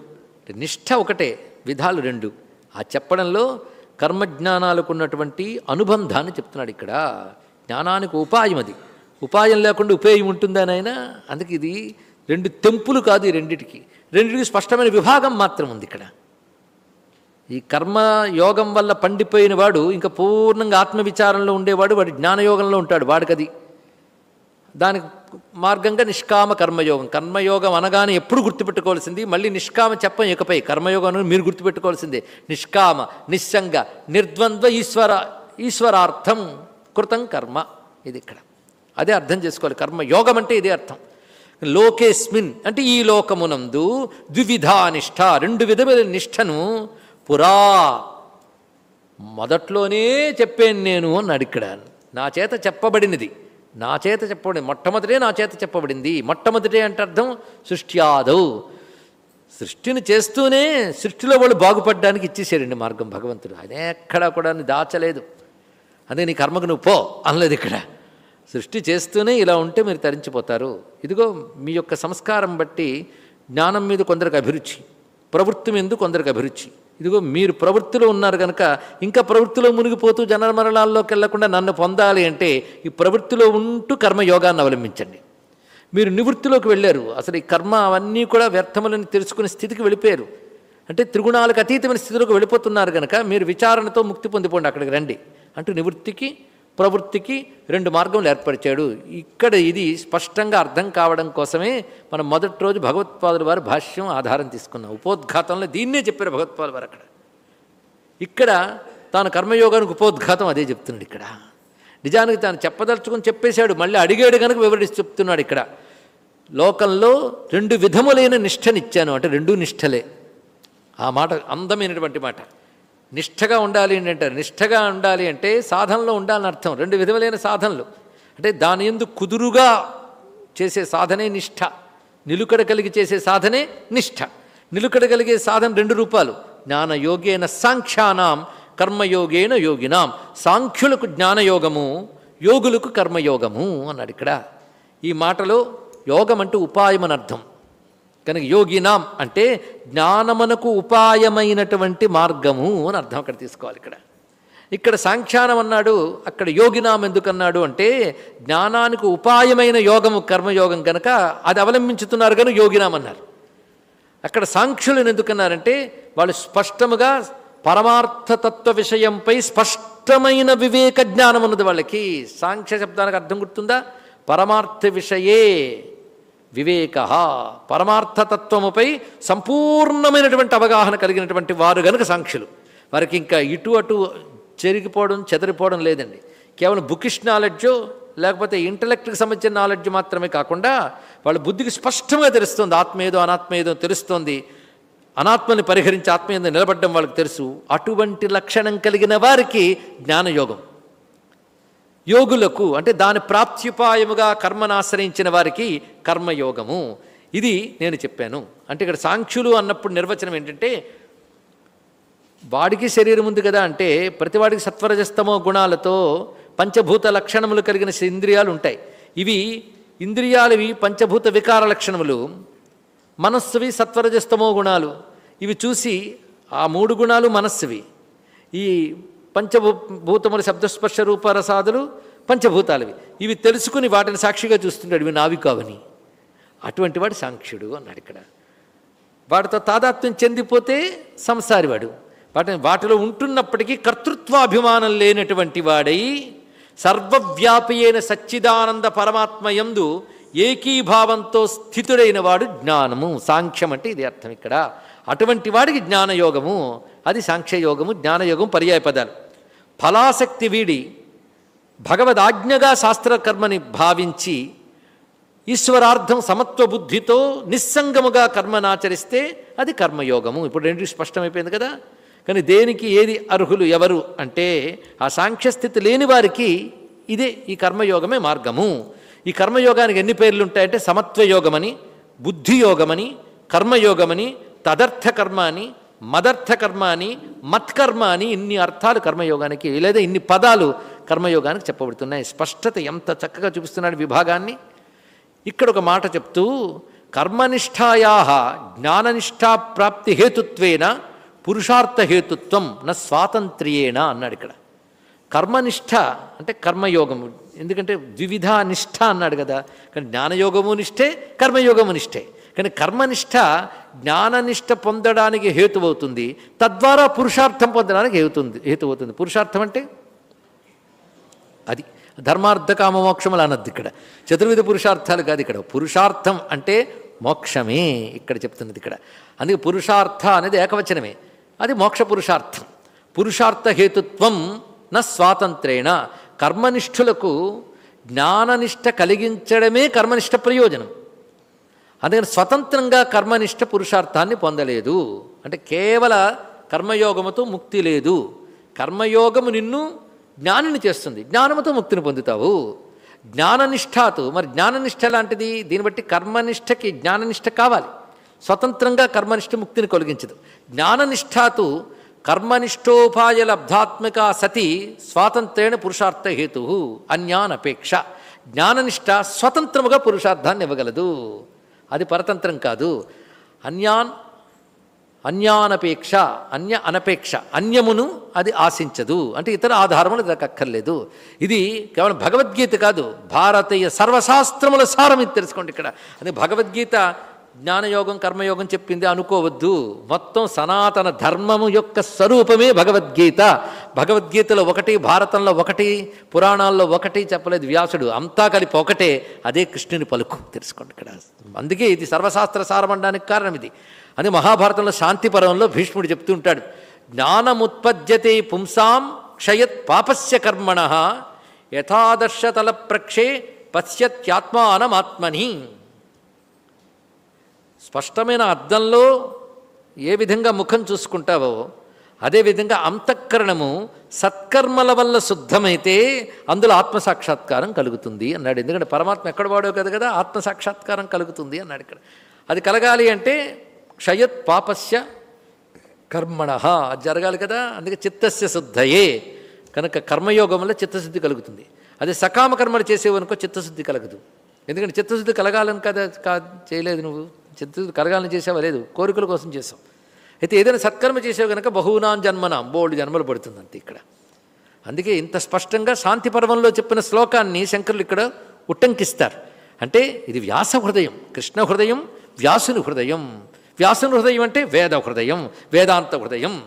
నిష్ఠ ఒకటే విధాలు రెండు. ఆ చెప్పడంలో కర్మజ్ఞానాలకు ఉన్నటువంటి అనుబంధాన్ని చెప్తున్నాడు ఇక్కడ. జ్ఞానానికి ఉపాయం అది. ఉపాయం లేకుండా ఉపయోగం ఉంటుందా నాయన? అందుకే ఇది రెండు తెంపులు కాదు ఈ రెండిటికి. రెండింటికి స్పష్టమైన విభాగం మాత్రం ఉంది ఇక్కడ. ఈ కర్మ యోగం వల్ల పండిపోయిన వాడు ఇంకా పూర్ణంగా ఆత్మవిచారంలో ఉండేవాడు వాడు జ్ఞానయోగంలో ఉంటాడు వాడికది. దానికి మార్గంగా నిష్కామ కర్మయోగం. కర్మయోగం అనగానే ఎప్పుడు గుర్తుపెట్టుకోవాల్సింది? మళ్ళీ నిష్కామ చెప్పం ఇకపై కర్మయోగం అని మీరు గుర్తుపెట్టుకోవాల్సిందే. నిష్కామ నిస్సంగ నిర్ద్వంద్వ ఈశ్వర ఈశ్వరార్థం కృతం కర్మ. ఇది ఇక్కడ. అదే అర్థం చేసుకోవాలి. కర్మయోగం అంటే ఇదే అర్థం. లోకేస్మిన్ అంటే ఈ లోకమునందు ద్విధా నిష్ఠ రెండు విధమైన నిష్ఠను పురా. మొదట్లోనే చెప్పాను నేను అన్నాడు ఇక్కడ. నా చేత చెప్పబడినది. నా చేత చెప్పబడింది మొట్టమొదటే నా చేత చెప్పబడింది. మొట్టమొదటే అంటే అర్థం సృష్టి ఆదవు సృష్టిని చేస్తూనే సృష్టిలో వాళ్ళు బాగుపడడానికి ఇచ్చేసాడండి మార్గం భగవంతుడు. ఆయన ఎక్కడా కూడా దాచలేదు. అదే నీ కర్మకు నువ్వు పో అనలేదు ఇక్కడ. సృష్టి చేస్తూనే ఇలా ఉంటే మీరు తరించిపోతారు. ఇదిగో మీ యొక్క సంస్కారం బట్టి జ్ఞానం మీద కొందరికి అభిరుచి ప్రవృత్తి మీద కొందరికి అభిరుచి. ఇదిగో మీరు ప్రవృత్తిలో ఉన్నారు కనుక ఇంకా ప్రవృత్తిలో మునిగిపోతూ జనన మరణాల్లోకి వెళ్ళకుండా నన్ను పొందాలి అంటే ఈ ప్రవృత్తిలో ఉంటూ కర్మయోగాన్ని అవలంబించండి. మీరు నివృత్తిలోకి వెళ్ళారు. అసలు ఈ కర్మ అవన్నీ కూడా వ్యర్థములని తెలుసుకునే స్థితికి వెళ్ళిపోయారు. అంటే త్రిగుణాలకు అతీతమైన స్థితిలోకి వెళ్ళిపోతున్నారు కనుక మీరు విచారణతో ముక్తి పొందిపోండి అక్కడికి రండి. అంటూ నివృత్తికి ప్రవృత్తికి రెండు మార్గములు ఏర్పరిచాడు. ఇక్కడ ఇది స్పష్టంగా అర్థం కావడం కోసమే మనం మొదటి రోజు భగవత్పాదుల వారి భాష్యం ఆధారం తీసుకున్నాం. ఉపోద్ఘాతంలో దీన్నే చెప్పారు భగవత్పాదుల వారు అక్కడ. ఇక్కడ తాను కర్మయోగానికి ఉపోద్ఘాతం అదే చెప్తున్నాడు ఇక్కడ. నిజానికి తాను చెప్పదలుచుకుని చెప్పేశాడు మళ్ళీ అడిగాడు కనుక వివరించి చెప్తున్నాడు ఇక్కడ. లోకంలో రెండు విధములైన నిష్ఠనిచ్చాను అంటే రెండు నిష్ఠలే. ఆ మాట అందమైనటువంటి మాట. నిష్ఠగా ఉండాలి అంటే నిష్ఠగా ఉండాలి అంటే సాధనలో ఉండాలని అర్థం. రెండు విధములైన సాధనలు. అంటే దాని ఎందు కుదురుగా చేసే సాధనే నిష్ఠ. నిలుకడ కలిగి చేసే సాధనే నిష్ఠ. నిలుకడ కలిగే సాధన రెండు రూపాలు. జ్ఞానయోగేన సాంఖ్యానాం కర్మయోగేన యోగినాం. సాంఖ్యులకు జ్ఞానయోగము యోగులకు కర్మయోగము అన్నాడు ఇక్కడ. ఈ మాటలో యోగం అంటే ఉపాయం అని అర్థం. కనుక యోగినాం అంటే జ్ఞానమునకు ఉపాయమైనటువంటి మార్గము అని అర్థం అక్కడ తీసుకోవాలి ఇక్కడ. ఇక్కడ సాంఖ్యానం అన్నాడు అక్కడ యోగినాం ఎందుకన్నాడు అంటే జ్ఞానానికి ఉపాయమైన యోగము కర్మయోగం కనుక అది అవలంబించుతున్నారు కనుక యోగినాం అన్నారు. అక్కడ సాంఖ్యులను ఎందుకన్నారంటే వాళ్ళు స్పష్టముగా పరమార్థతత్వ విషయంపై స్పష్టమైన వివేక జ్ఞానం ఉన్నది వాళ్ళకి. సాంఖ్య శబ్దానికి అర్థం గుర్తుందా? పరమార్థ విషయే. వివేక. పరమార్థతత్వముపై సంపూర్ణమైనటువంటి అవగాహన కలిగినటువంటి వారు గనుక సాంఖ్యులు. వారికి ఇంకా ఇటు అటు చెరిగిపోవడం చెదరిపోవడం లేదండి. కేవలం బుకిష్ నాలెడ్జు లేకపోతే ఇంటలెక్ట్కి సంబంధించిన నాలెడ్జ్ మాత్రమే కాకుండా వాళ్ళ బుద్ధికి స్పష్టంగా తెలుస్తుంది ఆత్మ ఏదో అనాత్మ ఏదో తెలుస్తోంది. అనాత్మని పరిహరించి ఆత్మ ఏదో నిలబడడం వాళ్ళకి తెలుసు. అటువంటి లక్షణం కలిగిన వారికి జ్ఞానయోగం. యోగులకు అంటే దాని ప్రాప్త్యుపాయముగా కర్మను ఆశ్రయించిన వారికి కర్మయోగము. ఇది నేను చెప్పాను. అంటే ఇక్కడ సాంఖ్యులు అన్నప్పుడు నిర్వచనం ఏంటంటే వాడికి శరీరం ఉంది కదా అంటే ప్రతివాడికి సత్వరజస్తమో గుణాలతో పంచభూత లక్షణములు కలిగిన ఇంద్రియాలు ఉంటాయి. ఇవి ఇంద్రియాలవి పంచభూత వికార లక్షణములు. మనస్సువి సత్వరజస్తమో గుణాలు. ఇవి చూసి ఆ మూడు గుణాలు మనస్సువి. ఈ పంచభూ భూతముల శబ్దస్పర్శ రూపరసాదులు పంచభూతాలవి. ఇవి తెలుసుకుని వాటిని సాక్షిగా చూస్తుంటాడు ఇవి నావి కావని అటువంటి వాడు సాంఖ్యుడు అన్నాడు ఇక్కడ. వాటితో తాదాత్మ్యం చెందిపోతే సంసారివాడు. వాటిని వాటిలో ఉంటున్నప్పటికీ కర్తృత్వాభిమానం లేనటువంటి వాడై సర్వవ్యాపి అయిన సచ్చిదానంద పరమాత్మయందు ఏకీభావంతో స్థితుడైన వాడు జ్ఞానము. సాంఖ్యం అంటే ఇది అర్థం ఇక్కడ. అటువంటి వాడికి జ్ఞానయోగము. అది సాంఖ్యయోగము జ్ఞానయోగం పర్యాయ పదాలు. ఫలాసక్తి వీడి భగవదాజ్ఞగా శాస్త్రకర్మని భావించి ఈశ్వరార్థం సమత్వ బుద్ధితో నిస్సంగముగా కర్మనాచరిస్తే అది కర్మయోగము. ఇప్పుడు రెండు స్పష్టమైపోయింది కదా? కానీ దేనికి ఏది అర్హులు ఎవరు అంటే ఆ సాంఖ్యస్థితి లేని వారికి ఇదే ఈ కర్మయోగమే మార్గము. ఈ కర్మయోగానికి ఎన్ని పేర్లు ఉంటాయంటే సమత్వయోగమని బుద్ధియోగమని కర్మయోగమని తదర్థ కర్మ అని మదర్థ కర్మ అని మత్కర్మ అని ఇన్ని అర్థాలు కర్మయోగానికి లేదా ఇన్ని పదాలు కర్మయోగానికి చెప్పబడుతున్నాయి. స్పష్టత ఎంత చక్కగా చూపిస్తున్నాడు విభాగాన్ని. ఇక్కడ ఒక మాట చెప్తూ కర్మనిష్టాయా జ్ఞాననిష్టా ప్రాప్తి హేతుత్వేన పురుషార్థ హేతుత్వం న స్వాతంత్ర్యేణ అన్నాడు ఇక్కడ. కర్మనిష్ట అంటే కర్మయోగము. ఎందుకంటే ద్వివిధ నిష్ఠ అన్నాడు కదా. కానీ జ్ఞానయోగము నిష్ఠే కర్మయోగము నిష్ఠే కానీ కర్మనిష్ట జ్ఞాననిష్ట పొందడానికి హేతువవుతుంది. తద్వారా పురుషార్థం పొందడానికి హేతుంది హేతువవుతుంది. పురుషార్థం అంటే? అది ధర్మార్థ కామ మోక్షములు అన్నది ఇక్కడ. చతుర్విధ పురుషార్థాలు కాదు ఇక్కడ. పురుషార్థం అంటే మోక్షమే ఇక్కడ చెప్తున్నది ఇక్కడ. అందుకే పురుషార్థ అనేది ఏకవచనమే. అది మోక్ష పురుషార్థం. పురుషార్థ హేతుత్వం న స్వాతంత్రేణ. కర్మనిష్ఠులకు జ్ఞాననిష్ట కలిగించడమే కర్మనిష్ట ప్రయోజనం. అందుకని స్వతంత్రంగా కర్మనిష్ట పురుషార్థాన్ని పొందలేదు. అంటే కేవల కర్మయోగముతో ముక్తి లేదు. కర్మయోగము నిన్ను జ్ఞానిని చేస్తుంది. జ్ఞానముతో ముక్తిని పొందుతావు. జ్ఞాననిష్టాతు మరి జ్ఞాననిష్ట లాంటిది దీన్ని బట్టి కర్మనిష్టకి జ్ఞాననిష్ట కావాలి. స్వతంత్రంగా కర్మనిష్ట ముక్తిని కలిగించదు. జ్ఞాననిష్టాతు కర్మనిష్టోపాయ లబ్ధాత్మిక సతి స్వాతంత్రేణ పురుషార్థ హేతు. అన్యానపేక్ష. జ్ఞాననిష్ట స్వతంత్రముగా పురుషార్థాన్ని ఇవ్వగలదు. అది పరతంత్రం కాదు. అన్యాన్ అన్యానపేక్ష అన్య అనపేక్ష అన్యమును అది ఆశించదు. అంటే ఇతర ఆధారములు ఇది అక్కర్లేదు. ఇది కేవలం భగవద్గీత కాదు. భారతీయ సర్వశాస్త్రముల సారం ఇది తెలుసుకోండి ఇక్కడ. అది భగవద్గీత జ్ఞానయోగం కర్మయోగం చెప్పింది అనుకోవద్దు. మొత్తం సనాతన ధర్మము యొక్క స్వరూపమే భగవద్గీత. భగవద్గీతలో ఒకటి భారతంలో ఒకటి పురాణాల్లో ఒకటి చెప్పలేదు వ్యాసుడు. అంతా కలిపి ఒకటే. అదే కృష్ణుని పలుకు. తెలుసుకోండి ఇక్కడ. అందుకే ఇది సర్వశాస్త్ర సారమనడానికి కారణం ఇది. అని మహాభారతంలో శాంతి పర్వంలో భీష్ముడు చెప్తూ ఉంటాడు. జ్ఞానముత్పద్యతే పుంసాం క్షయత్ పాపస్య కర్మణ యథాదర్శతల ప్రక్షే పశ్యత్యాత్మానమాత్మని. స్పష్టమైన అర్థంలో ఏ విధంగా ముఖం చూసుకుంటావో అదేవిధంగా అంతఃకరణము సత్కర్మల వల్ల శుద్ధమైతే అందులో ఆత్మసాక్షాత్కారం కలుగుతుంది అన్నాడు. ఎందుకంటే పరమాత్మ ఎక్కడ వాడో కదా కదా ఆత్మసాక్షాత్కారం కలుగుతుంది అన్నాడు ఇక్కడ. అది కలగాలి అంటే క్షయత్ పాపస్య కర్మణ. అది జరగాలి కదా అందుకే చిత్తస్య శుద్ధయే. కనుక కర్మయోగం వల్ల చిత్తశుద్ధి కలుగుతుంది. అదే సకామ కర్మలు చేసేవనుకో చిత్తశుద్ధి కలగదు. ఎందుకంటే చిత్తశుద్ధి కలగాలని కదా కా చేయలేదు నువ్వు. చిత్తశుద్ధి కరగాలని చేసావా? లేదు. కోరికల కోసం చేసాం. అయితే ఏదైనా సత్కర్మ చేసావు కనుక బహునాం జన్మనాం. బోల్డ్ జన్మలు పడుతుంది అంతే ఇక్కడ. అందుకే ఇంత స్పష్టంగా శాంతి పర్వంలో చెప్పిన శ్లోకాన్ని శంకరులు ఇక్కడ ఉట్టంకిస్తారు అంటే ఇది వ్యాస హృదయం కృష్ణ హృదయం వ్యాసుని హృదయం. వ్యాసుని హృదయం అంటే వేద హృదయం వేదాంత హృదయం.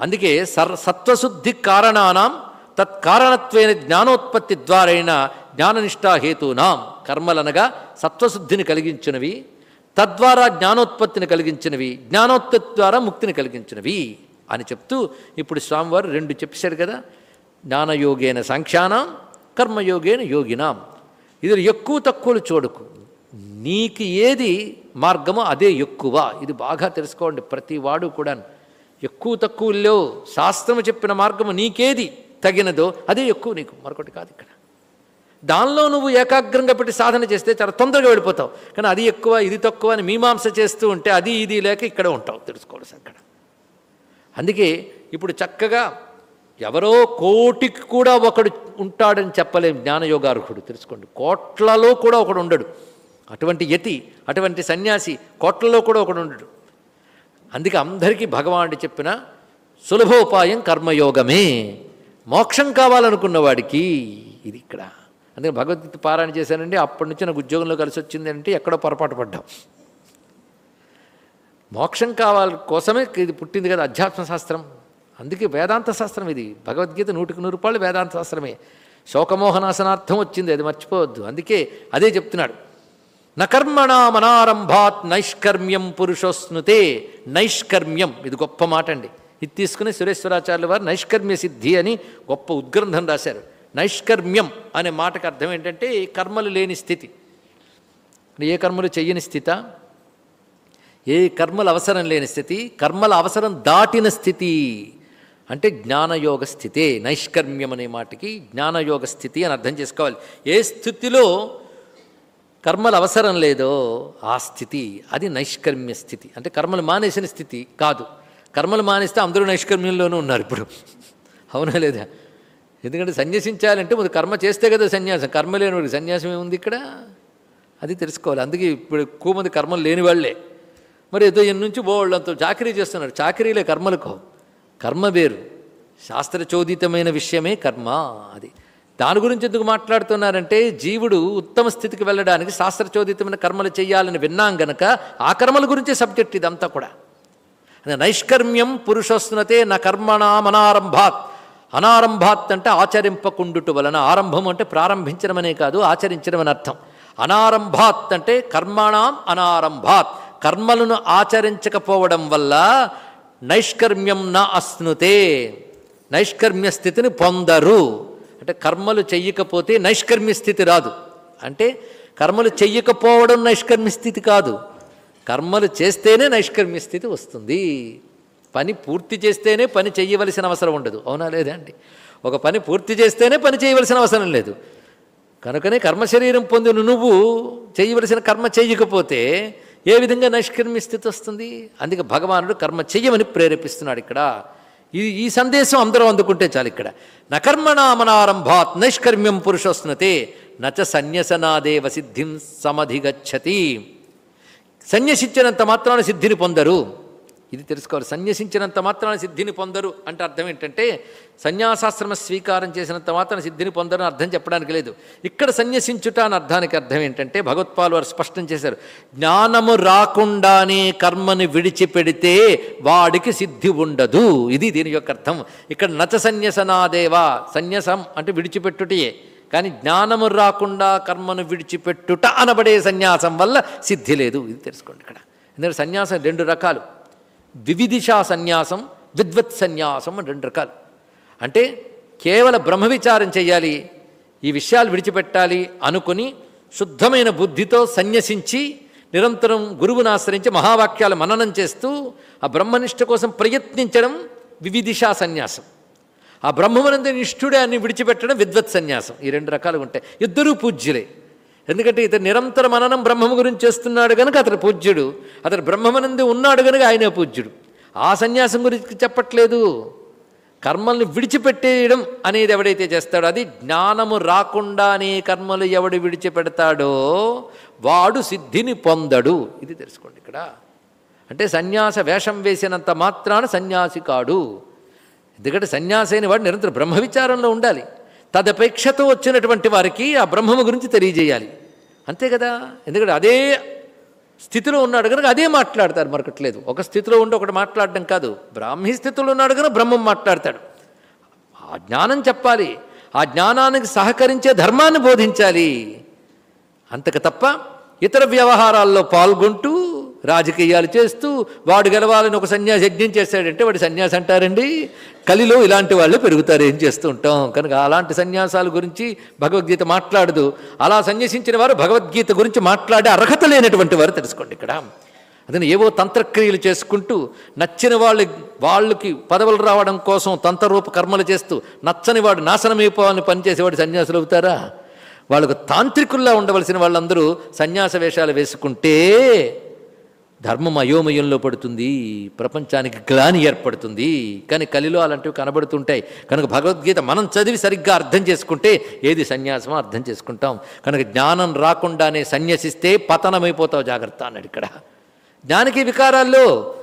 అందుకే సర్ సత్వశుద్ధి కారణానాం తత్కారణత్వేన జ్ఞానోత్పత్తి ద్వారైన జ్ఞాననిష్టాహేతూనాం కర్మలనగా సత్వశుద్ధిని కలిగించినవి తద్వారా జ్ఞానోత్పత్తిని కలిగించినవి జ్ఞానోత్పత్తి ద్వారా ముక్తిని కలిగించినవి అని చెప్తూ ఇప్పుడు స్వామివారు రెండు చెప్పేశారు కదా జ్ఞానయోగేన సాంఖ్యానం కర్మయోగేన యోగినాం. ఇది ఎక్కువ తక్కువలు చూడకు. నీకు ఏది మార్గమో అదే ఎక్కువ. ఇది బాగా తెలుసుకోండి ప్రతి వాడు కూడా ఎక్కువ తక్కువలో శాస్త్రము చెప్పిన మార్గము నీకేది తగినదో అదే ఎక్కువ నీకు. మరొకటి కాదు ఇక్కడ. దానిలో నువ్వు ఏకాగ్రంగా పెట్టి సాధన చేస్తే చాలా తొందరగా వెళ్ళిపోతావు. కానీ అది ఎక్కువ ఇది తక్కువ అని మీమాంస చేస్తూ ఉంటే అది ఇది లేక ఇక్కడే ఉంటావు తెలుసుకోవాలి అక్కడ అందుకే ఇప్పుడు చక్కగా ఎవరో కోటికి కూడా ఒకడు ఉంటాడని చెప్పలేం జ్ఞానయోగార్హుడు తెలుసుకోండి. కోట్లలో కూడా ఒకడు ఉండడు. అటువంటి యతి అటువంటి సన్యాసి కోట్లలో కూడా ఒకడు ఉండడు. అందుకే అందరికీ భగవానుడు చెప్పిన సులభోపాయం కర్మయోగమే. మోక్షం కావాలనుకున్న వాడికి ఇది ఇక్కడ. అందుకే భగవద్గీత పారాయణ చేశానండి. అప్పటి నుంచి నాకు ఉద్యోగంలో కలిసి వచ్చింది అంటే ఎక్కడో పొరపాటు పడ్డాం. మోక్షం కావాలి కోసమే ఇది పుట్టింది కదా అధ్యాత్మ శాస్త్రం. అందుకే వేదాంత శాస్త్రం ఇది. భగవద్గీత నూటికి నూరు రూపాయలు వేదాంత శాస్త్రమే. శోకమోహనాసనార్థం వచ్చింది అది మర్చిపోవద్దు. అందుకే అదే చెప్తున్నాడు. నకర్మణామనారంభాత్ నైష్కర్మ్యం పురుషోస్నుతే నైష్కర్మ్యం. ఇది గొప్ప మాట అండి ఇది తీసుకుని సురేశ్వరాచార్యుల వారు నైష్కర్మ్య సిద్ధి అని గొప్ప ఉద్గ్రంథం రాశారు. నైష్కర్మ్యం అనే మాటకు అర్థం ఏంటంటే కర్మలు లేని స్థితి. ఏ కర్మలు చెయ్యని స్థిత? ఏ కర్మలు అవసరం లేని స్థితి? కర్మల అవసరం దాటిన స్థితి. అంటే జ్ఞానయోగ స్థితే నైష్కర్మ్యం అనే మాటకి జ్ఞానయోగ స్థితి అని అర్థం చేసుకోవాలి. ఏ స్థితిలో కర్మలు అవసరం లేదో ఆ స్థితి అది నైష్కర్మ్య స్థితి. అంటే కర్మలు మానేసిన స్థితి కాదు. కర్మలు మానేస్తే అందరూ నైష్కర్మ్యంలోనూ ఉన్నారు ఇప్పుడు. అవునా లేదా? ఎందుకంటే సన్యసించాలంటే ముందు కర్మ చేస్తే కదా సన్యాసం. కర్మ లేనివాడికి సన్యాసం ఏముంది ఇక్కడ? అది తెలుసుకోవాలి. అందుకే ఇప్పుడు ఎక్కువ మంది కర్మలు లేని వాళ్ళే. మరి ఏదో ఎన్ని నుంచి పోవాళ్ళంతో చాకరీ చేస్తున్నారు. చాకరీలే కర్మలకు. కర్మ వేరు. శాస్త్రచోదితమైన విషయమే కర్మ అది. దాని గురించి ఎందుకు మాట్లాడుతున్నారంటే జీవుడు ఉత్తమ స్థితికి వెళ్ళడానికి శాస్త్రచోదితమైన కర్మలు చేయాలని విన్నాం గనక ఆ కర్మల గురించే సబ్జెక్ట్ ఇదంతా కూడా. నైష్కర్మ్యం పురుషస్నతే నా కర్మణామనారంభాత్. అనారంభాత్ అంటే ఆచరింపకుండుట వలన ఆరంభం అంటే ప్రారంభించడమనే కాదు ఆచరించడం అని అర్థం. అనారంభాత్ అంటే కర్మణాం అనారంభాత్. కర్మలను ఆచరించకపోవడం వల్ల నైష్కర్మ్యం నా అస్నుతే. నైష్కర్మ్య స్థితిని పొందరు. అంటే కర్మలు చెయ్యకపోతే నైష్కర్మ్య స్థితి రాదు. అంటే కర్మలు చెయ్యకపోవడం నైష్కర్మ్య స్థితి కాదు. కర్మలు చేస్తేనే నైష్కర్మ్య స్థితి వస్తుంది. పని పూర్తి చేస్తేనే పని చేయవలసిన అవసరం ఉండదు. అవునా లేదా అండి? ఒక పని పూర్తి చేస్తేనే పని చేయవలసిన అవసరం లేదు. కనుకనే కర్మశరీరం పొందిన నువ్వు చేయవలసిన కర్మ చేయకపోతే ఏ విధంగా నైష్కర్మ్య స్థితి వస్తుంది? అందుకే భగవానుడు కర్మ చెయ్యమని ప్రేరేపిస్తున్నాడు ఇక్కడ. ఈ ఈ సందేశం అందరూ అందుకుంటే చాలు ఇక్కడ. నకర్మణామనారంభాత్ నైష్కర్మ్యం పురుషోస్నతే నచ సన్యసనాదేవ సిద్ధిం సమధిగచ్చతి. సన్యసించినంత మాత్రాన సిద్ధిని పొందరు. ఇది తెలుసుకోవాలి. సన్యసించినంత మాత్రాన సిద్ధిని పొందరు అంటే అర్థం ఏంటంటే సన్యాసాశ్రమ స్వీకారం చేసినంత మాత్రాన సిద్ధిని పొందరు అర్థం చెప్పడానికి లేదు. ఇక్కడ సన్యసించుట అని అర్థానికి అర్థం ఏంటంటే భగవత్పాల్ వారు స్పష్టం చేశారు. జ్ఞానము రాకుండానే కర్మని విడిచిపెడితే వాడికి సిద్ధి ఉండదు. ఇది దీని యొక్క అర్థం. ఇక్కడ నచ సన్యసనాదేవా సన్యాసం అంటే విడిచిపెట్టుటయే. కానీ జ్ఞానము రాకుండా కర్మను విడిచిపెట్టుట అనబడే సన్యాసం వల్ల సిద్ధి లేదు. ఇది తెలుసుకోండి ఇక్కడ. ఎందుకంటే సన్యాసం రెండు రకాలు. వివిధిషా సన్యాసం విద్వత్ సన్యాసం అని రెండు రకాలు. అంటే కేవల బ్రహ్మ విచారం చేయాలి ఈ విషయాలు విడిచిపెట్టాలి అనుకుని శుద్ధమైన బుద్ధితో సన్యసించి నిరంతరం గురువును ఆశ్రయించి మహావాక్యాలు మననం చేస్తూ ఆ బ్రహ్మనిష్ట కోసం ప్రయత్నించడం వివిధిషా సన్యాసం. ఆ బ్రహ్మమనంద నిష్ఠుడే అని విడిచిపెట్టడం విద్వత్ సన్యాసం. ఈ రెండు రకాలు ఉంటాయి. ఇద్దరూ పూజ్యులే. ఎందుకంటే ఇతను నిరంతర మననం బ్రహ్మము గురించి చేస్తున్నాడు కనుక అతడు పూజ్యుడు. అతడు బ్రహ్మమనంది ఉన్నాడు కనుక ఆయనే పూజ్యుడు. ఆ సన్యాసం గురించి చెప్పట్లేదు. కర్మల్ని విడిచిపెట్టేయడం అనేది ఎవడైతే చేస్తాడో అది జ్ఞానము రాకుండానే కర్మలు ఎవడు విడిచిపెడతాడో వాడు సిద్ధిని పొందడు. ఇది తెలుసుకోండి ఇక్కడ. అంటే సన్యాస వేషం వేసినంత మాత్రాన సన్యాసి కాడు. ఎందుకంటే సన్యాసి అయిన వాడు నిరంతరం బ్రహ్మ విచారంలో ఉండాలి. తదపేక్షతో వచ్చినటువంటి వారికి ఆ బ్రహ్మము గురించి తెలియజేయాలి. అంతే కదా? ఎందుకంటే అదే స్థితిలో ఉన్నాడు కనుక అదే మాట్లాడతారు మరొకట్లేదు. ఒక స్థితిలో ఉండి ఒకటి మాట్లాడడం కాదు. బ్రాహ్మీ స్థితిలో ఉన్నాడు కనుక బ్రహ్మం మాట్లాడతాడు. ఆ జ్ఞానం చెప్పాలి. ఆ జ్ఞానానికి సహకరించే ధర్మాన్ని బోధించాలి. అంతకు తప్ప ఇతర వ్యవహారాల్లో పాల్గొంటూ రాజకీయాలు చేస్తూ వాడు గెలవాలని ఒక సన్యాసి యజ్ఞం చేశాడంటే వాడు సన్యాసి అంటారండి. కలిలో ఇలాంటి వాళ్ళు పెరుగుతారు ఏం చేస్తూ ఉంటాం. కనుక అలాంటి సన్యాసాల గురించి భగవద్గీత మాట్లాడదు. అలా సన్యసించిన వారు భగవద్గీత గురించి మాట్లాడే అర్హత లేనటువంటి వారు తెలుసుకోండి ఇక్కడ. అతను ఏవో తంత్రక్రియలు చేసుకుంటూ నచ్చిన వాళ్ళు వాళ్ళకి పదవులు రావడం కోసం తంత్రరూప కర్మలు చేస్తూ నచ్చని వాడు నాశనమైపోవాలని పనిచేసేవాడు సన్యాసులు అవుతారా? వాళ్ళకు తాంత్రికుల్లా ఉండవలసిన వాళ్ళందరూ సన్యాస వేషాలు వేసుకుంటే ధర్మం అయోమయంలో పడుతుంది ప్రపంచానికి గ్లాని ఏర్పడుతుంది. కానీ కలిలో అలాంటివి కనబడుతుంటాయి. కనుక భగవద్గీత మనం చదివి సరిగ్గా అర్థం చేసుకుంటే ఏది సన్యాసమో అర్థం చేసుకుంటాం. కనుక జ్ఞానం రాకుండానే సన్యసిస్తే పతనమైపోతావు జాగ్రత్త అన్నాడు ఇక్కడ. జ్ఞానికి వికారాల్లో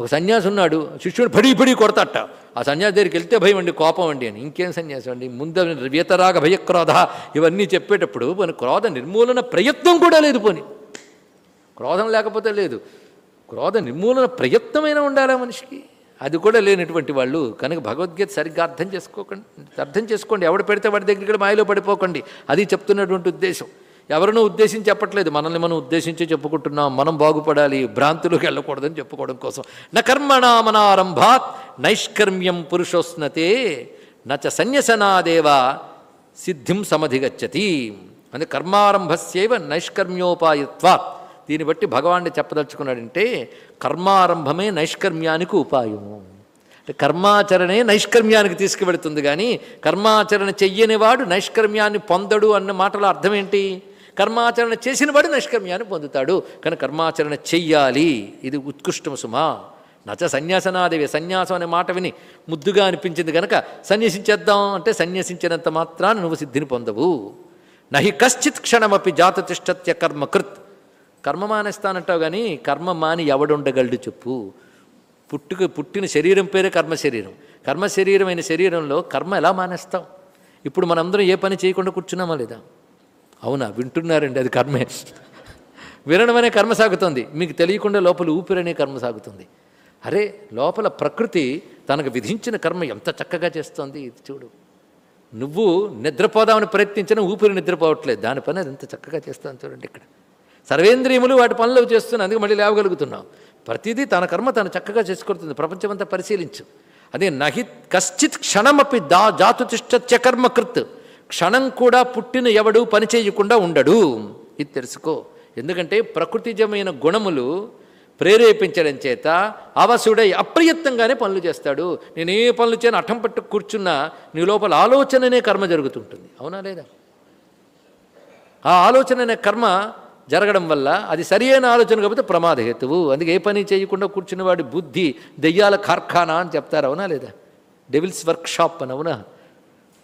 ఒక సన్యాసి ఉన్నాడు శిష్యుడు పడి పడి కొడతట. ఆ సన్యాసి దగ్గరికి వెళ్తే భయం అండి కోపం అండి అని. ఇంకేం సన్యాసం అండి? ముందు వ్యతరాగ భయక్రోధ ఇవన్నీ చెప్పేటప్పుడు మన క్రోధ నిర్మూలన ప్రయత్నం కూడా లేదు పోని. క్రోధం లేకపోతే లేదు. క్రోధ నిర్మూలన ప్రయత్నమైనా ఉండాలా మనిషికి. అది కూడా లేనటువంటి వాళ్ళు కనుక భగవద్గీత సరిగ్గా అర్థం చేసుకోకండి అర్థం చేసుకోండి. ఎవడు పెడితే వాడి దగ్గరికి కూడా మాయలో పడిపోకండి. అది చెప్తున్నటువంటి ఉద్దేశం. ఎవరినూ ఉద్దేశించి చెప్పట్లేదు. మనల్ని మనం ఉద్దేశించి చెప్పుకుంటున్నాం. మనం బాగుపడాలి. భ్రాంతులకు వెళ్ళకూడదని చెప్పుకోవడం కోసం. న కర్మణామనారంభాత్ నైష్కర్మ్యం పురుషోస్నతే. నచ సన్యసనాదేవ సిద్ధిం సమధిగచ్చతి. అంటే కర్మారంభస్యవ నైష్కర్మ్యోపాయత్వాత్. దీన్ని బట్టి భగవాన్ని చెప్పదలుచుకున్నాడంటే కర్మారంభమే నైష్కర్మ్యానికి ఉపాయము అంటే కర్మాచరణే నైష్కర్మ్యానికి తీసుకువెళుతుంది కానీ కర్మాచరణ చెయ్యనివాడు నైష్కర్మ్యాన్ని పొందడు అన్న మాటల అర్థం ఏంటి కర్మాచరణ చేసిన వాడు నైష్కర్మ్యాన్ని పొందుతాడు. కానీ కర్మాచరణ చెయ్యాలి. ఇది ఉత్కృష్టం సుమా. నచ సన్యాసనాదేవి సన్యాసం అనే మాట విని ముద్దుగా అనిపించింది కనుక సన్యసించేద్దాం అంటే సన్యసించినంత మాత్రాన నువ్వు సిద్ధిని పొందవు. నహి కశ్చిత్ క్షణమపి జాతతిష్టత్య కర్మకృత్ కర్మ మానేస్తానంటావు కానీ కర్మ మాని ఎవడుండగలడు చెప్పు. పుట్టుకు పుట్టిన శరీరం పేరే కర్మ శరీరం. కర్మ శరీరమైన శరీరంలో కర్మ ఎలా మానేస్తాం ఇప్పుడు మనందరం ఏ పని చేయకుండా కూర్చున్నామా లేదా? అవునా వింటున్నారండి అది కర్మే. వినడం అనే కర్మ సాగుతుంది. మీకు తెలియకుండా లోపల ఊపిరనే కర్మ సాగుతుంది. అరే లోపల ప్రకృతి తనకు విధించిన కర్మ ఎంత చక్కగా చేస్తోంది ఇది చూడు. నువ్వు నిద్రపోదామని ప్రయత్నించిన ఊపిరి నిద్రపోవట్లేదు. దాని పని అది ఎంత చక్కగా చేస్తాను చూడండి ఇక్కడ. సర్వేంద్రియములు వాటి పనులు చేస్తున్నాయి అందుకే మళ్ళీ లేవగలుగుతున్నాం. ప్రతిదీ తన కర్మ తను చక్కగా చేసుకుంటుంది ప్రపంచమంతా పరిశీలించు. అదే నహి కశ్చిత్ క్షణమపి దా జాతుతిష్టత్య కర్మకృత్. క్షణం కూడా పుట్టిన ఎవడు పని చేయకుండా ఉండడు. ఇది తెలుసుకో. ఎందుకంటే ప్రకృతిజమైన గుణములు ప్రేరేపించడం చేత అవసుడై అప్రయత్నంగానే పనులు చేస్తాడు. నేను ఏ పనులు చేయను అట్టం పట్టు కూర్చున్నా నీ లోపల ఆలోచననే కర్మ జరుగుతుంటుంది. అవునా లేదా? ఆ ఆలోచన అనే కర్మ జరగడం వల్ల అది సరి అయిన ఆలోచన కాకపోతే ప్రమాద హేతువు. అందుకే ఏ పని చేయకుండా కూర్చున్న వాడి బుద్ధి దెయ్యాల కార్ఖానా అని చెప్తారు అవునా లేదా? డెవిల్స్ వర్క్షాప్ అని అవునా?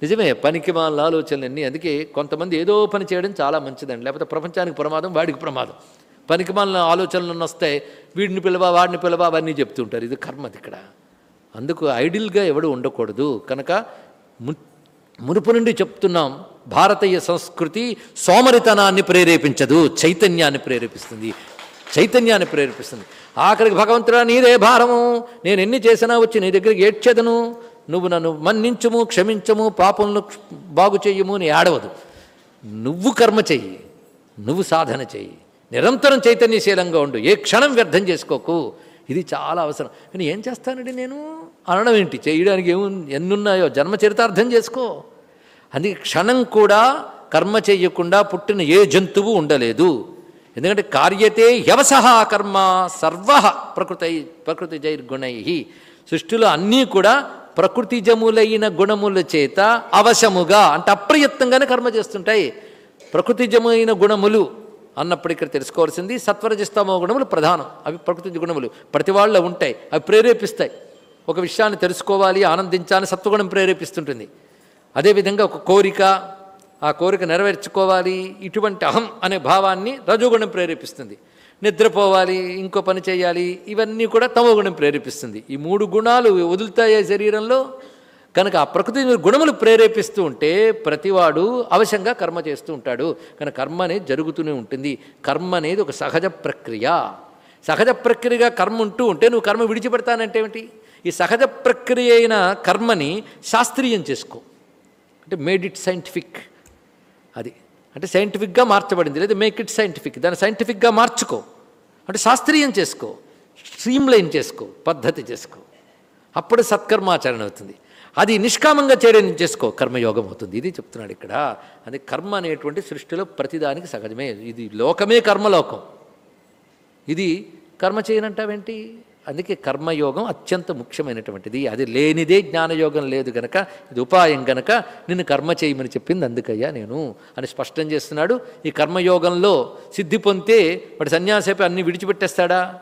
నిజమే పనికి మాల ఆలోచనలన్నీ. అందుకే కొంతమంది ఏదో పని చేయడం చాలా మంచిదండి. లేకపోతే ప్రపంచానికి ప్రమాదం వాడికి ప్రమాదం. పనికి మాలిన ఆలోచనలు వస్తాయి వీడిని పిలవా వాడిని పిలవా అవన్నీ చెప్తుంటారు ఇది కర్మది ఇక్కడ. అందుకు ఐడిల్గా ఎవడు ఉండకూడదు. కనుక ము మునుపు నుండి చెప్తున్నాం భారతీయ సంస్కృతి సోమరితనాన్ని ప్రేరేపించదు చైతన్యాన్ని ప్రేరేపిస్తుంది. చైతన్యాన్ని ప్రేరేపిస్తుంది. ఆఖరికి భగవంతుడా నీదే భారము. నేను ఎన్ని చేసినా వచ్చి నీ దగ్గరికి ఏడ్చేదను. నువ్వు నన్ను మన్నించము క్షమించము పాపములను బాగు చెయ్యము అని ఆడవదు నువ్వు కర్మ చెయ్యి నువ్వు సాధన చెయ్యి. నిరంతరం చైతన్యశీలంగా ఉండు. ఏ క్షణం వ్యర్థం చేసుకోకు. ఇది చాలా అవసరం. కానీ ఏం చేస్తానండి నేను? అనడం ఏంటి? చేయడానికి ఏము ఎన్నున్నాయో? జన్మ చరితార్థం చేసుకో. అందుకే క్షణం కూడా కర్మ చేయకుండా పుట్టిన ఏ జంతువు ఉండలేదు. ఎందుకంటే కార్యతే యవసహ కర్మ సర్వ ప్రకృతి ప్రకృతి జైర్గుణై. సృష్టిలో అన్నీ కూడా ప్రకృతిజములైన గుణముల చేత అవశముగా అంటే అప్రయత్నంగానే కర్మ చేస్తుంటాయి. ప్రకృతిజమైన గుణములు అన్నప్పుడు ఇక్కడ తెలుసుకోవాల్సింది సత్వరజస్తమో గుణములు ప్రధానం. అవి ప్రకృతి గుణములు. ప్రతి వాళ్ళ ఉంటాయి. అవి ప్రేరేపిస్తాయి. ఒక విషయాన్ని తెలుసుకోవాలి ఆనందించాలని సత్వగుణం ప్రేరేపిస్తుంటుంది. అదేవిధంగా ఒక కోరిక ఆ కోరిక నెరవేర్చుకోవాలి ఇటువంటి అహం అనే భావాన్ని రజోగుణం ప్రేరేపిస్తుంది. నిద్రపోవాలి ఇంకో పని చేయాలి ఇవన్నీ కూడా తమోగుణం ప్రేరేపిస్తుంది. ఈ మూడు గుణాలు వదులుతాయి శరీరంలో కనుక ఆ ప్రకృతి గుణములు ప్రేరేపిస్తూ ఉంటే ప్రతివాడు అవశ్యంగా కర్మ చేస్తూ ఉంటాడు. కనుక కర్మ అనేది జరుగుతూనే ఉంటుంది. కర్మ అనేది ఒక సహజ ప్రక్రియ. సహజ ప్రక్రియగా కర్మ ఉంటూ ఉంటే నువ్వు కర్మ విడిచిపెడతానంటే ఏమిటి? ఈ సహజ ప్రక్రియ అయిన కర్మని శాస్త్రీయం చేసుకో. అంటే మేడ్ ఇట్ సైంటిఫిక్. అది. అంటే సైంటిఫిక్గా మార్చబడింది. లేదా మేక్ ఇట్ సైంటిఫిక్. దాన్ని సైంటిఫిక్గా మార్చుకో. అంటే శాస్త్రీయం చేసుకో. స్ట్రీమ్లైన్ చేసుకో. పద్ధతి చేసుకో. అప్పుడు సత్కర్మాచరణ అవుతుంది. అది నిష్కామంగా చేయడం చేసుకో. కర్మయోగం అవుతుంది. ఇది చెప్తున్నాడు ఇక్కడ. అది కర్మ అనేటువంటి సృష్టిలో ప్రతిదానికి సహజమే. ఇది లోకమే కర్మలోకం. ఇది కర్మ చేయనంటావేంటి? అందుకే కర్మయోగం అత్యంత ముఖ్యమైనటువంటిది. అది లేనిదే జ్ఞానయోగం లేదు గనక ఇది ఉపాయం గనక నిన్ను కర్మ చేయమని చెప్పింది అందుకయ్యా నేను అని స్పష్టం చేస్తున్నాడు. ఈ కర్మయోగంలో సిద్ధి పొందితే వాడు సన్యాసేపు అన్ని విడిచిపెట్టేస్తాడా?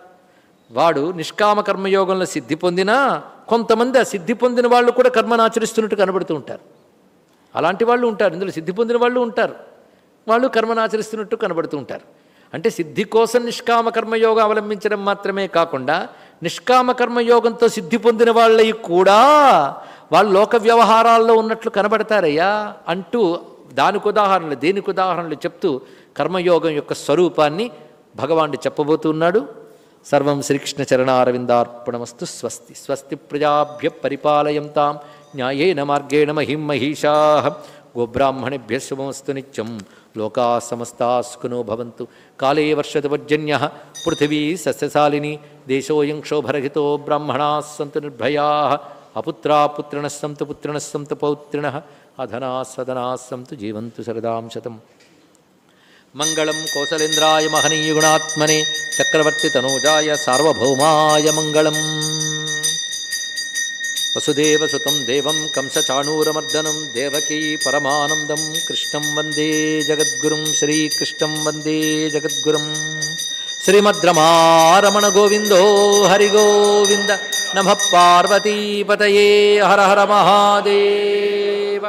వాడు నిష్కామ కర్మయోగంలో సిద్ధి పొందినా కొంతమంది ఆ సిద్ధి పొందిన వాళ్ళు కూడా కర్మను ఆచరిస్తున్నట్టు కనబడుతూ ఉంటారు. అలాంటి వాళ్ళు ఉంటారు. ఇందులో సిద్ధి పొందిన వాళ్ళు ఉంటారు. వాళ్ళు కర్మను ఆచరిస్తున్నట్టు కనబడుతూ ఉంటారు. అంటే సిద్ధి కోసం నిష్కామ కర్మయోగం అవలంబించడం మాత్రమే కాకుండా నిష్కామ కర్మయోగంతో సిద్ధి పొందిన వాళ్ళవి కూడా వాళ్ళు లోక వ్యవహారాల్లో ఉన్నట్లు కనబడతారయ్యా అంటూ దానికి ఉదాహరణలు దేనికి ఉదాహరణలు చెప్తూ కర్మయోగం యొక్క స్వరూపాన్ని భగవానుడు చెప్పబోతున్నాడు. సర్వం శ్రీకృష్ణ చరణారవిందార్పణమస్తు. స్వస్తి స్వస్తి ప్రజాభ్య పరిపాలయంతాం. న్యాయేన మార్గేణ మహిం మహిషా. గోబ్రాహ్మణేభ్య శుభమస్తు నిత్యం. లోకా సమస్తాస్కునో భవంతు. కాళే వర్షదవజ్జన్య పృథివీ సస్యశాలిని దేశోయం క్షోభరహితో బ్రాహ్మణా సంతు నిర్భయా. అపుత్రా పుత్రిణ సంతు పుత్రిణ సంతు పౌత్రిణ. అధనా సదనా సంతు జీవంతు సరదాం శతం. మంగళం కౌసలేంద్రాయ మహనీయుగుణాత్మనే. చక్రవర్తి తనూజాయ సార్వభౌమాయ మంగళం. वसुदेवसुतं देवं कंसचाणूरमर्दनं देवकी परमानन्दं कृष्णं वन्दे जगद्गुरुं श्रीकृष्णं वन्दे जगद्गुरुं श्रीमद्रमारमणगोविन्दो हरिगोविन्द नमः पार्वतीपतये हर हर महादेव